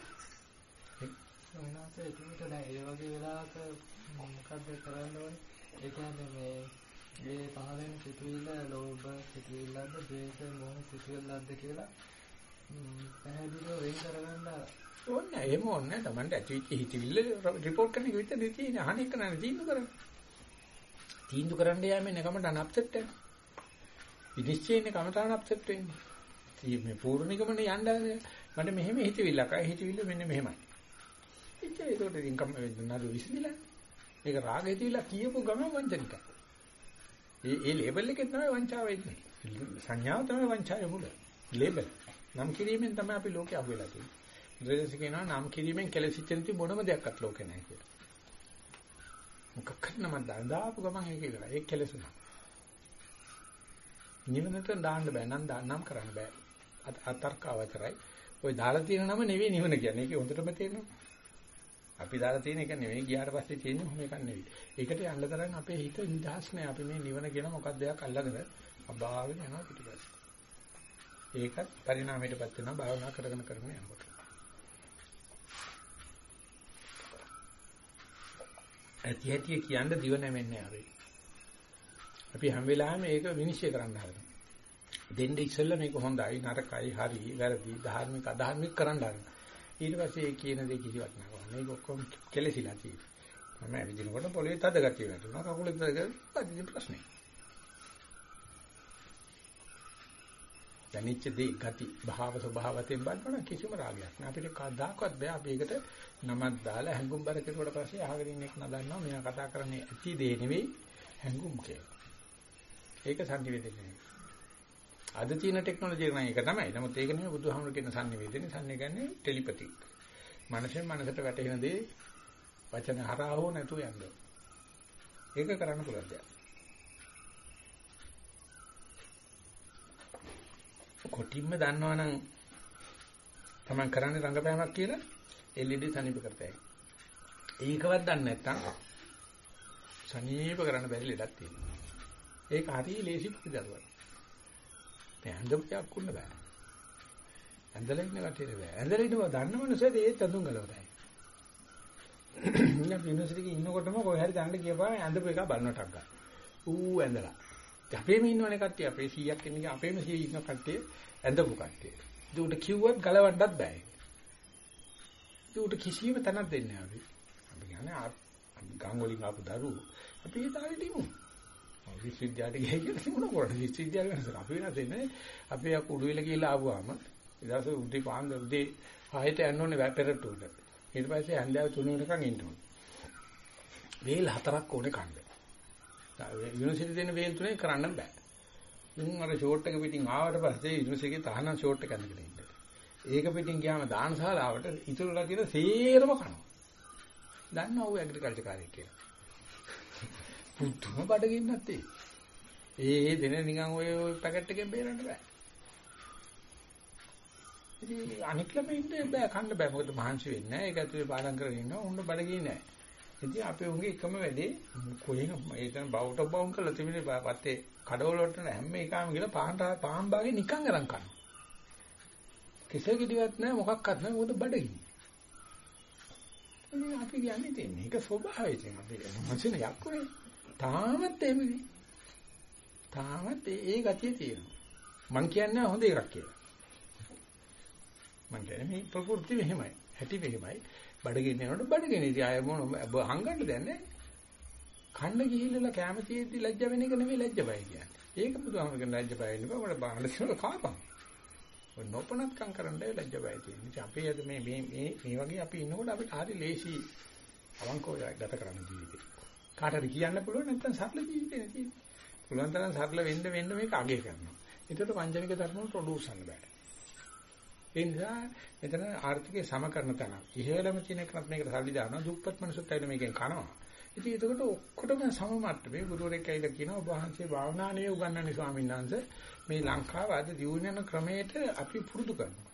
සෝනාස එතුමිට දැන් ඒ වගේ වෙලාවක මොකද්ද කරන්න ඕනේ? ඒ කියන්නේ මේ මේ පහළෙන් සිතුවිල්ල ලෝභ සිතුවිල්ලක්ද ද්වේෂ මොහ සිතුවිල්ලක්ද කියලා පැහැදිලිව වෙන් කරගන්න. ඕනේ. එහෙම ඕනේ තමන්ට ඇතිවෙච්ච හිතවිල්ල report කරන එක විතරයි තියෙන්නේ. අහන එක නෑ. තීන්දුව කරන්න. තීන්දුව කරන්න යෑමෙන් එකමට අනප්සෙට් වෙනවා විනිශ්චයනේ කමතාන අප්සෙට් වෙන්නේ. මේ පූර්ණිකමනේ යන්න මට මෙහෙම හිතවිල්ලක්. අය හිතවිල්ල මෙන්න මෙහෙමයි. ඉතින් ඒකට ඉන්කම් නඩු විසඳිලා. මේක රාග හිතවිල්ල කියපු ගමන් වංචනිකයි ඒ ඒ ලේබල් එකේ තමයි වංචාව එන්නේ සංඥාව තමයි වංචාවේ මුල ලේබල් නම් කිරීමෙන් තමයි අපි ලෝකේ අහුවෙලා තියෙන්නේ. බුදුරජාණන් කියනවා නම් කිරීමෙන් කෙලසිච්ච නැති මොනම දෙයක්වත් ලෝකේ නැහැ කියලා. මොකක්ද නම දාපු ගමන් ඒක ඉවරයි. ඒක කෙලසුණා. නිවනට දාන්න බෑ නම් දාන්නම් කරන්න බෑ. අතර්ක අවතරයි. ওই දාලා තියෙන නම නෙවෙයි නිවන කියන්නේ. ඒක හොඳටම තේරෙනවා. අපි දාලා තියෙන එක නෙවෙයි ගියාට පස්සේ තියෙන්නේ මොන එකක් නෙවෙයි. ඒකට යන්න තරම් අපේ හිත නිදහස් නෑ. අපි මේ නිවන කියන මොකක්ද දෙයක් අල්ලගෙන අභාවෙන් යනවා පිටිපස්සේ. ඒකත් පරිණාමයටපත් වෙනවා භාවනා කරගෙන කරගෙන යනකොට. ඇති ඇති කියන්න දිව නැමෙන්නේ ආවේ. අපි හැම වෙලාවෙම ඒක විනිශ්චය කරන්න හදනවා. දෙන්න ඉස්සෙල්ලා මේක හොඳයි නරකයි හරි වැරදි ධාර්මික අධාර්මික කරන්න හදනවා. ඊට පස්සේ ඒ කියන දේ කිසිවක් නෑ. මේක ඔක්කොම කෙලසිලා තියෙනවා. මම ඇවිදිනකොට පොළවේ තද ගතිය වැටුණා. කකුලේ තද ගතිය ප්‍රශ්නේ. දැනෙච්ච දේ ගති භාව ස්වභාවයෙන් බලනවා කිසිම රාගයක් නෑ. අපිට කවදාකවත් බෑ අපි ඒකට නමක් දාලා හැංගුම් බර කෙරුවට පස්සේ අහගෙන ඉන්න එක නදන්නවා. මෙයා කතා කරන්නේ ඇති දේ නෙවෙයි හැංගුම් කියලා. ඒක සංනිවේදනය. අද තියෙන ටෙක්නොලොජි එක නම් ඒක තමයි. නමුත් ඒක නෙවෙයි බුදුහාමුදුරු කියන සංනිවේදනය. සංනිගන්නේ ටෙලිපැතික්. මනසෙන් මනසට වැටෙන දේ වචන හරහා හෝ නැතුව යන්න ඒක කරන්න පුළුවන් දෙයක් කොටින්ම දන්නවනම් තමන් කරන්නේ රංගපෑමක් කියලා LED සනීප කරතයි. ඒකවත් දන්නේ නැත්නම් සනීප කරන්න බැරි ලෙඩක් තියෙනවා. ඒක හරිය ලේසි පිළිදරුවක්. මේ ඇඳපුවක් කුන්න බෑ. ඇඳලා ඉන්න කටියට බෑ. ඇඳලා ඉන්නවා දන්න මනුස්සයෙක් ඒත් අඳුන් ගලවතයි. ඉන්න යුනිවර්සිටි එකේ ඉන්නකොටම කොහේ හරි ගන්න කියපුවා ඇඳපු එක බලනටක් ගන්න. ඌ ඇඳලා. අපේම ඉන්නවනේ කට්ටිය අපේ 100ක් ඉන්නේ අපේම 100 ඉන්න කට්ටිය ඇඳපු කට්ටිය. ඒකට කිව්වත් ගලවන්නත් බෑ. ඒකට කිසිම තැනක් දෙන්නේ නැහැ අපි. අපි කියන්නේ ගම් වලින් ආපු දරුවෝ අපි ඒ තාලෙට ඉමු. විශ්වවිද්‍යාලයට ගිහින් කියලා මොන කරන්නේ විශ්වවිද්‍යාල වෙනස අපි වෙනස් වෙන්නේ අපි ආ කුඩු වෙල ගිහිල්ලා ආවම ඊදවස උදේ පාන්දර උදේ ආයෙත් යන්න ඕනේ පෙරට උඩ. ඊට පස්සේ හන්දෑව 3 වෙනකන් ඉන්න ඕනේ. වේල් හතරක් ඕනේ කන්න. යුනිවර්සිටි දෙන වේල් තුනේ කරන්න බෑ. ඉතින් අර ෂෝට් එක පිටින් ආවට පස්සේ යුනිවර්සිටි එකේ තහනම් ෂෝට් එක අඳගෙන ඉන්න. ඒක පිටින් ගියාම දානශාලාවට ඉතුරුලා තියෙන සේරම කනවා. දන්නවා ඌ ඇග්‍රිකල්චර් කාර්යය කියලා. පුදුම බඩගින්නත් ඒ. ඒ ඒ දෙන නිකන් ඔය ඔය පැකට් එකෙන් බේරන්න බෑ. ඉතින් අනික් ළමයින්ට බෑ කන්න බෑ මොකද මහන්සි වෙන්නේ නැහැ. ඒක ඇතුලේ පාඩම් කරගෙන ඉන්නවා. උන්න බඩගිනි නැහැ. ඉතින් අපේ උන්ගේ එකම වැඩේ කොහෙන් ඒතන බවුට බවුන් කරලා තිබුණේ පත්තේ කඩවල වලට හැම එකම ගිහලා පහන් පහන් භාගේ නිකන් අරන් කනවා. කෙසේ කිදිවත් නැහැ මොකක්වත් නැහැ මොකද බඩගිනි. ඉතින් අපි කියන්නේ තියෙන්නේ ඒක ස්වභාවය තියෙන අපි මනසින යක්කුනේ. තාමත් එහෙමනේ. තාමත් ඒ ගතිය තියෙනවා. මං කියන්නේ හොඳ එකක් කියලා. මං කියන්නේ මේ ප්‍රകൃති මෙහෙමයි. හැටි මෙහෙමයි. බඩගින්න යනකොට බඩගින්න ඉතින් ආය මොන හංගන්න දෙයක් නැහැ. කන්න ගිහිල්ලා කැම තියෙද්දි ලැජ්ජ වෙන එක නෙමෙයි ලැජ්ජ බය කියන්නේ. ඒක බුදුහාමරගෙන ලැජ්ජ බය වෙන්න බෑ. මට බාහන දේවල් කාපන්. ඔය නොපනත්කම් කරන්නයි ලැජ්ජ බය තියෙන්නේ. ඉතින් අපි අද මේ මේ මේ මේ වගේ අපි ඉන්නකොට අපිට හරි ලේසි අවංකව ගත කරන්න ජීවිතේ. කාටද කියන්න පුළුවන් නැත්නම් සරල ජීවිතේ නේ පුළුවන් තරම් සරල වෙන්න වෙන්න මේක අගය කරනවා. ඒකට පංචමික ධර්ම වලට ඔඩුසන්න බෑ. ඒ නිසා මෙතන ආර්ථිකය සම කරන තැන. ඉහළම තියෙන එකත් මේකට සල්ලි දානවා. දුප්පත් මිනිස්සුත් ඇවිල්ලා මේකෙන් කනවා. ඉතින් ඒකට ඔක්කොටම සම මට්ටමේ ගුරුවරයෙක් ඇවිල්ලා කියනවා ඔබ වහන්සේ භාවනා නෙවෙයි උගන්වන්නේ ස්වාමීන් වහන්සේ. මේ ලංකාව අද දියුණු වෙන ක්‍රමයට අපි පුරුදු කරනවා.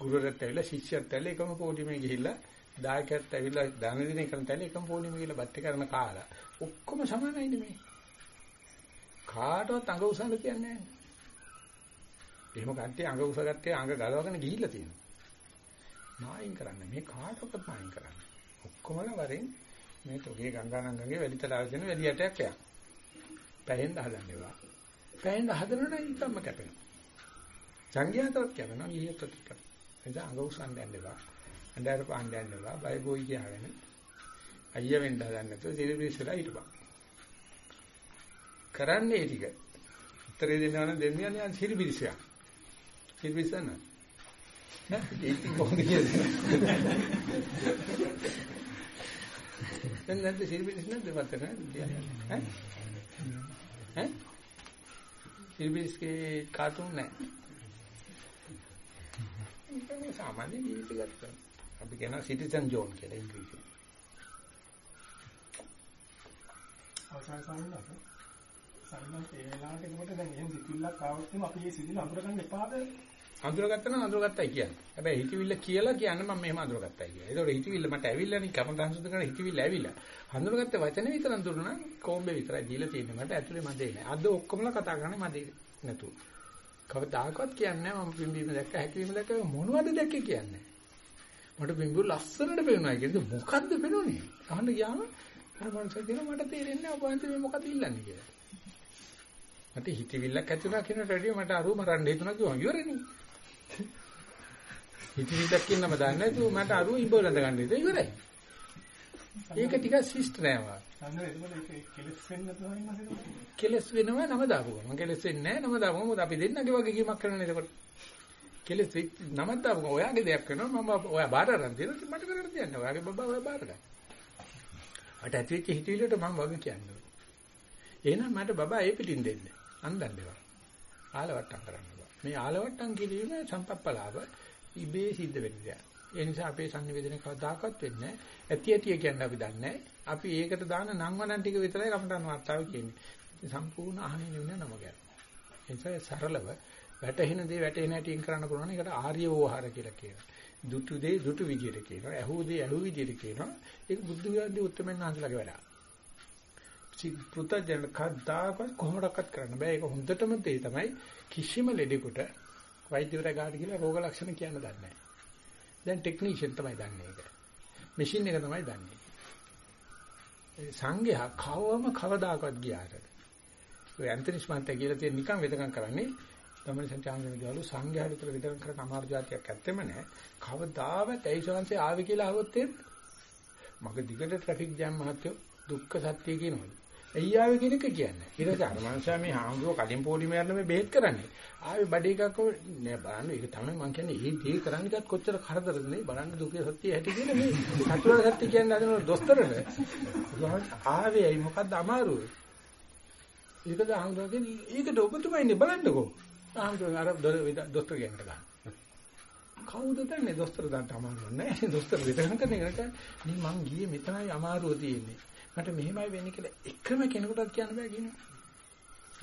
ගුරුවරයෙක් ඇවිල්ලා ශිෂ්‍යයෙක් ඇවිල්ලා එකම පොඩිමේ ගිහිල්ලා දායකයෙක් ඇවිල්ලා දාන දින කරන තැන එකම පොඩිමේ ගිහිල්ලා බත් කරන කාලා ඔක්කොම සමානයිනේ මේ. කාටවත් අඟ උසන්න කියන්නේ නැහැ. එහෙම කට්ටිය අඟ උසගත්තේ අඟ ගලවගෙන ගිහිල්ලා තියෙනවා. මායින් කරන්නේ මේ කාටවත් මායින් කරන්නේ. ඔක්කොමලා වරෙන් මේ තොගේ ගංගානංගගේ වැලි තලාවේ තියෙන වැලි යටයක් යක්. පැහෙන්න හදන්නේවා. පැහෙන්න හදනකොට ඊකම්ම කැපෙනවා. සංඝයාතවත් කියනවා ඊයත් කැපෙනවා. එතන අඟ උසන්න යන්නේවා. අnder පාන්න යන්නේවා. බයි බොයි කියලාගෙන අයියා වෙන්න හදන්නේ නැතුව සිරිබිස්සලා හිටපන්. කරන්නේ ඒ ටික. උත්තරේ දෙනවා නම් දෙන්නේ යන්නේ සිරිබිස්සයක්. සිරිබිස්සන. නෑ ඒක කොහොමද කියන්නේ? දැන් නැද්ද සිරිබිස් නැද්ද වත්තර ඈ? ඈ? සිරිබිස්ගේ කාටුන් නැහැ ඒක සාමාන්‍ය ජීවිත ගත කරන. අපි කියනවා සිටිසන් ජෝන් කියලා ඉංග්‍රීසියෙන්. අවසන් සම්මත සම්මත ඒ වෙලාවට එනකොට දැන් එහෙම සිතිල්ලක් ආවොත් එහෙනම් අපි මේ සිතිල්ල අඳුරගන්න එපාද අඳුරගත්තා නම් අඳුරගත්තයි කියන්නේ. හැබැයි හිතවිල්ල කියලා කියන්නේ මම මෙහෙම අඳුරගත්තයි කියලා. ඒතකොට හිතවිල්ල මට ඇවිල්ලානේ කමටහන් සුද්ධ කරන හිතවිල්ල ඇවිල්ලා. අඳුරගත්ත වචනේ විතර අඳුරන කොම්බේ විතරයි දීලා තියෙන්නේ. මට ඇතුලේ මදේ නෑ. අද ඔක්කොමලා කතා කරන්නේ මදේ නැතුව. කවදාකවත් කියන්නේ මම පිම්බීම දැක්ක හැකිලිම දැක්ක මොනවද දැක්කේ කියන්නේ. මට පිම්බු ලස්සනට පේනවා කියන්නේ මොකද්ද පේනෝනේ. අහන්න ගියාම අර මනුස්සය කියනවා මට තේරෙන්නේ නැහැ ඔබ අන්තිමේ මොකද ඉල්ලන්නේ කියලා. මට හිතවිල්ලක් ඇති වුණා කියන රෙඩිය මට අරුව මරන්න හිතුණා කිව්වා ඉවරනේ. හිතවිල්ලක් ඉන්නම දන්නේ නැතුව මට අරුව ඉඹලඳ ගන්න ඉතින් ඉවරයි. ඒක ටිකක් ශිෂ්ට නෑවා. කෙලස් වෙනවා නම දාපුවා. මම කෙලස් වෙන්නේ නැහැ නම දාපුවා. මොකද අපි දෙන්නගේ වගේ කීමක් කරන්නේ එතකොට. කෙලස් නම දාපුවා. ඔයාගේ දෙයක් කරනවා මම ඔයා බාර අරන් දෙනවා මට කරන්න දෙයක් නෑ. ඔයාගේ බබා ඔයා බාර ගන්න. අට ඇතිවෙච්ච හිතවිල්ලට මම වගේ කියන්නේ. එහෙනම් මට බබා ඒ පිටින් දෙන්න. අන්දන්න ඒවා. ආලවට්ටම් කරන්න බෑ. මේ ආලවට්ටම් කිරීම සම්පප්පලාව ඉබේ සිද්ධ වෙන දෙයක්. ඒ නිසා අපේ sannivedana කවදාකවත් වෙන්නේ නැහැ. ඇති ඇති කියන්නේ අපි දන්නේ අපි ඒකට දාන නම් වණන් ටික විතරයි කමටහන් වාර්තාව කියන්නේ. සම්පූර්ණ අහන්නේ නෙවෙයි නම ගැන. ඒ නිසා සරලව වැටහෙන දේ වැටෙන හැටියෙන් කරන්න පුළුවන්. ඒකට ආර්ය වෝහාර කියලා කියනවා. දුටු දේ දුටු විදියට කියනවා. ඇහු දේ ඇහු විදියට කියනවා. ඒක බුද්ධ විද්‍යාවේ උත්තරමෙන් අහන්නලගේ වැඩක්. පෘතජන කද්දාකවත් කොහොමඩක්වත් කරන්න බෑ. ඒක හොඳටම තේ තමයි කිසිම ලෙඩෙකුට වෛද්‍යවරයා ගාඩ කියලා රෝග ලක්ෂණ කියන්න දන්නේ නැහැ. දැන් ටෙක්නීෂියන් තමයි දන්නේ ඒක. මැෂින් එක තමයි දන්නේ. ඒ සංඝයා කවම කවදාකවත් ගියාට. ඔය ඇන්තනිස් මහන්තයා කියලා තියෙන නිකන් වෙදකම් කරන්නේ තමයි සංචාංගනේ දවලු සංඝයා විතර වෙදකම් කරන අමාරු જાතියක් ඇත්තෙම නැහැ. කවදාවත් ඇයි ශාන්සේ ආවේ කියලා අහුවොත් මග දිගට ට්‍රැෆික් ජෑම් මහත්තයෝ දුක්ඛ සත්‍ය කියනවලු. ඇයි ආවේ කියන එක කියන්නේ. ඊට පස්සේ අර මනුස්සයා මේ හාමුදුරුවෝ කලින් පොඩි මෙයන්න මේ බෙහෙත් කරන්නේ. ආවේ බඩ එකක් නෑ බලන්න ඒක තමයි මම කියන්නේ මේ දේ කරන්නේවත් කොච්චර කරදරද නේ බලන්න දුකේ සත්‍ය ඇති කියන මේ චතුරාර්ය සත්‍ය කියන්නේ අදන දොස්තරට. ආවේ ඇයි මොකද්ද අමාරුව? ඒකද හාමුදුරුවෝ ඒකට ඔබතුමයිනේ බලන්නකෝ. හාමුදුරුවෝ අර දොස්තර කියන්නට ගන්න. කවුද දන්නේ දොස්තර දාන්න අමාරුව නෑ දොස්තර විතරක් කරන එකට නේ මං ගියේ මෙතනයි අමාරුව තියෙන්නේ. මට මෙහෙමයි වෙන්නේ කියලා එකම කෙනෙකුටත් කියන්න බෑ කියනවා.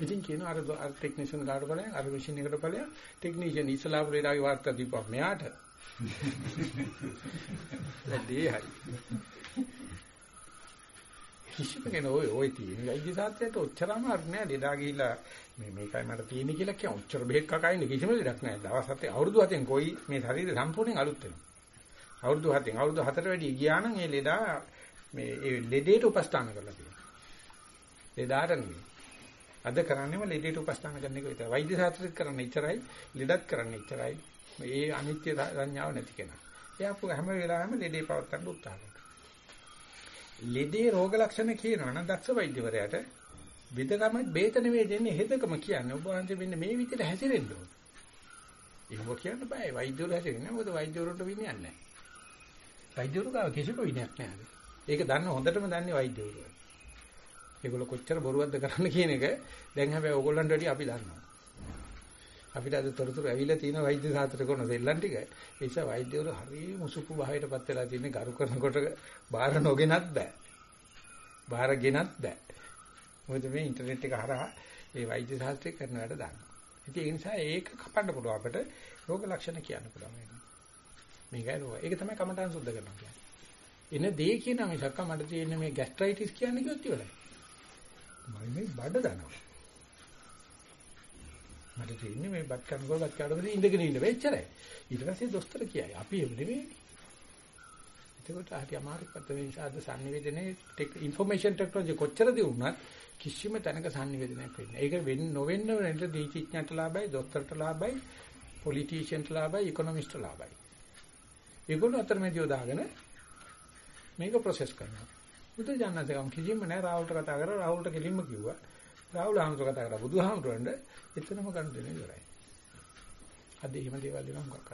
ඉතින් කියනවා අර අර ටෙක්නීෂියන් ගාඩ බලයන් අර මැෂින් එකට බලයන් ටෙක්නීෂියන් ඉස්ලාම් වේලාවේ වාර්තා දීපුවා මෙයාට. වැඩේ හරි. කිසිම කෙනෙක් ඔය ඔය තියෙන වෛද්‍ය සාත්‍යයට ඔච්චරම අර නෑ ලෙඩා ගිහිලා මේ මේකයි මට තියෙන්නේ කියලා කියන ඔච්චර බෙහෙත් කකයිනේ කිසිම ලෙඩක් නෑ දවස් හතේ අවුරුදු හතෙන් කොයි මේ ශරීරය සම්පූර්ණයෙන් අලුත් වෙනවා අවුරුදු හතෙන් අවුරුදු හතර වැඩි ගියා නම් ඒ ලෙඩා මේ ඒ ලෙඩේට උපස්ථාන කරලා තියෙනවා. ලෙඩාට නෙවෙයි. අද කරන්නේම ලෙඩේට උපස්ථාන කරන එක විතරයි. වෛද්‍ය ශාස්ත්‍රෙත් කරන්නේ ඉච්චරයි ලෙඩත් කරන්නේ ඉච්චරයි. මේ අනිත්‍ය සංඥාව නැති කෙනා. එයා හැම වෙලාවෙම ලෙඩේ පවත්තන්න උත්සාහ කරනවා. ලෙඩේ රෝග ලක්ෂණ කියනවා නම් දක්ෂ වෛද්‍යවරයාට විදකම බේත නෙවෙයි දෙන්නේ හෙදකම කියන්නේ. ඔබ වහන්සේ මෙන්න මේ විදිහට හැසිරෙන්න ඕන. ඒක කියන්න බෑ. වෛද්‍යවරු හැසිරෙන්නේ මොකද වෛද්‍යවරුන්ට විනයක් නැහැ. වෛද්‍යවරු ගාව කිසිම විනයක් නැහැ. ඒක දන්න හොඳටම දන්නේ වෛද්‍යවරු. ඒගොල්ලෝ කොච්චර බොරුවක්ද කරන්න කියන එක දැන් හැබැයි ඕගොල්ලන්ට වැඩි අපි දන්නවා. අපිට අද තොරතුරු ඇවිල්ලා තියෙන වෛද්‍ය සාත්‍ර කරන දෙල්ලන් ටික. ඒ නිසා වෛද්‍යවරු හරිය මුසුපු භාවයටපත් වෙලා තියෙන්නේ ගරු කරනකොට බාර නොගෙනත් බෑ. බාර ගෙනත් බෑ. මොකද මේ ඉන්ටර්නෙට් එක හරහා ඒ වෛද්‍ය ශාස්ත්‍රය කරන වැඩ දානවා ඉතින් ඒ නිසා ඒක කපන්න පුළුවන් අපිට. රෝග ලක්ෂණ කියන්න පුළුවන් මේකයි රෝග. ඒක තමයි කමඨාන් සුද්ධ කරනවා කියන්නේ. එන දේ කියන මිසක් මට තියෙන මේ ગેස්ට්‍රයිටිස් කියන්නේ කිව්වොත් ඉවරයි මම මේ බඩ දනවා මට තියෙන්නේ මේ බත් කනකොට බත් කනකොට ඉඳගෙන ඉන්න වෙච්චරයි. ඊට පස්සේ දොස්තර කියයි. අපි එහෙම නෙවෙයි. එතකොට හරි අමාරු පැත්තේ ඉස්සාද sannivedanaye information technology කොච්චර දියුණුවත් කිසිම තැනක sannivedanayak වෙන්නේ. ඒක වෙන්න නොවෙන්න වෙන්න දීචිඥට ලාභයි, දොස්තරට ලාභයි, පොලිටිෂියන්ට ලාභයි, ඉකොනොමිස්ට් ලාභයි. ඒගොල්ලෝ අතරමැදියෝ දාගෙන මේක ප්‍රොසෙස් කරනවා. බුදු ජානකම් කිසිම නෑ රාහුල්ට කතා කරලා රාහුල්ට කෙලින්ම කිව්වා. රාහුල හාමුදුර කතා කරා බුදුහාමුදුරන්ට එතනම ගන්න දෙන්නේ ඉවරයි. අද එහෙම දේවල් දෙනවා මොකක්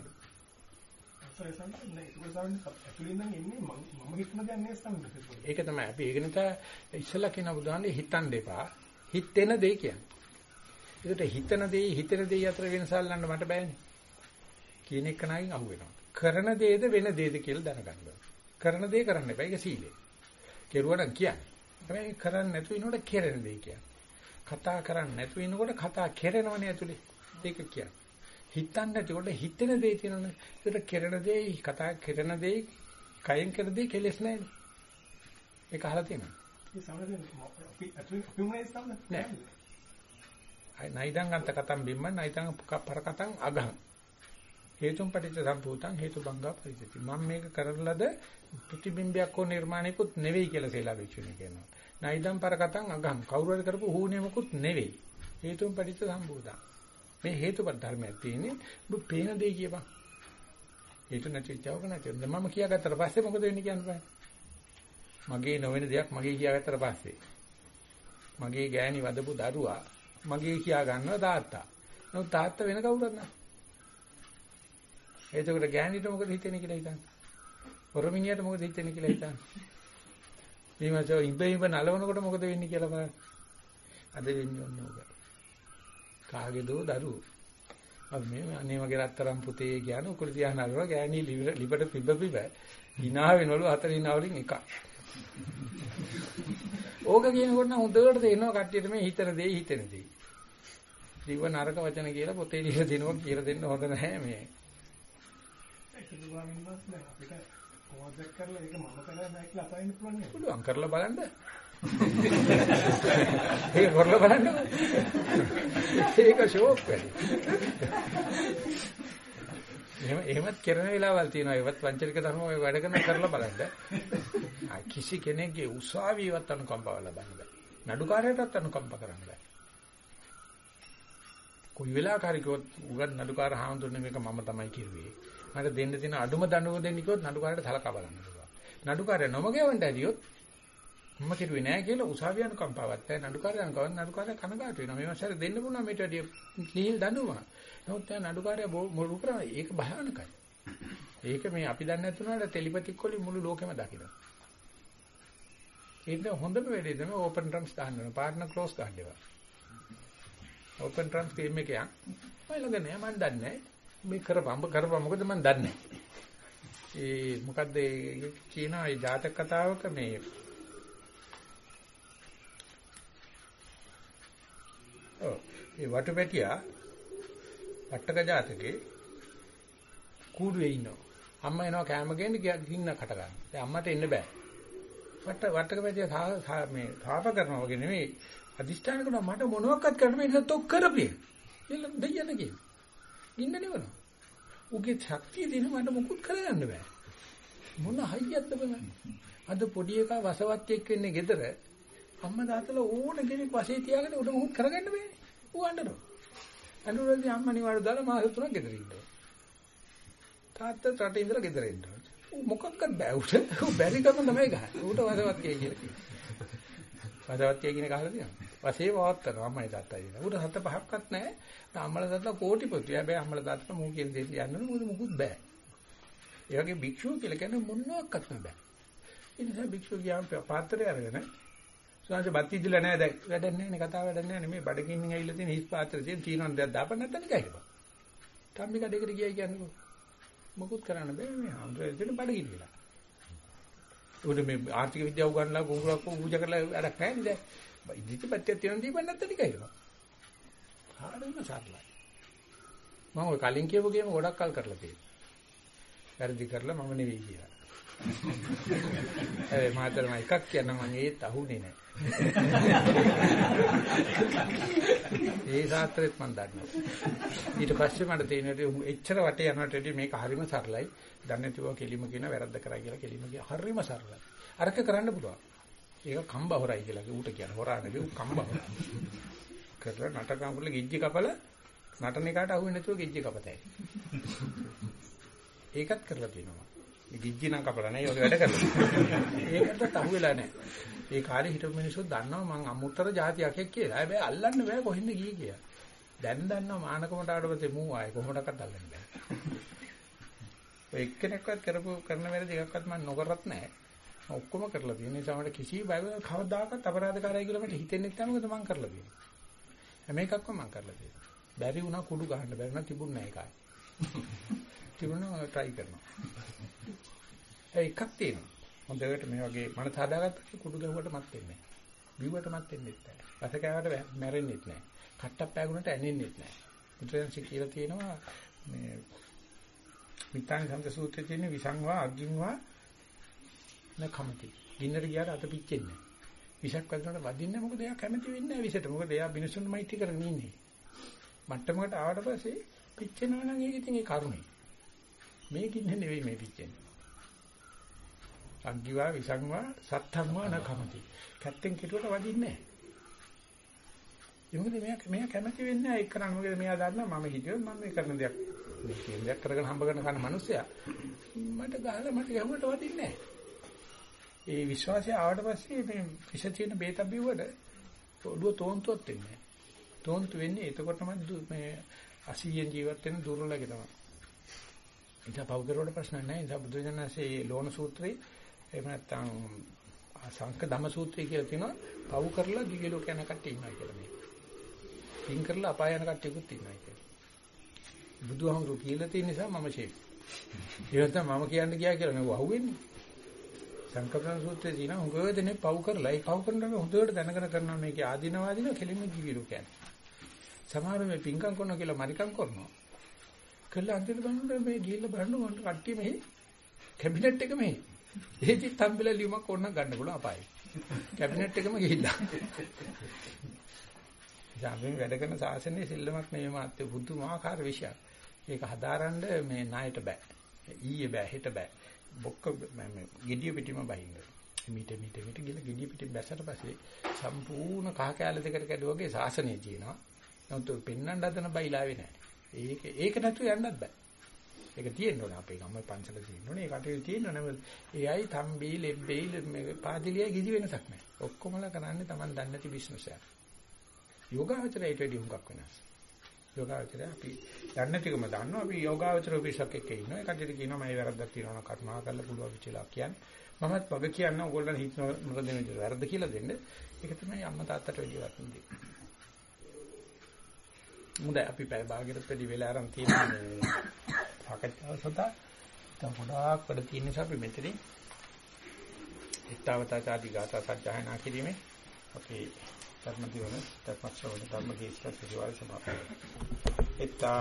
සම්පූර්ණ ඒක හිතන තමයි අපි ඒක නිසා ඉස්සලා කියන බුදුහාමුදුරනේ හිතන්න එපා. හිතෙන දේ කියන්නේ. ඒකට හිතන දේ හිතෙන දේ අතර වෙනස අල්ලන්න මට බෑනේ. කියන එක නයින් අහු වෙනවා. කරන දේද වෙන දේද කියලා දැනගන්න කරන දේ කරන්න එපා. ඒක සීලය. කෙරුවා නම් කියන්නේ. හැබැයි කරන්නේ නැතුව ඉන්නකොට කෙරෙන දේ කියන්නේ. කතා කරන්නේ නැතුව ඉන්නකොට කතා කෙරෙනවනේ ඇතුලේ. ඒක කියන්නේ. හිතන්නේ නැතිකොට හිතෙන දේ තියෙනවනේ. ඒකට කෙරෙන දේ, කතා කෙරෙන දේ, කයෙන් කරන දේ කෙලස් නැහැනේ. ඒක අහලා තියෙනවා. ඒ සමහරවිට නයිදං අන්ත කතම් බිම්ම නයිදං පර කතං අගහං. හේතුම් පටිච්ච සම්භූතං හේතු බංගා පරිච්ඡති. මම මේක කරලද ප්‍රතිබිම්බයක් හෝ නිර්මාණයකුත් නෙවෙයි කියලා සේලා විචුනේ කියනවා. නයිදම් පරකටන් අගම් කවුරු හරි කරපු හුනියමකුත් නෙවෙයි. හේතුන් පටිච්ච සම්භූතං. මේ හේතුපත් ධර්මයක් තියෙන්නේ ඔබ පේන දෙය කියපන්. හේතු නැති චවක නැති. මම කියාගත්තට පස්සේ මොකද වෙන්නේ කියන්නේ? මගේ නොවන දෙයක් මගේ කියාගත්තට පස්සේ. මගේ ගෑණි වදපු දරුවා මගේ කියා ගන්නවා තාත්තා. නමුත් තාත්තා වෙන කවුරුත් නැහැ. එතකොට ගෑණිට මොකද හිතෙන්නේ කියලා හිතන්න. පොරමිනියට මොකද හිතෙන්නේ කියලා හිතන්න. මේ මාසෝ ඉබේ ඉබ නලවනකොට මොකද වෙන්නේ කියලා බලන්න. අද වෙන්නේ ඔන්න ඕක. කාගේදෝ දරුවෝ. අපි මේ අනේ මගේ රත්තරන් පුතේ කියන උකුල තියා නලව ගෑණි ලිබට පිබ පිබ hina වෙනවලු හතර hina වලින් එකක්. ඕක කියනකොට නම් හොඳට තේරෙනවා කට්ටියට මේ හිතන දේ හිතන දේ. දිව නරක වචන කියලා පොතේ ලියලා දෙනවා කියලා දෙන්න හොඳ නැහැ මේ. ඒක දුවාමින් මාත් අපිට කොහොමද කරලා ඒක මම කරලා නැහැ කියලා අතාරින්න පුළුවන් නේද? පුළුවන් කරලා බලන්න. ඒක කරලා බලන්න. ඒක ෂෝක් වැඩි. එහෙම එහෙමත් කරන වෙලාවල් තියෙනවා. ඒවත් පංචරික ධර්ම ඔය වැඩ කරන කරලා බලන්න. කිසි කෙනෙක්ගේ උසාවියවත් අනුකම්පාව ලබන්න බෑ. නඩුකාරයටත් අනුකම්පා කරන්න බෑ. කොයි වෙලාවකරි කිව්වොත් උගත් නඩුකාර හාමුදුරනේ මේක මම තමයි කිව්වේ. මට දෙන්න තියෙන අඩුම දඬුවම දෙන්න කිව්වොත් නඩුකාරයට සලකා බලන්න පුළුවන්. නඩුකාරය නොමගෙවන්න ඇරියොත් මම කිව්වේ නෑ කියලා උසාවිය අනුකම්පාවක් නැහැ. නඩුකාරය අනුකම්පාවක් නඩුකාරය කනගාටු වෙනවා. මේ මාසෙට දෙන්න පුළුවන් මේට වැඩිය නිහිල් දඬුවම. නමුත් දැන් නඩුකාරය මොළු කරා ඒක භයානකයි. ඒක මේ අපි දන්නේ නැතුණාට ටෙලිපැතික් වලින් මුළු ලෝකෙම දකිනවා. ඒක හොඳම වැඩේ තමයි ඕපන් ට්‍රම්ස් දාන්න ඕන. පාර්ට්නර් ක්ලෝස් ගන්න ඒවා. ඕපන් ට්‍රම්ස් ගේම් එකක්. මම ළඟ නෑ මම දන්නේ නෑ. මේ කරපම් කරපම් මොකද මන් දන්නේ ඒ මොකද්ද කියන ඒ ජාතක කතාවක මේ ඒ වටපැටියා වට්ටක ජාතකේ කූඩුවේ ඉන්නවා. අම්මා එනවා කෑම ගේන්න ගින්න කට ගන්න. දැන් අම්මට එන්න බෑ. වට වට්ටක පැටියා මේ තාප කරනවා වගේ නෙමෙයි අදිෂ්ඨාන කරනවා මට මොනවත් කරන්න බෑ ඉතින් තොක් කරපිය. එල්ල දෙයන්න කියන. ඉන්න නෙවනවා. උගේ ශක්තිය දෙන මට මුකුත් කරගන්න බෑ. මොන හයියක්ද බලන්න. අද පොඩි එකා වසවත් එක්ක ඉන්නේ ගෙදර අම්මා තාත්තලා ඕන කෙනෙක් වශයෙන් තියාගෙන උඩ මුකුත් කරගන්න බෑනේ. ඌ අඬනවා. අඬනවාදී අම්මා නිවාඩු දාලා මාස තුනක් ගෙදර ඉන්නවා. තාත්තා රටේ ඉඳලා ගෙදර ඉන්නවා. ඌ මොකක්වත් බෑ උට. ඌ බැරි කම තමයි ගහන්නේ. ඌට වසවත් කිය කියලා කියනවා. වසවත් කිය කියන කහලා තියෙනවා. වශයෙන් වවත්තනවා අම්මයි තාත්තයි දෙනවා. ඌට හත පහක්වත් නැහැ. අම්මලා තාත්තලා කෝටිපති. හැබැයි අම්මලා තාත්තලා මූ කියන දෙන්න යන්න මොකද මුකුත් බෑ. ඒ වගේ භික්ෂුව කියලා කියන්නේ මොනවාක්වත් බෑ. ඒ නිසා භික්ෂුව ගියාම පාත්‍රය අරගෙන සුවංශ බත් ඉදිලා නැහැ දැන් වැඩක් නැහැ නේ කතාව වැඩක් නැහැ නේ මේ බඩගින්නින් ඇවිල්ලා තියෙන හිස් පාත්‍රය තියෙන තියෙනවා දැන් දාපන් නැත්නම් නිකන් හිටපන්. තම්බි කඩේකට ගියයි කියන්නේ මොකුත් කරන්න බෑ මේ ආන්දරේ තියෙන බඩගින්නලා. උඩ මේ ආර්ථික විද්‍යාව උගන්ලා ගුරුවක් පූජා කරලා වැඩක් නැහැ නේද? ඉදිරිපත් පැත්තේ තියෙන දීපන් නැත්නම් නිකන් හිටපන්. හරියම සරලයි. මම ඔය කලින් කියපු ගේම ගොඩක් කල් කරලා තියෙනවා. වැරදි කරලා මම නෙවෙයි කියලා. ඒ මාතර මම එකක් කියන්න මම ඒත් අහුනේ නැහැ. ඒ සාත්‍රෙත් මම දන්නවා. ඊට පස්සේ මට තේරෙනවා එච්චර වටේ යනකොට මේක හරිම සරලයි. දන්නේ නැතිව කෙලිම කියන වැරද්ද කරා කියලා කෙලිම කිය හරිම සරලයි. අරක කරන්න පුළුවන්. ඒක කම්බ හොරයි කියලා ඌට කියන හොරා නෙවෙයි ඌ කම්බ හොරා. කරලා නටකම් කරලා ගිජ්ජි කපල නටන එකට අහුවෙන්නේ නැතුව ගිජ්ජි කපතයි. ඒකත් කරලා තියෙනවා. මේ ගිජ්ජි නම් කපලා නැහැ. ඒක වැඩ කරලා. ඒකට අහුවෙලා නැහැ. ඒ කාලේ හිටපු මිනිස්සු දන්නවා මං අමුත්තර જાතියක් කියලා. හැබැයි අල්ලන්න බෑ කොහෙන්ද ගියේ කියලා. දැන් දන්නවා මානකමට ආඩපතේ මූ ආයේ කොහොමඩක්වත් අල්ලන්න බෑ. ඔය එක්කෙනෙක්වත් කරපු කරන වැරදි එකක්වත් මම නොකරත් නැහැ. ඔක්කොම කරලා තියෙන නිසා මට කිසි බයවක් කවදාකවත් අපරාධකාරයි කියලා මට හිතෙන්නේ නැහැ මොකද මම කරලා තියෙන්නේ. හැම එකක්ම මම කරලා තියෙනවා. බැරි වුණා කුඩු ගහන්න බැරි වුණා තිබුණ නැහැ ඒකයි. තිබුණා try කරනවා. ඒකක් තියෙනවා. හොඳට මේ වගේ මනස හදාගත්තට කුඩු ගැහුවට මත් වෙන්නේ නැහැ. බිව්වට මත් වෙන්නේ නැහැ. රස කෑවට මැරෙන්නේ නැහැ. කට්ටක් පෑගුණට ඇනෙන්නේ නැහැ. මුත්‍රාංශ කියලා තියෙනවා මේ මිත්‍යානි සම්ද සූත්‍රයේ තියෙන විසංවා අග්ගින්වා නකමති. ගින්නට ගියාට අත පිච්චෙන්නේ නැහැ. විසක් වදිනකොට වදින්නේ මොකද එයා කැමති වෙන්නේ නැහැ විසට. මොකද එයා මිනිසුන්ට මෛත්‍රී කරගෙන ඉන්නේ. මට්ටමකට ආවට පස්සේ පිච්චෙනවා නම් ඒක ඉතින් ඒ කරුණේ. මේ ගින්න නෙවෙයි මේ පිච්චෙන්නේ. අග්ගිවා විසංවා සත්තංවා නකමති. කැත්තෙන් කෙටුවට වදින්නේ නැහැ. ඒ මොකද මෙයා මෙයා කැමති වෙන්නේ නැහැ ඒක කරන්න. මොකද මෙයා දන්නවා මම හිතුවේ මම මේ කරන දෙයක් මේ කියන දෙයක් කරගෙන හම්බ කරන කන මිනිස්සයා මට ගහලා මට ගැහුවට වදින්නේ නැහැ. ඒ විශ්වාසය ආවට පස්සේ මේ විෂ තියෙන බේතක් බිව්වට ඔළුව තෝන්තුවත් වෙන්නේ නැහැ. තෝන්තු වෙන්නේ එතකොටම මේ අසීයෙන් ජීවත් වෙන දුර්වලකේ තමයි. ඉතින් පව් කරුවට ප්‍රශ්න නැහැ. ඉතින් බුදුජානකසේ ලෝණ සූත්‍රයේ එහෙම නැත්නම් සංක ධම සූත්‍රය කියලා තියෙනවා පව් කරලා දිව්‍ය ලෝක යන කට්ටිය ඉන්නවා කියලා මේ. පින් කරලා අපාය යන කට්ටියකුත් ඉන්නවා කියලා. බුදුහාමුදුරු කියලා තියෙන නිසා මම ෂේප්. ඒ තමයි මම කියන්න ගියා කියලා නෙවෙයි අහුවෙන්නේ. සංකප්පන සූත්‍රයේ තියෙන හුඟ දෙනේ පව් කරලා ඒ පව් කරනකොට හොඳට දැනගෙන කරනවා මේකේ ආධිනවාදීන කෙලින්ම දිව්‍ය ලෝක යන. සමහර මේ පින්කම් කරනවා කියලා මරිකම් කරනවා. කළා අන්තිමට බලනකොට මේ ගිහිල්ලා බලන්න මට කට්ටිය මෙහි කැබිනට් එක මෙහි ඒකත් තම්බිලා ලියුමක් ඕනනම් ගන්න පුළුවන් අපායි. කැබිනට් එකම ගිහිල්ලා. ජාමෙන් වැඩ කරන සාසනයේ සිල්ලමක් නෙවෙයි මාත්‍ය බුදුමාකාර විශයක්. ඒක හදාරන්න මේ ණයට බෑ. ඊයේ බෑ හෙට බෑ. බොක්ක මේ gediya පිටිම බහින්න. මීට මීට මීට ගිල gediya පිටින් බැසට පස්සේ සම්පූර්ණ කහ කැල දෙකට කැඩුවාගේ සාසනය තියෙනවා. නමුත් පෙන්වන්න හදන බයිලාවේ නෑ. ඒක ඒක නැතුව යන්නත් බෑ. ඒක තියෙන්න ඕනේ අපේ ගම පන්සල තියෙන්න ඕනේ. ඒ කටේ තියෙන්න ඕනේ. එයයි තම්බි ලෙබ්බේ මේ පාදිලිය කිසි වෙනසක් නැහැ. ඔක්කොමලා කරන්නේ Taman දන්නේ නැති බිස්නස් එකක්. යෝගාවචරයට වැඩි හුඟක් වෙනස්. යෝගාවචරය අපි දන්නේ නැතිකම දන්නවා. අපි යෝගාවචර ඔෆිසක් එක්ක ඉන්නවා. ඒ කටේ කියනවා මම වැරද්දක් තියෙනවා කර්මා කරලා පුළුවන් විචලා කියන්නේ. මමත් වග කියන්න ඕගොල්ලන් හිතන මොකද මේ වැරද්ද කියලා දෙන්න. ඒක තමයි අම්මා තාත්තට වැඩි වටින්නේ. මුද අපි පැය භාගයකට වැඩි වෙලා ආරම් තියෙනවා. සාකච්ඡාව සඳහා දැන් ගොඩාක් වැඩ තියෙන නිසා අපි මෙතනින් ඊතාවතා ආදී ගාථා සජ්ජායනා කිරීමේ අපේ ධර්ම දිවන ධර්ම ශ්‍රවණ ධර්ම දේශක සතිවාරි සමාප්ත. එත්තා